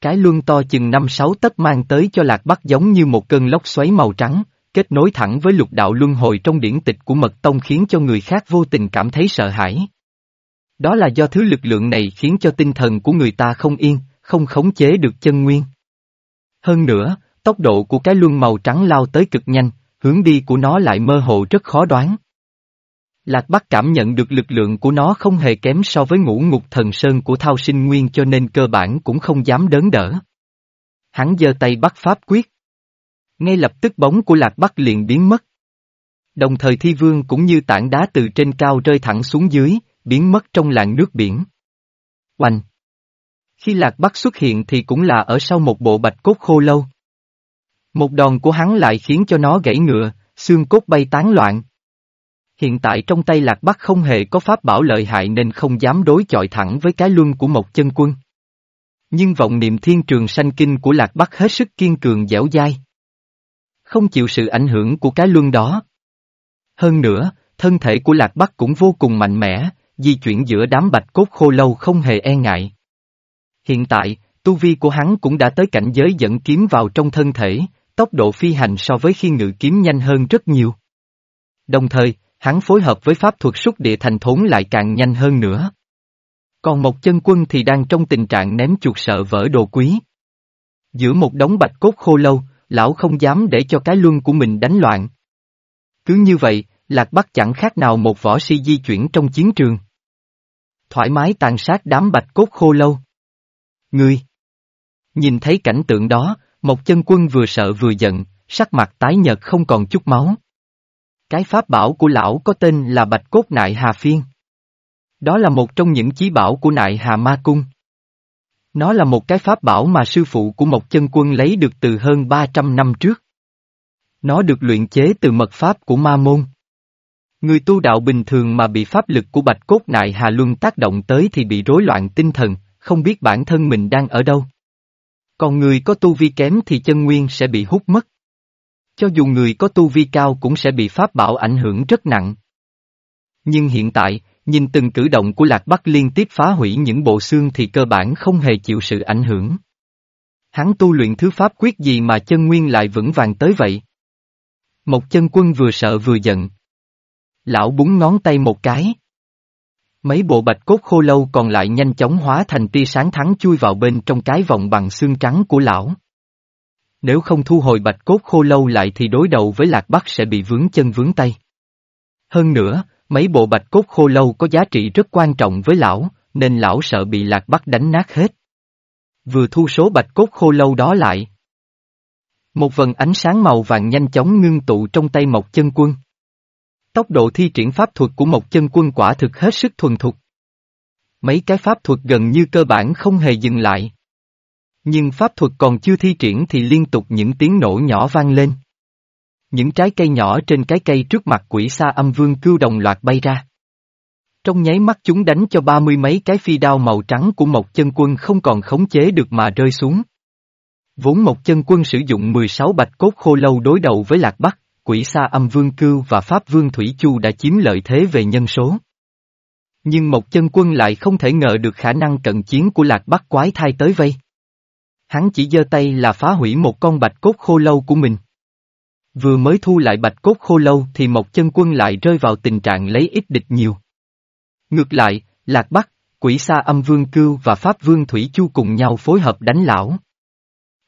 Speaker 1: Cái luân to chừng năm sáu tấc mang tới cho lạc bắc giống như một cơn lốc xoáy màu trắng, kết nối thẳng với lục đạo luân hồi trong điển tịch của mật tông khiến cho người khác vô tình cảm thấy sợ hãi. Đó là do thứ lực lượng này khiến cho tinh thần của người ta không yên, không khống chế được chân nguyên. Hơn nữa, tốc độ của cái luân màu trắng lao tới cực nhanh, hướng đi của nó lại mơ hồ rất khó đoán. Lạc Bắc cảm nhận được lực lượng của nó không hề kém so với ngũ ngục thần sơn của Thao Sinh Nguyên cho nên cơ bản cũng không dám đớn đỡ. Hắn giơ tay bắt pháp quyết. Ngay lập tức bóng của Lạc Bắc liền biến mất. Đồng thời thi vương cũng như tảng đá từ trên cao rơi thẳng xuống dưới, biến mất trong làn nước biển. Oanh! Khi Lạc Bắc xuất hiện thì cũng là ở sau một bộ bạch cốt khô lâu. Một đòn của hắn lại khiến cho nó gãy ngựa, xương cốt bay tán loạn. Hiện tại trong tay Lạc Bắc không hề có pháp bảo lợi hại nên không dám đối chọi thẳng với cái luân của một chân quân. Nhưng vọng niệm thiên trường sanh kinh của Lạc Bắc hết sức kiên cường dẻo dai. Không chịu sự ảnh hưởng của cái luân đó. Hơn nữa, thân thể của Lạc Bắc cũng vô cùng mạnh mẽ, di chuyển giữa đám bạch cốt khô lâu không hề e ngại. Hiện tại, tu vi của hắn cũng đã tới cảnh giới dẫn kiếm vào trong thân thể, tốc độ phi hành so với khi ngự kiếm nhanh hơn rất nhiều. Đồng thời, hắn phối hợp với pháp thuật xúc địa thành thốn lại càng nhanh hơn nữa. Còn một chân quân thì đang trong tình trạng ném chuột sợ vỡ đồ quý. Giữa một đống bạch cốt khô lâu, lão không dám để cho cái luân của mình đánh loạn. Cứ như vậy, Lạc Bắc chẳng khác nào một võ sĩ di chuyển trong chiến trường. Thoải mái tàn sát đám bạch cốt khô lâu. Ngươi! Nhìn thấy cảnh tượng đó, một chân quân vừa sợ vừa giận, sắc mặt tái nhợt không còn chút máu. Cái pháp bảo của lão có tên là Bạch Cốt Nại Hà Phiên. Đó là một trong những chí bảo của Nại Hà Ma Cung. Nó là một cái pháp bảo mà sư phụ của một chân quân lấy được từ hơn 300 năm trước. Nó được luyện chế từ mật pháp của ma môn. Người tu đạo bình thường mà bị pháp lực của Bạch Cốt Nại Hà Luân tác động tới thì bị rối loạn tinh thần, không biết bản thân mình đang ở đâu. Còn người có tu vi kém thì chân nguyên sẽ bị hút mất. Cho dù người có tu vi cao cũng sẽ bị pháp bảo ảnh hưởng rất nặng. Nhưng hiện tại, nhìn từng cử động của Lạc Bắc liên tiếp phá hủy những bộ xương thì cơ bản không hề chịu sự ảnh hưởng. Hắn tu luyện thứ pháp quyết gì mà chân nguyên lại vững vàng tới vậy? Một chân quân vừa sợ vừa giận. Lão búng ngón tay một cái. Mấy bộ bạch cốt khô lâu còn lại nhanh chóng hóa thành tia sáng thắng chui vào bên trong cái vòng bằng xương trắng của lão. Nếu không thu hồi bạch cốt khô lâu lại thì đối đầu với lạc bắc sẽ bị vướng chân vướng tay. Hơn nữa, mấy bộ bạch cốt khô lâu có giá trị rất quan trọng với lão, nên lão sợ bị lạc bắc đánh nát hết. Vừa thu số bạch cốt khô lâu đó lại. Một vần ánh sáng màu vàng nhanh chóng ngưng tụ trong tay mộc chân quân. Tốc độ thi triển pháp thuật của một chân quân quả thực hết sức thuần thục. Mấy cái pháp thuật gần như cơ bản không hề dừng lại. Nhưng pháp thuật còn chưa thi triển thì liên tục những tiếng nổ nhỏ vang lên. Những trái cây nhỏ trên cái cây trước mặt quỷ sa âm vương cưu đồng loạt bay ra. Trong nháy mắt chúng đánh cho ba mươi mấy cái phi đao màu trắng của một chân quân không còn khống chế được mà rơi xuống. Vốn một chân quân sử dụng 16 bạch cốt khô lâu đối đầu với Lạc Bắc, quỷ sa âm vương cưu và pháp vương Thủy Chu đã chiếm lợi thế về nhân số. Nhưng một chân quân lại không thể ngờ được khả năng cận chiến của Lạc Bắc quái thai tới vây. Hắn chỉ giơ tay là phá hủy một con bạch cốt khô lâu của mình. Vừa mới thu lại bạch cốt khô lâu thì một chân quân lại rơi vào tình trạng lấy ít địch nhiều. Ngược lại, Lạc Bắc, quỷ sa âm vương cưu và pháp vương Thủy Chu cùng nhau phối hợp đánh lão.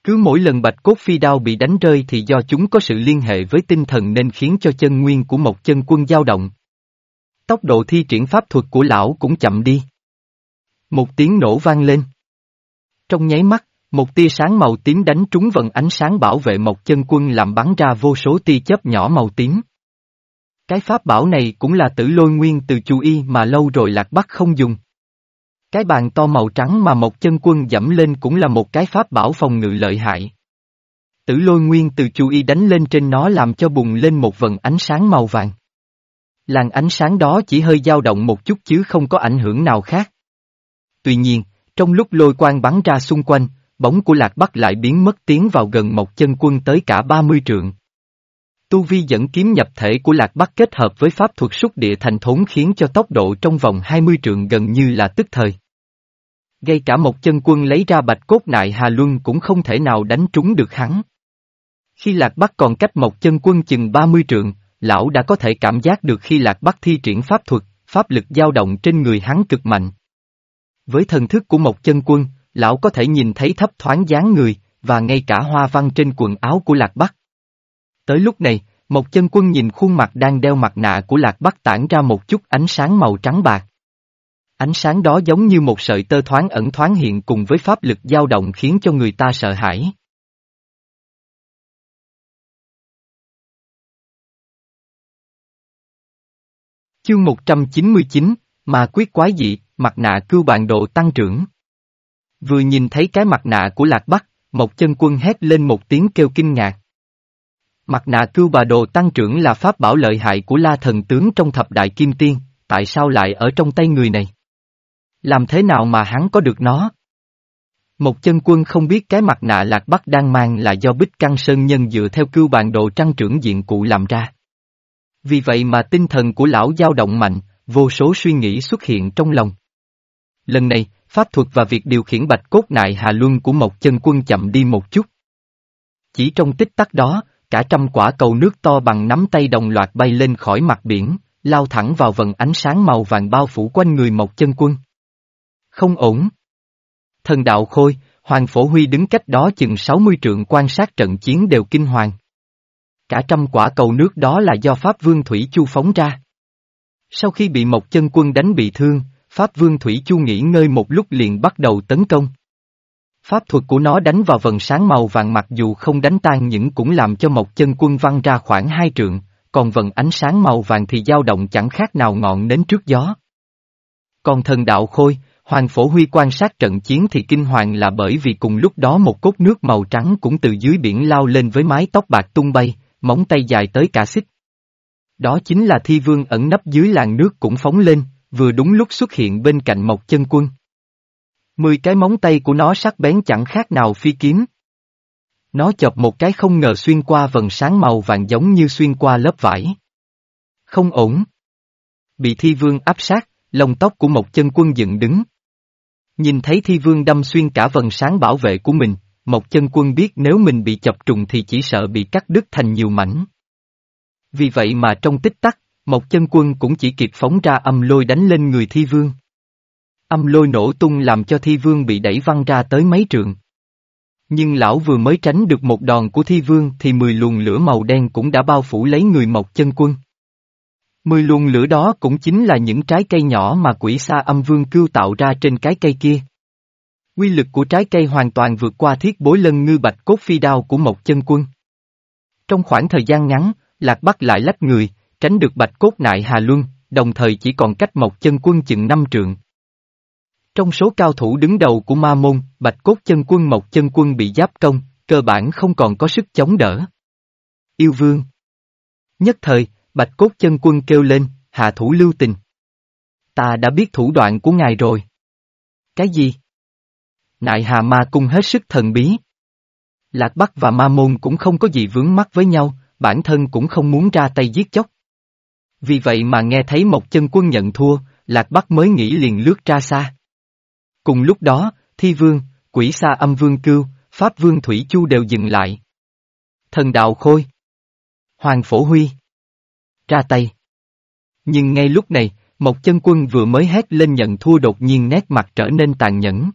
Speaker 1: Cứ mỗi lần bạch cốt phi đao bị đánh rơi thì do chúng có sự liên hệ với tinh thần nên khiến cho chân nguyên của một chân quân dao động. Tốc độ thi triển pháp thuật của lão cũng chậm đi. Một tiếng nổ vang lên. Trong nháy mắt, một tia sáng màu tím đánh trúng vận ánh sáng bảo vệ một chân quân làm bắn ra vô số tia chớp nhỏ màu tím. Cái pháp bảo này cũng là tử lôi nguyên từ chú y mà lâu rồi lạc bắc không dùng. Cái bàn to màu trắng mà một chân quân dẫm lên cũng là một cái pháp bảo phòng ngự lợi hại. Tử lôi nguyên từ chú y đánh lên trên nó làm cho bùng lên một vần ánh sáng màu vàng. Làn ánh sáng đó chỉ hơi dao động một chút chứ không có ảnh hưởng nào khác. Tuy nhiên, trong lúc lôi quang bắn ra xung quanh, bóng của Lạc Bắc lại biến mất tiến vào gần một chân quân tới cả 30 trượng. Tu vi dẫn kiếm nhập thể của Lạc Bắc kết hợp với pháp thuật xúc địa thành thốn khiến cho tốc độ trong vòng 20 trượng gần như là tức thời. Gây cả một chân quân lấy ra bạch cốt nại Hà Luân cũng không thể nào đánh trúng được hắn. Khi Lạc Bắc còn cách một chân quân chừng 30 trượng, lão đã có thể cảm giác được khi Lạc Bắc thi triển pháp thuật, pháp lực dao động trên người hắn cực mạnh. Với thần thức của một chân quân, lão có thể nhìn thấy thấp thoáng dáng người, và ngay cả hoa văn trên quần áo của Lạc Bắc. Tới lúc này, một chân quân nhìn khuôn mặt đang đeo mặt nạ của Lạc Bắc tản ra một chút ánh sáng màu trắng bạc. Ánh sáng đó giống như một sợi tơ thoáng ẩn thoáng hiện cùng với pháp lực dao động khiến cho người ta sợ hãi. Chương 199, mà quyết quái dị, mặt nạ cưu bạn độ tăng trưởng. Vừa nhìn thấy cái mặt nạ của Lạc Bắc, một chân quân hét lên một tiếng kêu kinh ngạc. Mặt nạ cưu bà đồ tăng trưởng là pháp bảo lợi hại của la thần tướng trong thập đại kim tiên, tại sao lại ở trong tay người này? Làm thế nào mà hắn có được nó? Một chân quân không biết cái mặt nạ lạc bắc đang mang là do bích căng sơn nhân dựa theo cưu bản đồ trăng trưởng diện cụ làm ra. Vì vậy mà tinh thần của lão dao động mạnh, vô số suy nghĩ xuất hiện trong lòng. Lần này, pháp thuật và việc điều khiển bạch cốt nại hà luân của một chân quân chậm đi một chút. Chỉ trong tích tắc đó, cả trăm quả cầu nước to bằng nắm tay đồng loạt bay lên khỏi mặt biển, lao thẳng vào vần ánh sáng màu vàng bao phủ quanh người một chân quân. Không ổn. Thần đạo khôi, Hoàng Phổ Huy đứng cách đó chừng 60 trượng quan sát trận chiến đều kinh hoàng. Cả trăm quả cầu nước đó là do Pháp Vương Thủy Chu phóng ra. Sau khi bị mộc chân quân đánh bị thương, Pháp Vương Thủy Chu nghỉ ngơi một lúc liền bắt đầu tấn công. Pháp thuật của nó đánh vào vần sáng màu vàng mặc dù không đánh tan những cũng làm cho mộc chân quân văng ra khoảng hai trượng, còn vần ánh sáng màu vàng thì dao động chẳng khác nào ngọn nến trước gió. Còn thần đạo khôi, Hoàng Phổ Huy quan sát trận chiến thì kinh hoàng là bởi vì cùng lúc đó một cốt nước màu trắng cũng từ dưới biển lao lên với mái tóc bạc tung bay, móng tay dài tới cả xích. Đó chính là thi vương ẩn nấp dưới làn nước cũng phóng lên, vừa đúng lúc xuất hiện bên cạnh Mộc chân quân. Mười cái móng tay của nó sắc bén chẳng khác nào phi kiếm. Nó chọc một cái không ngờ xuyên qua vần sáng màu vàng giống như xuyên qua lớp vải. Không ổn. Bị thi vương áp sát, lông tóc của Mộc chân quân dựng đứng. Nhìn thấy thi vương đâm xuyên cả vần sáng bảo vệ của mình, mộc chân quân biết nếu mình bị chập trùng thì chỉ sợ bị cắt đứt thành nhiều mảnh. Vì vậy mà trong tích tắc, mộc chân quân cũng chỉ kịp phóng ra âm lôi đánh lên người thi vương. Âm lôi nổ tung làm cho thi vương bị đẩy văng ra tới mấy trượng. Nhưng lão vừa mới tránh được một đòn của thi vương thì mười luồng lửa màu đen cũng đã bao phủ lấy người mộc chân quân. Mười luồng lửa đó cũng chính là những trái cây nhỏ mà quỷ sa âm vương cưu tạo ra trên cái cây kia. Quy lực của trái cây hoàn toàn vượt qua thiết bối lân ngư bạch cốt phi đao của một chân quân. Trong khoảng thời gian ngắn, Lạc Bắc lại lách người, tránh được bạch cốt nại Hà Luân, đồng thời chỉ còn cách một chân quân chừng năm trượng. Trong số cao thủ đứng đầu của ma môn, bạch cốt chân quân một chân quân bị giáp công, cơ bản không còn có sức chống đỡ. Yêu vương Nhất thời, bạch cốt chân quân kêu lên, hạ thủ lưu tình. Ta đã biết thủ đoạn của ngài rồi. Cái gì? Nại hà ma cung hết sức thần bí. Lạc Bắc và ma môn cũng không có gì vướng mắc với nhau, bản thân cũng không muốn ra tay giết chóc. Vì vậy mà nghe thấy một chân quân nhận thua, Lạc Bắc mới nghĩ liền lướt ra xa. Cùng lúc đó, Thi Vương, Quỷ Sa Âm Vương Cưu, Pháp Vương Thủy Chu đều dừng lại. Thần Đạo Khôi. Hoàng Phổ Huy. Ra tay. Nhưng ngay lúc này, một chân quân vừa mới hét lên nhận thua đột nhiên nét mặt trở nên tàn nhẫn.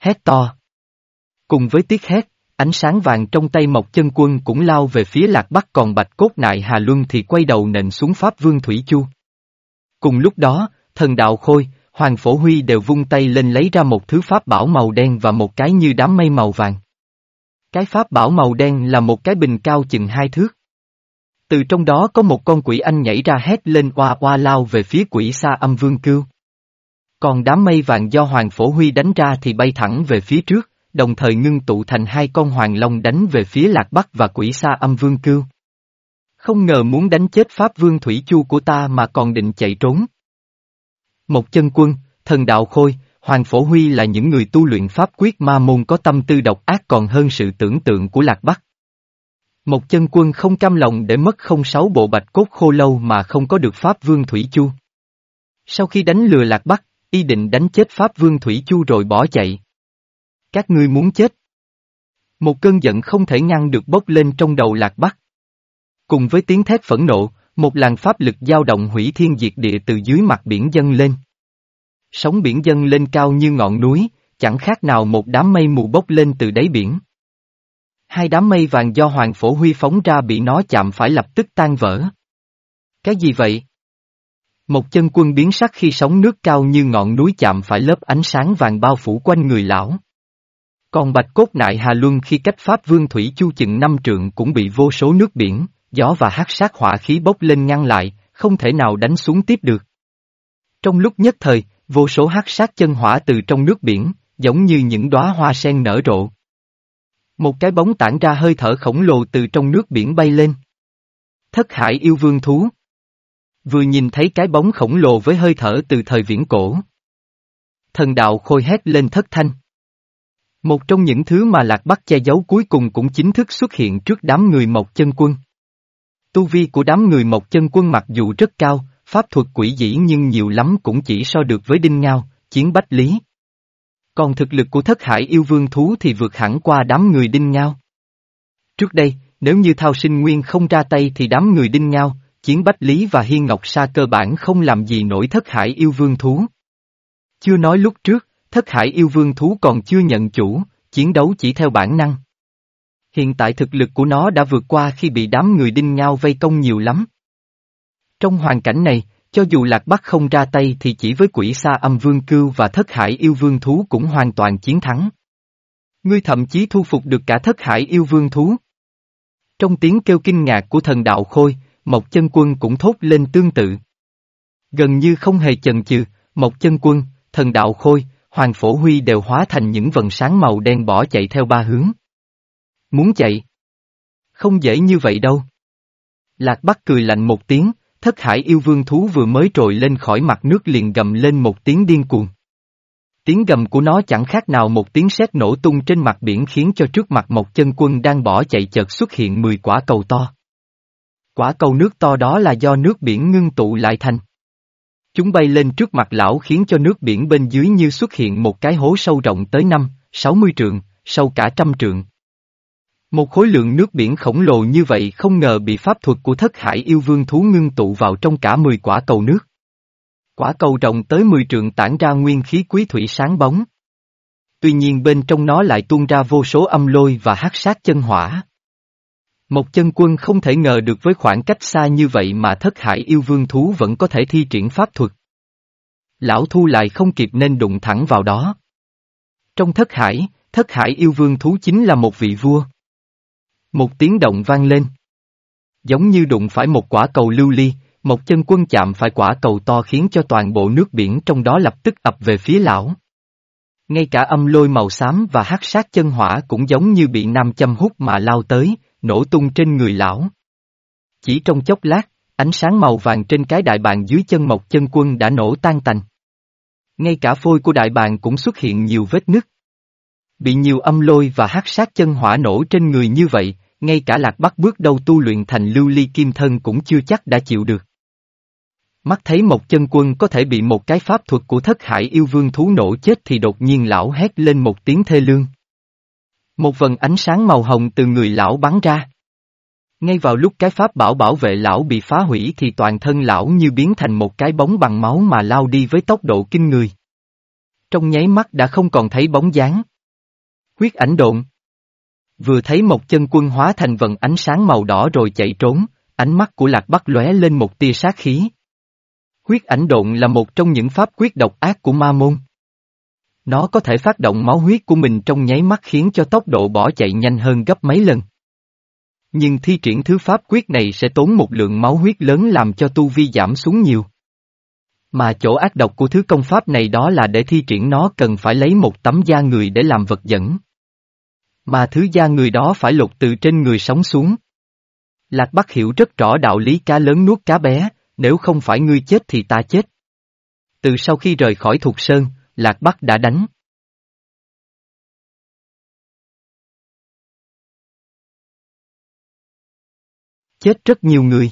Speaker 1: Hét to. Cùng với tiếng hét, ánh sáng vàng trong tay một chân quân cũng lao về phía lạc bắc còn bạch cốt nại Hà Luân thì quay đầu nện xuống Pháp Vương Thủy Chu. Cùng lúc đó, thần đạo khôi, Hoàng Phổ Huy đều vung tay lên lấy ra một thứ pháp bảo màu đen và một cái như đám mây màu vàng. Cái pháp bảo màu đen là một cái bình cao chừng hai thước. Từ trong đó có một con quỷ anh nhảy ra hét lên oa oa lao về phía quỷ xa âm vương cưu. Còn đám mây vàng do Hoàng Phổ Huy đánh ra thì bay thẳng về phía trước, đồng thời ngưng tụ thành hai con hoàng long đánh về phía lạc bắc và quỷ xa âm vương cưu. Không ngờ muốn đánh chết Pháp Vương Thủy Chu của ta mà còn định chạy trốn. Một chân quân, thần đạo khôi, Hoàng Phổ Huy là những người tu luyện pháp quyết ma môn có tâm tư độc ác còn hơn sự tưởng tượng của Lạc Bắc. Một chân quân không cam lòng để mất không sáu bộ bạch cốt khô lâu mà không có được Pháp Vương Thủy Chu. Sau khi đánh lừa Lạc Bắc, y định đánh chết Pháp Vương Thủy Chu rồi bỏ chạy. Các ngươi muốn chết. Một cơn giận không thể ngăn được bốc lên trong đầu Lạc Bắc. Cùng với tiếng thét phẫn nộ, một làn pháp lực dao động hủy thiên diệt địa từ dưới mặt biển dâng lên. Sóng biển dâng lên cao như ngọn núi, chẳng khác nào một đám mây mù bốc lên từ đáy biển. Hai đám mây vàng do Hoàng Phổ Huy phóng ra bị nó chạm phải lập tức tan vỡ. Cái gì vậy? Một chân quân biến sắc khi sóng nước cao như ngọn núi chạm phải lớp ánh sáng vàng bao phủ quanh người lão. Còn bạch cốt nại Hà Luân khi cách Pháp Vương Thủy Chu chừng năm trượng cũng bị vô số nước biển, gió và hắc sát hỏa khí bốc lên ngăn lại, không thể nào đánh xuống tiếp được. Trong lúc nhất thời, vô số hắc sát chân hỏa từ trong nước biển, giống như những đóa hoa sen nở rộ. Một cái bóng tản ra hơi thở khổng lồ từ trong nước biển bay lên. Thất hải yêu vương thú. Vừa nhìn thấy cái bóng khổng lồ với hơi thở từ thời viễn cổ. Thần đạo khôi hét lên thất thanh. Một trong những thứ mà Lạc Bắc che giấu cuối cùng cũng chính thức xuất hiện trước đám người Mộc Chân Quân. Tu vi của đám người Mộc Chân Quân mặc dù rất cao, pháp thuật quỷ dĩ nhưng nhiều lắm cũng chỉ so được với Đinh Ngao, Chiến Bách Lý. Còn thực lực của thất hải yêu vương thú thì vượt hẳn qua đám người Đinh Ngao. Trước đây, nếu như Thao Sinh Nguyên không ra tay thì đám người Đinh Ngao, Chiến Bách Lý và Hiên Ngọc Sa cơ bản không làm gì nổi thất hải yêu vương thú. Chưa nói lúc trước, thất hải yêu vương thú còn chưa nhận chủ, chiến đấu chỉ theo bản năng. Hiện tại thực lực của nó đã vượt qua khi bị đám người đinh nhau vây công nhiều lắm. Trong hoàn cảnh này, cho dù Lạc Bắc không ra tay thì chỉ với quỷ sa âm vương cưu và thất hải yêu vương thú cũng hoàn toàn chiến thắng. Ngươi thậm chí thu phục được cả thất hải yêu vương thú. Trong tiếng kêu kinh ngạc của thần đạo khôi, Mộc chân quân cũng thốt lên tương tự. Gần như không hề chần chừ, Mộc chân quân, thần đạo khôi, Hoàng Phổ Huy đều hóa thành những vần sáng màu đen bỏ chạy theo ba hướng. Muốn chạy? Không dễ như vậy đâu. Lạc Bắc cười lạnh một tiếng, thất hải yêu vương thú vừa mới trồi lên khỏi mặt nước liền gầm lên một tiếng điên cuồng. Tiếng gầm của nó chẳng khác nào một tiếng sét nổ tung trên mặt biển khiến cho trước mặt một chân quân đang bỏ chạy chợt xuất hiện 10 quả cầu to. Quả cầu nước to đó là do nước biển ngưng tụ lại thành. Chúng bay lên trước mặt lão khiến cho nước biển bên dưới như xuất hiện một cái hố sâu rộng tới 5, 60 trượng, sâu cả trăm trượng. Một khối lượng nước biển khổng lồ như vậy không ngờ bị pháp thuật của thất hải yêu vương thú ngưng tụ vào trong cả 10 quả cầu nước. Quả cầu rộng tới 10 trượng tản ra nguyên khí quý thủy sáng bóng. Tuy nhiên bên trong nó lại tuôn ra vô số âm lôi và hát sát chân hỏa. Một chân quân không thể ngờ được với khoảng cách xa như vậy mà thất hải yêu vương thú vẫn có thể thi triển pháp thuật. Lão Thu lại không kịp nên đụng thẳng vào đó. Trong thất hải, thất hải yêu vương thú chính là một vị vua. Một tiếng động vang lên. Giống như đụng phải một quả cầu lưu ly, một chân quân chạm phải quả cầu to khiến cho toàn bộ nước biển trong đó lập tức ập về phía lão. Ngay cả âm lôi màu xám và hắc sát chân hỏa cũng giống như bị nam châm hút mà lao tới, nổ tung trên người lão. Chỉ trong chốc lát, ánh sáng màu vàng trên cái đại bàn dưới chân mộc chân quân đã nổ tan tành. Ngay cả phôi của đại bàn cũng xuất hiện nhiều vết nứt. Bị nhiều âm lôi và hắc sát chân hỏa nổ trên người như vậy, ngay cả lạc bắc bước đầu tu luyện thành lưu ly kim thân cũng chưa chắc đã chịu được. Mắt thấy một chân quân có thể bị một cái pháp thuật của thất hải yêu vương thú nổ chết thì đột nhiên lão hét lên một tiếng thê lương. Một vần ánh sáng màu hồng từ người lão bắn ra. Ngay vào lúc cái pháp bảo bảo vệ lão bị phá hủy thì toàn thân lão như biến thành một cái bóng bằng máu mà lao đi với tốc độ kinh người. Trong nháy mắt đã không còn thấy bóng dáng. Huyết ảnh độn. Vừa thấy một chân quân hóa thành vần ánh sáng màu đỏ rồi chạy trốn, ánh mắt của lạc bắc lóe lên một tia sát khí. Huyết ảnh độn là một trong những pháp quyết độc ác của ma môn. Nó có thể phát động máu huyết của mình trong nháy mắt khiến cho tốc độ bỏ chạy nhanh hơn gấp mấy lần. Nhưng thi triển thứ pháp quyết này sẽ tốn một lượng máu huyết lớn làm cho tu vi giảm xuống nhiều. Mà chỗ ác độc của thứ công pháp này đó là để thi triển nó cần phải lấy một tấm da người để làm vật dẫn. Mà thứ da người đó phải lột từ trên người sống xuống. Lạc Bắc hiểu rất rõ đạo lý cá lớn nuốt cá bé, nếu không phải ngươi chết thì ta chết. Từ sau khi rời khỏi Thục Sơn, Lạc Bắc đã đánh. Chết rất nhiều người.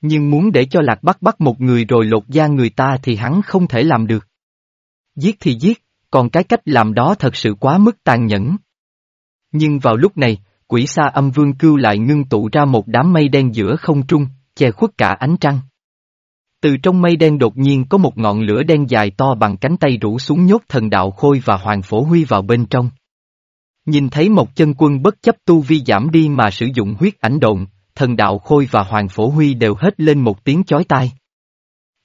Speaker 1: Nhưng muốn để cho Lạc Bắc bắt một người rồi lột da người ta thì hắn không thể làm được. Giết thì giết, còn cái cách làm đó thật sự quá mức tàn nhẫn. Nhưng vào lúc này, quỷ sa âm vương cưu lại ngưng tụ ra một đám mây đen giữa không trung, che khuất cả ánh trăng. Từ trong mây đen đột nhiên có một ngọn lửa đen dài to bằng cánh tay rủ xuống nhốt thần đạo khôi và hoàng phổ huy vào bên trong. Nhìn thấy một chân quân bất chấp tu vi giảm đi mà sử dụng huyết ảnh độn, thần đạo khôi và hoàng phổ huy đều hết lên một tiếng chói tai.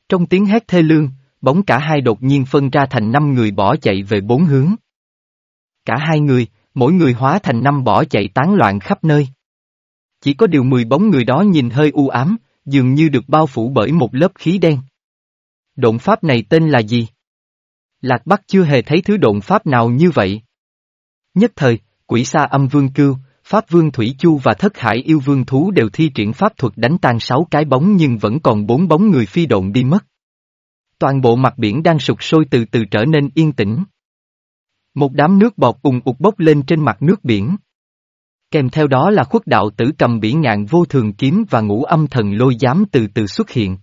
Speaker 1: Trong tiếng hét thê lương, bóng cả hai đột nhiên phân ra thành năm người bỏ chạy về bốn hướng. Cả hai người, mỗi người hóa thành năm bỏ chạy tán loạn khắp nơi. Chỉ có điều mười bóng người đó nhìn hơi u ám, dường như được bao phủ bởi một lớp khí đen. Động pháp này tên là gì? Lạc Bắc chưa hề thấy thứ động pháp nào như vậy. Nhất thời, quỷ sa âm vương cưu, pháp vương thủy chu và thất hải yêu vương thú đều thi triển pháp thuật đánh tan sáu cái bóng nhưng vẫn còn bốn bóng người phi động đi mất. Toàn bộ mặt biển đang sụt sôi từ từ trở nên yên tĩnh. Một đám nước bọt ùng ụt bốc lên trên mặt nước biển. Kèm theo đó là khuất đạo tử cầm bỉ ngạn vô thường kiếm và ngũ âm thần lôi giám từ từ xuất hiện.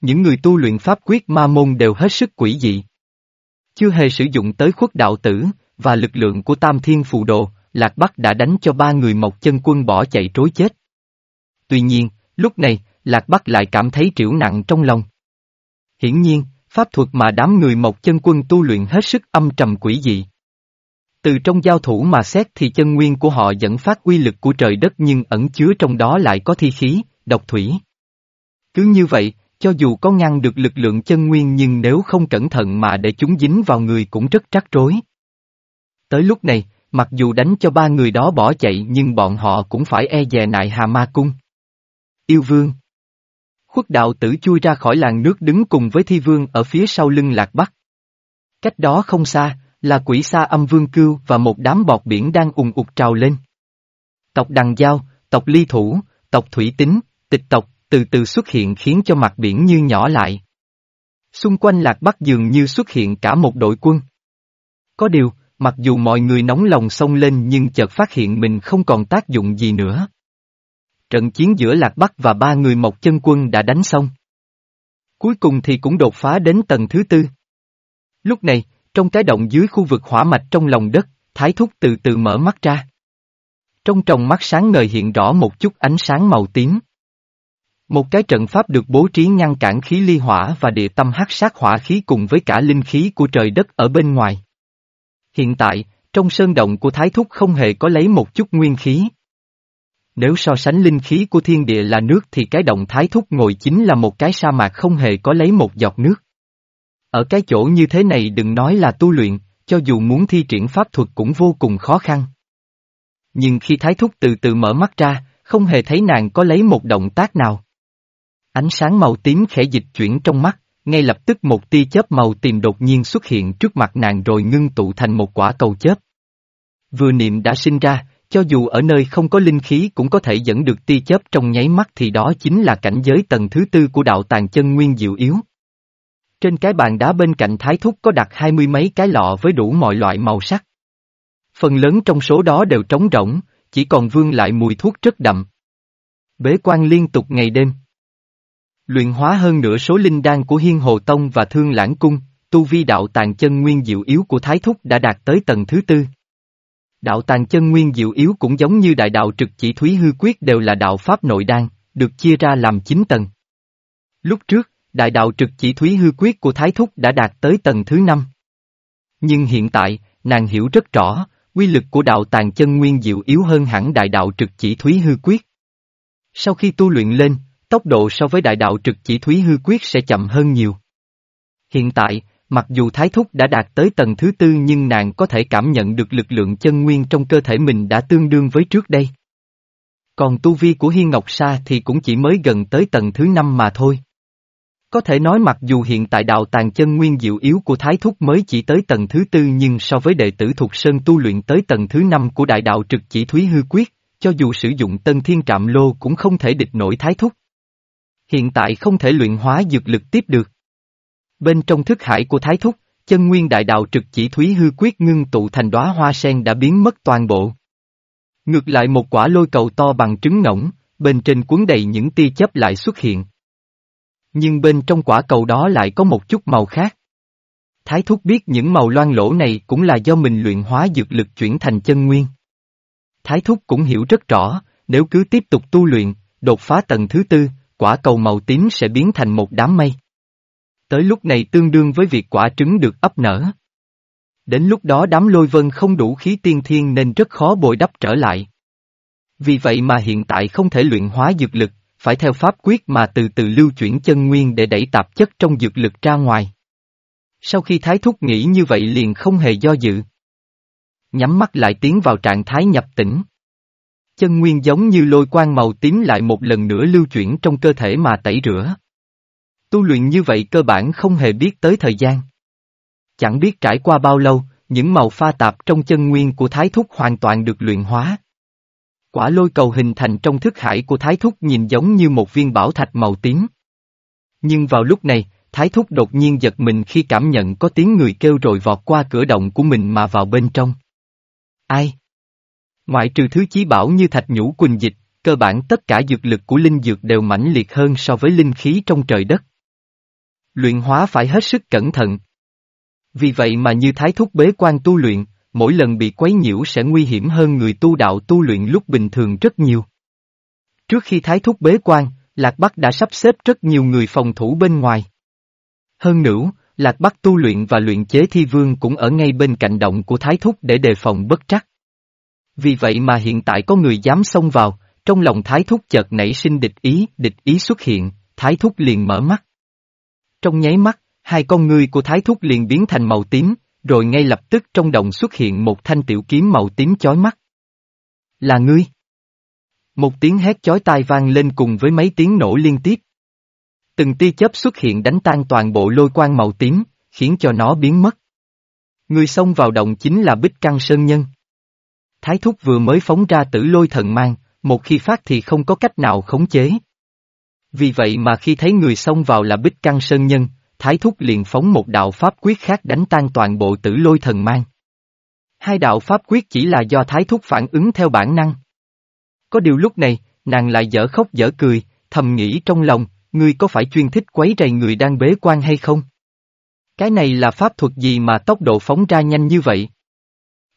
Speaker 1: Những người tu luyện pháp quyết ma môn đều hết sức quỷ dị. Chưa hề sử dụng tới khuất đạo tử, và lực lượng của tam thiên phù đồ, Lạc Bắc đã đánh cho ba người mộc chân quân bỏ chạy trối chết. Tuy nhiên, lúc này, Lạc Bắc lại cảm thấy triểu nặng trong lòng. Hiển nhiên, pháp thuật mà đám người mộc chân quân tu luyện hết sức âm trầm quỷ dị. Từ trong giao thủ mà xét thì chân nguyên của họ dẫn phát uy lực của trời đất nhưng ẩn chứa trong đó lại có thi khí, độc thủy. Cứ như vậy, cho dù có ngăn được lực lượng chân nguyên nhưng nếu không cẩn thận mà để chúng dính vào người cũng rất rắc rối. Tới lúc này, mặc dù đánh cho ba người đó bỏ chạy nhưng bọn họ cũng phải e dè nại Hà Ma Cung. Yêu Vương Khuất đạo tử chui ra khỏi làng nước đứng cùng với thi vương ở phía sau lưng lạc bắc. Cách đó không xa, là quỷ sa âm vương cưu và một đám bọt biển đang ùng ụt trào lên. Tộc đằng giao, tộc ly thủ, tộc thủy tính, tịch tộc, từ từ xuất hiện khiến cho mặt biển như nhỏ lại. Xung quanh lạc bắc dường như xuất hiện cả một đội quân. Có điều, mặc dù mọi người nóng lòng xông lên nhưng chợt phát hiện mình không còn tác dụng gì nữa. Trận chiến giữa Lạc Bắc và ba người Mộc Chân Quân đã đánh xong. Cuối cùng thì cũng đột phá đến tầng thứ tư. Lúc này, trong cái động dưới khu vực hỏa mạch trong lòng đất, Thái Thúc từ từ mở mắt ra. Trong tròng mắt sáng ngời hiện rõ một chút ánh sáng màu tím. Một cái trận pháp được bố trí ngăn cản khí ly hỏa và địa tâm hắc sát hỏa khí cùng với cả linh khí của trời đất ở bên ngoài. Hiện tại, trong sơn động của Thái Thúc không hề có lấy một chút nguyên khí. Nếu so sánh linh khí của thiên địa là nước thì cái động Thái Thúc ngồi chính là một cái sa mạc không hề có lấy một giọt nước. Ở cái chỗ như thế này đừng nói là tu luyện, cho dù muốn thi triển pháp thuật cũng vô cùng khó khăn. Nhưng khi Thái Thúc từ từ mở mắt ra, không hề thấy nàng có lấy một động tác nào. Ánh sáng màu tím khẽ dịch chuyển trong mắt, ngay lập tức một tia chớp màu tìm đột nhiên xuất hiện trước mặt nàng rồi ngưng tụ thành một quả cầu chớp. Vừa niệm đã sinh ra, cho dù ở nơi không có linh khí cũng có thể dẫn được tia chớp trong nháy mắt thì đó chính là cảnh giới tầng thứ tư của đạo tàng chân nguyên diệu yếu. Trên cái bàn đá bên cạnh thái thúc có đặt hai mươi mấy cái lọ với đủ mọi loại màu sắc. Phần lớn trong số đó đều trống rỗng, chỉ còn vương lại mùi thuốc rất đậm. Bế quan liên tục ngày đêm. Luyện hóa hơn nửa số linh đan của Hiên Hồ Tông và Thương Lãng Cung, tu vi đạo tàng chân nguyên diệu yếu của Thái Thúc đã đạt tới tầng thứ tư. Đạo tàng chân nguyên diệu yếu cũng giống như đại đạo trực chỉ thúy hư quyết đều là đạo pháp nội đan, được chia ra làm 9 tầng. Lúc trước, đại đạo trực chỉ thúy hư quyết của Thái Thúc đã đạt tới tầng thứ 5. Nhưng hiện tại, nàng hiểu rất rõ, quy lực của đạo tàng chân nguyên diệu yếu hơn hẳn đại đạo trực chỉ thúy hư quyết. Sau khi tu luyện lên, tốc độ so với đại đạo trực chỉ thúy hư quyết sẽ chậm hơn nhiều. Hiện tại, mặc dù thái thúc đã đạt tới tầng thứ tư nhưng nàng có thể cảm nhận được lực lượng chân nguyên trong cơ thể mình đã tương đương với trước đây. Còn tu vi của Hiên Ngọc Sa thì cũng chỉ mới gần tới tầng thứ năm mà thôi. Có thể nói mặc dù hiện tại đạo tàng chân nguyên diệu yếu của Thái Thúc mới chỉ tới tầng thứ tư nhưng so với đệ tử thuộc Sơn tu luyện tới tầng thứ năm của đại đạo trực chỉ Thúy Hư Quyết, cho dù sử dụng tân thiên trạm lô cũng không thể địch nổi Thái Thúc. Hiện tại không thể luyện hóa dược lực tiếp được. Bên trong thức hải của Thái Thúc, chân nguyên đại đạo trực chỉ thúy hư quyết ngưng tụ thành đóa hoa sen đã biến mất toàn bộ. Ngược lại một quả lôi cầu to bằng trứng ngỗng, bên trên cuốn đầy những tia chớp lại xuất hiện. Nhưng bên trong quả cầu đó lại có một chút màu khác. Thái Thúc biết những màu loan lỗ này cũng là do mình luyện hóa dược lực chuyển thành chân nguyên. Thái Thúc cũng hiểu rất rõ, nếu cứ tiếp tục tu luyện, đột phá tầng thứ tư, quả cầu màu tím sẽ biến thành một đám mây. Tới lúc này tương đương với việc quả trứng được ấp nở. Đến lúc đó đám lôi vân không đủ khí tiên thiên nên rất khó bồi đắp trở lại. Vì vậy mà hiện tại không thể luyện hóa dược lực, phải theo pháp quyết mà từ từ lưu chuyển chân nguyên để đẩy tạp chất trong dược lực ra ngoài. Sau khi thái thúc nghĩ như vậy liền không hề do dự. Nhắm mắt lại tiến vào trạng thái nhập tĩnh. Chân nguyên giống như lôi quang màu tím lại một lần nữa lưu chuyển trong cơ thể mà tẩy rửa. Tu luyện như vậy cơ bản không hề biết tới thời gian. Chẳng biết trải qua bao lâu, những màu pha tạp trong chân nguyên của thái thúc hoàn toàn được luyện hóa. Quả lôi cầu hình thành trong thức hải của thái thúc nhìn giống như một viên bảo thạch màu tím. Nhưng vào lúc này, thái thúc đột nhiên giật mình khi cảm nhận có tiếng người kêu rồi vọt qua cửa động của mình mà vào bên trong. Ai? Ngoại trừ thứ chí bảo như thạch nhũ quỳnh dịch, cơ bản tất cả dược lực của linh dược đều mãnh liệt hơn so với linh khí trong trời đất. Luyện hóa phải hết sức cẩn thận. Vì vậy mà như thái thúc bế quan tu luyện, mỗi lần bị quấy nhiễu sẽ nguy hiểm hơn người tu đạo tu luyện lúc bình thường rất nhiều. Trước khi thái thúc bế quan, Lạc Bắc đã sắp xếp rất nhiều người phòng thủ bên ngoài. Hơn nữa, Lạc Bắc tu luyện và luyện chế thi vương cũng ở ngay bên cạnh động của thái thúc để đề phòng bất trắc. Vì vậy mà hiện tại có người dám xông vào, trong lòng thái thúc chợt nảy sinh địch ý, địch ý xuất hiện, thái thúc liền mở mắt. Trong nháy mắt, hai con ngươi của thái thúc liền biến thành màu tím, rồi ngay lập tức trong đồng xuất hiện một thanh tiểu kiếm màu tím chói mắt. Là ngươi! Một tiếng hét chói tai vang lên cùng với mấy tiếng nổ liên tiếp. Từng tia chớp xuất hiện đánh tan toàn bộ lôi quang màu tím, khiến cho nó biến mất. Người xông vào động chính là Bích Căng Sơn Nhân. Thái thúc vừa mới phóng ra tử lôi thần mang, một khi phát thì không có cách nào khống chế. Vì vậy mà khi thấy người xông vào là Bích Căng Sơn Nhân, Thái Thúc liền phóng một đạo pháp quyết khác đánh tan toàn bộ tử lôi thần mang. Hai đạo pháp quyết chỉ là do Thái Thúc phản ứng theo bản năng. Có điều lúc này, nàng lại dở khóc dở cười, thầm nghĩ trong lòng, ngươi có phải chuyên thích quấy rầy người đang bế quan hay không? Cái này là pháp thuật gì mà tốc độ phóng ra nhanh như vậy?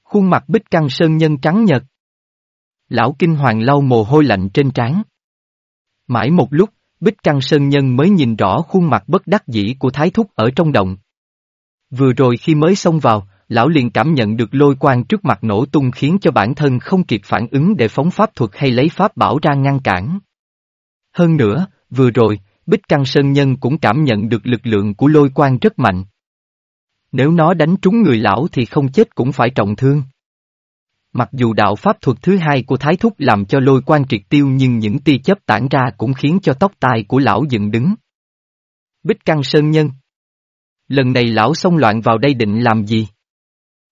Speaker 1: Khuôn mặt bích căng sơn nhân trắng nhật. Lão kinh hoàng lau mồ hôi lạnh trên trán. Mãi một lúc, Bích Căng Sơn Nhân mới nhìn rõ khuôn mặt bất đắc dĩ của Thái Thúc ở trong động. Vừa rồi khi mới xông vào, lão liền cảm nhận được lôi quang trước mặt nổ tung khiến cho bản thân không kịp phản ứng để phóng pháp thuật hay lấy pháp bảo ra ngăn cản. Hơn nữa, vừa rồi, Bích Căng Sơn Nhân cũng cảm nhận được lực lượng của lôi quang rất mạnh. Nếu nó đánh trúng người lão thì không chết cũng phải trọng thương. Mặc dù đạo pháp thuật thứ hai của Thái Thúc làm cho lôi quan triệt tiêu nhưng những tia chớp tản ra cũng khiến cho tóc tai của lão dựng đứng. Bích Căng Sơn Nhân Lần này lão xông loạn vào đây định làm gì?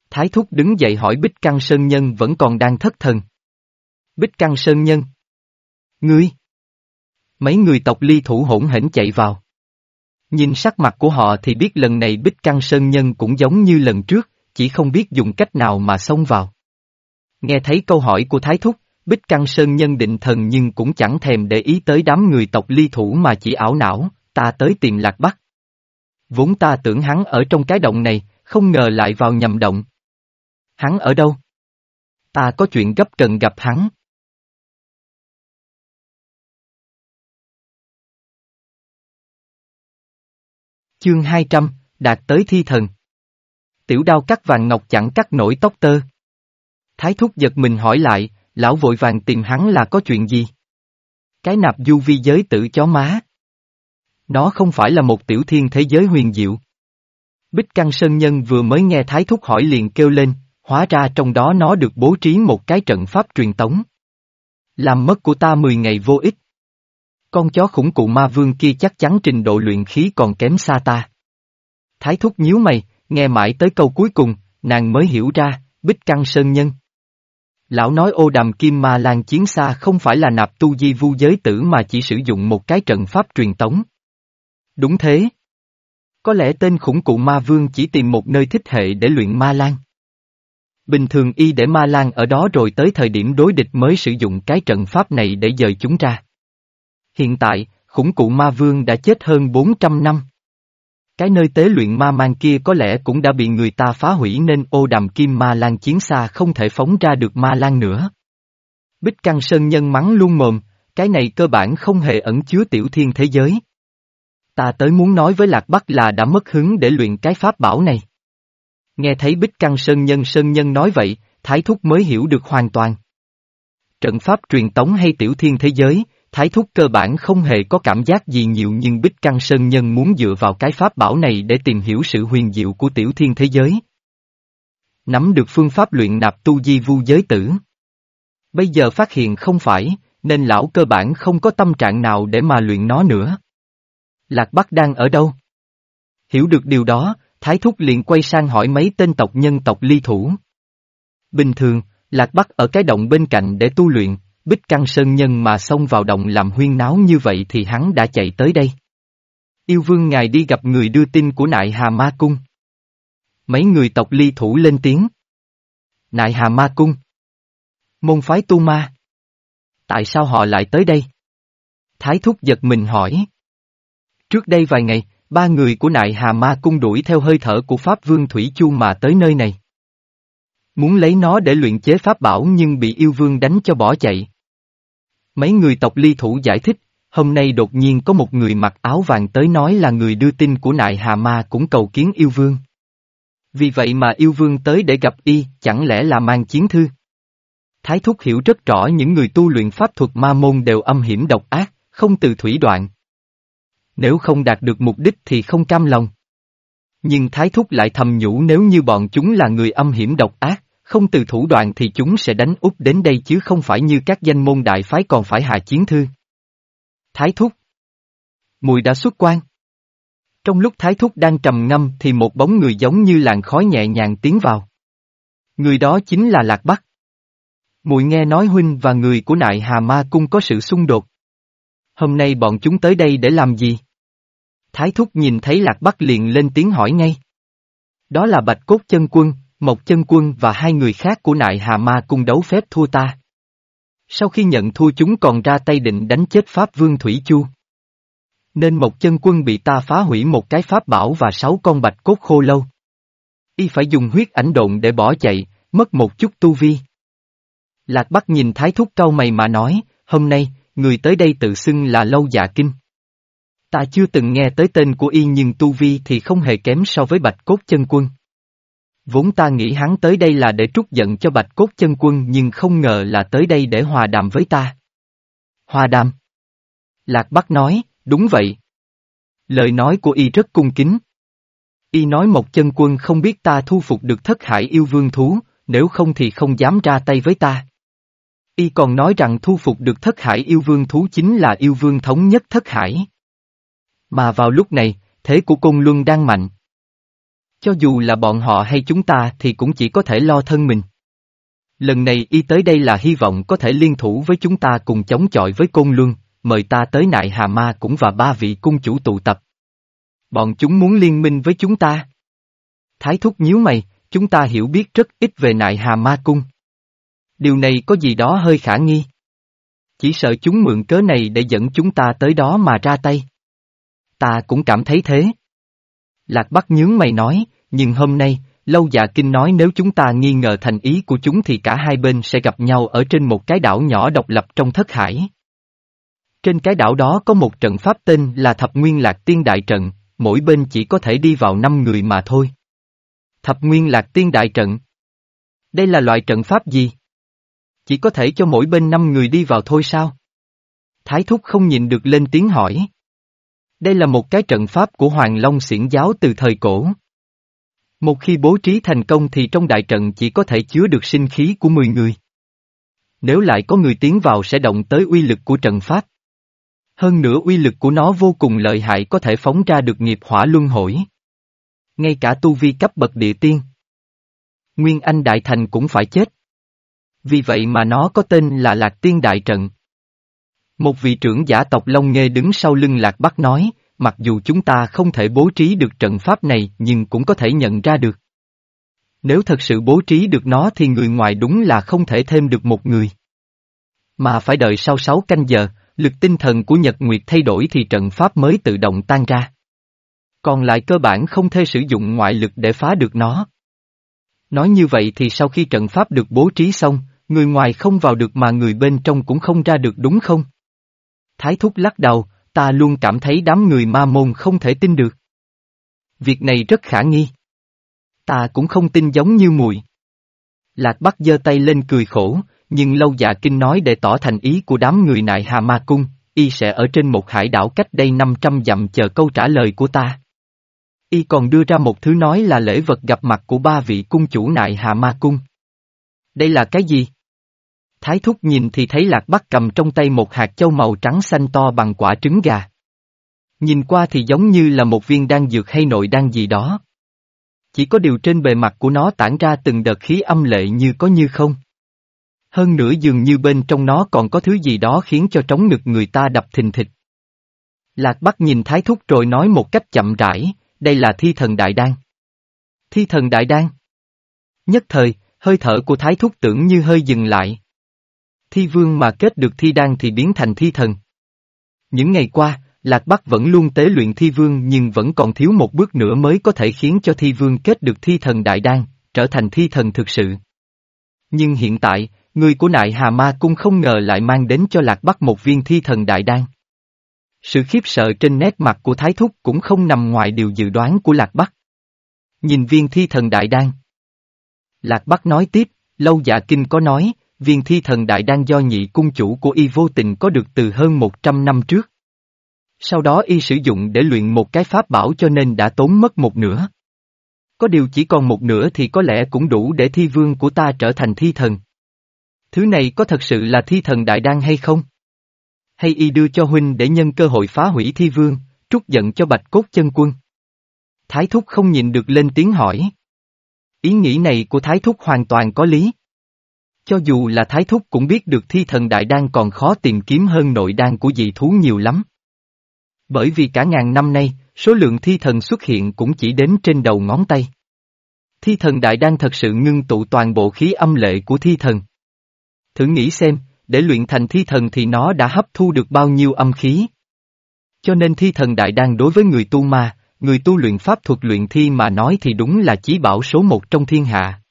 Speaker 1: Thái Thúc đứng dậy hỏi Bích Căng Sơn Nhân vẫn còn đang thất thần. Bích Căng Sơn Nhân Ngươi Mấy người tộc ly thủ hỗn hển chạy vào. Nhìn sắc mặt của họ thì biết lần này Bích Căng Sơn Nhân cũng giống như lần trước, chỉ không biết dùng cách nào mà xông vào. Nghe thấy câu hỏi của Thái Thúc, Bích Căng Sơn nhân định thần nhưng cũng chẳng thèm để ý tới đám người tộc ly thủ mà chỉ ảo não, ta tới tìm Lạc Bắc. Vốn ta tưởng hắn ở trong cái động này, không ngờ lại vào nhầm động. Hắn ở đâu? Ta có chuyện gấp cần gặp hắn. Chương 200, đạt tới thi thần. Tiểu đao cắt vàng ngọc chẳng cắt nổi tóc tơ. Thái thúc giật mình hỏi lại, lão vội vàng tìm hắn là có chuyện gì? Cái nạp du vi giới tử chó má. Nó không phải là một tiểu thiên thế giới huyền diệu. Bích Căng Sơn Nhân vừa mới nghe Thái Thúc hỏi liền kêu lên, hóa ra trong đó nó được bố trí một cái trận pháp truyền tống. Làm mất của ta 10 ngày vô ích. Con chó khủng cụ ma vương kia chắc chắn trình độ luyện khí còn kém xa ta. Thái Thúc nhíu mày, nghe mãi tới câu cuối cùng, nàng mới hiểu ra, Bích Căng Sơn Nhân. Lão nói ô đàm kim ma lan chiến xa không phải là nạp tu di vu giới tử mà chỉ sử dụng một cái trận pháp truyền tống. Đúng thế. Có lẽ tên khủng cụ ma vương chỉ tìm một nơi thích hệ để luyện ma lan. Bình thường y để ma lan ở đó rồi tới thời điểm đối địch mới sử dụng cái trận pháp này để dời chúng ra. Hiện tại, khủng cụ ma vương đã chết hơn 400 năm. Cái nơi tế luyện ma mang kia có lẽ cũng đã bị người ta phá hủy nên ô đàm kim ma lan chiến xa không thể phóng ra được ma lan nữa. Bích Căng Sơn nhân mắng luôn mồm, cái này cơ bản không hề ẩn chứa tiểu thiên thế giới. Ta tới muốn nói với Lạc Bắc là đã mất hứng để luyện cái pháp bảo này. Nghe thấy Bích Căng Sơn Nhân Sơn Nhân nói vậy, Thái Thúc mới hiểu được hoàn toàn. Trận pháp truyền tống hay tiểu thiên thế giới, Thái Thúc cơ bản không hề có cảm giác gì nhiều nhưng Bích Căng Sơn Nhân muốn dựa vào cái pháp bảo này để tìm hiểu sự huyền diệu của tiểu thiên thế giới. Nắm được phương pháp luyện nạp tu di vu giới tử. Bây giờ phát hiện không phải, nên lão cơ bản không có tâm trạng nào để mà luyện nó nữa. Lạc Bắc đang ở đâu? Hiểu được điều đó, Thái Thúc liền quay sang hỏi mấy tên tộc nhân tộc ly thủ. Bình thường, Lạc Bắc ở cái động bên cạnh để tu luyện, Bích Căng Sơn Nhân mà xông vào động làm huyên náo như vậy thì hắn đã chạy tới đây. Yêu vương ngài đi gặp người đưa tin của nại Hà Ma Cung. Mấy người tộc ly thủ lên tiếng. Nại Hà Ma Cung. Môn phái tu ma. Tại sao họ lại tới đây? Thái thúc giật mình hỏi. Trước đây vài ngày, ba người của nại Hà Ma Cung đuổi theo hơi thở của Pháp Vương Thủy Chu mà tới nơi này. Muốn lấy nó để luyện chế pháp bảo nhưng bị yêu vương đánh cho bỏ chạy. Mấy người tộc ly thủ giải thích, hôm nay đột nhiên có một người mặc áo vàng tới nói là người đưa tin của nại Hà Ma cũng cầu kiến yêu vương. Vì vậy mà yêu vương tới để gặp y, chẳng lẽ là mang chiến thư? Thái Thúc hiểu rất rõ những người tu luyện pháp thuật ma môn đều âm hiểm độc ác, không từ thủy đoạn. Nếu không đạt được mục đích thì không cam lòng. Nhưng Thái Thúc lại thầm nhủ nếu như bọn chúng là người âm hiểm độc ác, không từ thủ đoạn thì chúng sẽ đánh úp đến đây chứ không phải như các danh môn đại phái còn phải hạ chiến thư. Thái Thúc Mùi đã xuất quan. Trong lúc Thái Thúc đang trầm ngâm thì một bóng người giống như làn khói nhẹ nhàng tiến vào. Người đó chính là Lạc Bắc. Mùi nghe nói huynh và người của nại Hà Ma Cung có sự xung đột. Hôm nay bọn chúng tới đây để làm gì? Thái Thúc nhìn thấy Lạc Bắc liền lên tiếng hỏi ngay. Đó là Bạch Cốt Chân Quân, Mộc Chân Quân và hai người khác của nại Hà Ma Cung đấu phép thua ta. Sau khi nhận thua chúng còn ra tay định đánh chết Pháp Vương Thủy Chu. Nên Mộc Chân Quân bị ta phá hủy một cái pháp bảo và sáu con bạch cốt khô lâu. Y phải dùng huyết ảnh độn để bỏ chạy, mất một chút tu vi. Lạc Bắc nhìn Thái Thúc cau mày mà nói, hôm nay, người tới đây tự xưng là Lâu Dạ Kinh. Ta chưa từng nghe tới tên của y nhưng tu vi thì không hề kém so với Bạch Cốt Chân Quân. Vốn ta nghĩ hắn tới đây là để trút giận cho Bạch Cốt Chân Quân nhưng không ngờ là tới đây để hòa đàm với ta. Hòa đàm? Lạc Bắc nói, đúng vậy. Lời nói của y rất cung kính. Y nói một chân quân không biết ta thu phục được thất hải yêu vương thú, nếu không thì không dám ra tay với ta. Y còn nói rằng thu phục được thất hải yêu vương thú chính là yêu vương thống nhất thất hải. Mà vào lúc này, thế của Côn Luân đang mạnh. Cho dù là bọn họ hay chúng ta thì cũng chỉ có thể lo thân mình. Lần này y tới đây là hy vọng có thể liên thủ với chúng ta cùng chống chọi với Côn Luân, mời ta tới nại Hà Ma cũng và ba vị cung chủ tụ tập. Bọn chúng muốn liên minh với chúng ta. Thái thúc nhíu mày, chúng ta hiểu biết rất ít về nại Hà Ma Cung. Điều này có gì đó hơi khả nghi. Chỉ sợ chúng mượn cớ này để dẫn chúng ta tới đó mà ra tay. Ta cũng cảm thấy thế. Lạc Bắc nhướng mày nói, nhưng hôm nay, Lâu Dạ Kinh nói nếu chúng ta nghi ngờ thành ý của chúng thì cả hai bên sẽ gặp nhau ở trên một cái đảo nhỏ độc lập trong thất hải. Trên cái đảo đó có một trận pháp tên là Thập Nguyên Lạc Tiên Đại Trận, mỗi bên chỉ có thể đi vào năm người mà thôi. Thập Nguyên Lạc Tiên Đại Trận Đây là loại trận pháp gì? Chỉ có thể cho mỗi bên năm người đi vào thôi sao? Thái Thúc không nhìn được lên tiếng hỏi. Đây là một cái trận pháp của Hoàng Long xiển giáo từ thời cổ. Một khi bố trí thành công thì trong đại trận chỉ có thể chứa được sinh khí của 10 người. Nếu lại có người tiến vào sẽ động tới uy lực của trận pháp. Hơn nữa uy lực của nó vô cùng lợi hại có thể phóng ra được nghiệp hỏa luân hồi. Ngay cả tu vi cấp bậc địa tiên. Nguyên Anh Đại Thành cũng phải chết. Vì vậy mà nó có tên là Lạc Tiên Đại Trận. Một vị trưởng giả tộc Long Nghê đứng sau lưng Lạc Bắc nói, mặc dù chúng ta không thể bố trí được trận pháp này nhưng cũng có thể nhận ra được. Nếu thật sự bố trí được nó thì người ngoài đúng là không thể thêm được một người. Mà phải đợi sau 6 canh giờ, lực tinh thần của Nhật Nguyệt thay đổi thì trận pháp mới tự động tan ra. Còn lại cơ bản không thể sử dụng ngoại lực để phá được nó. Nói như vậy thì sau khi trận pháp được bố trí xong, người ngoài không vào được mà người bên trong cũng không ra được đúng không? Thái thúc lắc đầu, ta luôn cảm thấy đám người ma môn không thể tin được. Việc này rất khả nghi. Ta cũng không tin giống như mùi. Lạc Bắc giơ tay lên cười khổ, nhưng lâu dạ kinh nói để tỏ thành ý của đám người nại Hà Ma Cung, y sẽ ở trên một hải đảo cách đây 500 dặm chờ câu trả lời của ta. Y còn đưa ra một thứ nói là lễ vật gặp mặt của ba vị cung chủ nại Hà Ma Cung. Đây là cái gì? Thái thúc nhìn thì thấy Lạc Bắc cầm trong tay một hạt châu màu trắng xanh to bằng quả trứng gà. Nhìn qua thì giống như là một viên đan dược hay nội đan gì đó. Chỉ có điều trên bề mặt của nó tản ra từng đợt khí âm lệ như có như không. Hơn nữa dường như bên trong nó còn có thứ gì đó khiến cho trống ngực người ta đập thình thịch. Lạc Bắc nhìn Thái Thúc rồi nói một cách chậm rãi, đây là thi thần đại đan. Thi thần đại đan. Nhất thời, hơi thở của Thái Thúc tưởng như hơi dừng lại. Thi vương mà kết được thi đan thì biến thành thi thần. Những ngày qua, Lạc Bắc vẫn luôn tế luyện thi vương nhưng vẫn còn thiếu một bước nữa mới có thể khiến cho thi vương kết được thi thần đại đan, trở thành thi thần thực sự. Nhưng hiện tại, người của nại Hà Ma Cung không ngờ lại mang đến cho Lạc Bắc một viên thi thần đại đan. Sự khiếp sợ trên nét mặt của Thái Thúc cũng không nằm ngoài điều dự đoán của Lạc Bắc. Nhìn viên thi thần đại đan. Lạc Bắc nói tiếp, lâu dạ kinh có nói, viên thi thần đại đang do nhị cung chủ của y vô tình có được từ hơn 100 năm trước. Sau đó y sử dụng để luyện một cái pháp bảo cho nên đã tốn mất một nửa. Có điều chỉ còn một nửa thì có lẽ cũng đủ để thi vương của ta trở thành thi thần. Thứ này có thật sự là thi thần đại đan hay không? Hay y đưa cho huynh để nhân cơ hội phá hủy thi vương, trút giận cho bạch cốt chân quân? Thái thúc không nhìn được lên tiếng hỏi. Ý nghĩ này của Thái thúc hoàn toàn có lý. Cho dù là Thái thúc cũng biết được thi thần đại đan còn khó tìm kiếm hơn nội đan của dị thú nhiều lắm. Bởi vì cả ngàn năm nay, số lượng thi thần xuất hiện cũng chỉ đến trên đầu ngón tay. Thi thần đại đan thật sự ngưng tụ toàn bộ khí âm lệ của thi thần. Thử nghĩ xem, để luyện thành thi thần thì nó đã hấp thu được bao nhiêu âm khí. Cho nên thi thần đại đan đối với người tu ma, người tu luyện pháp thuật luyện thi mà nói thì đúng là chí bảo số một trong thiên hạ.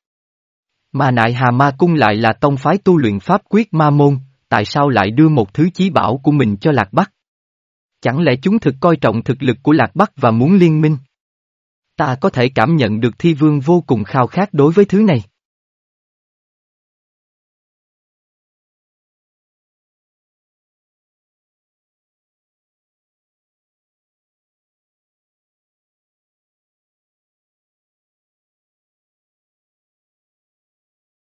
Speaker 1: Mà nại hà ma cung lại là tông phái tu luyện pháp quyết ma môn, tại sao lại đưa một thứ chí bảo của mình cho Lạc Bắc? Chẳng lẽ chúng thực coi trọng thực lực của Lạc Bắc và muốn liên minh? Ta có thể cảm nhận được thi vương vô cùng khao khát đối với thứ này.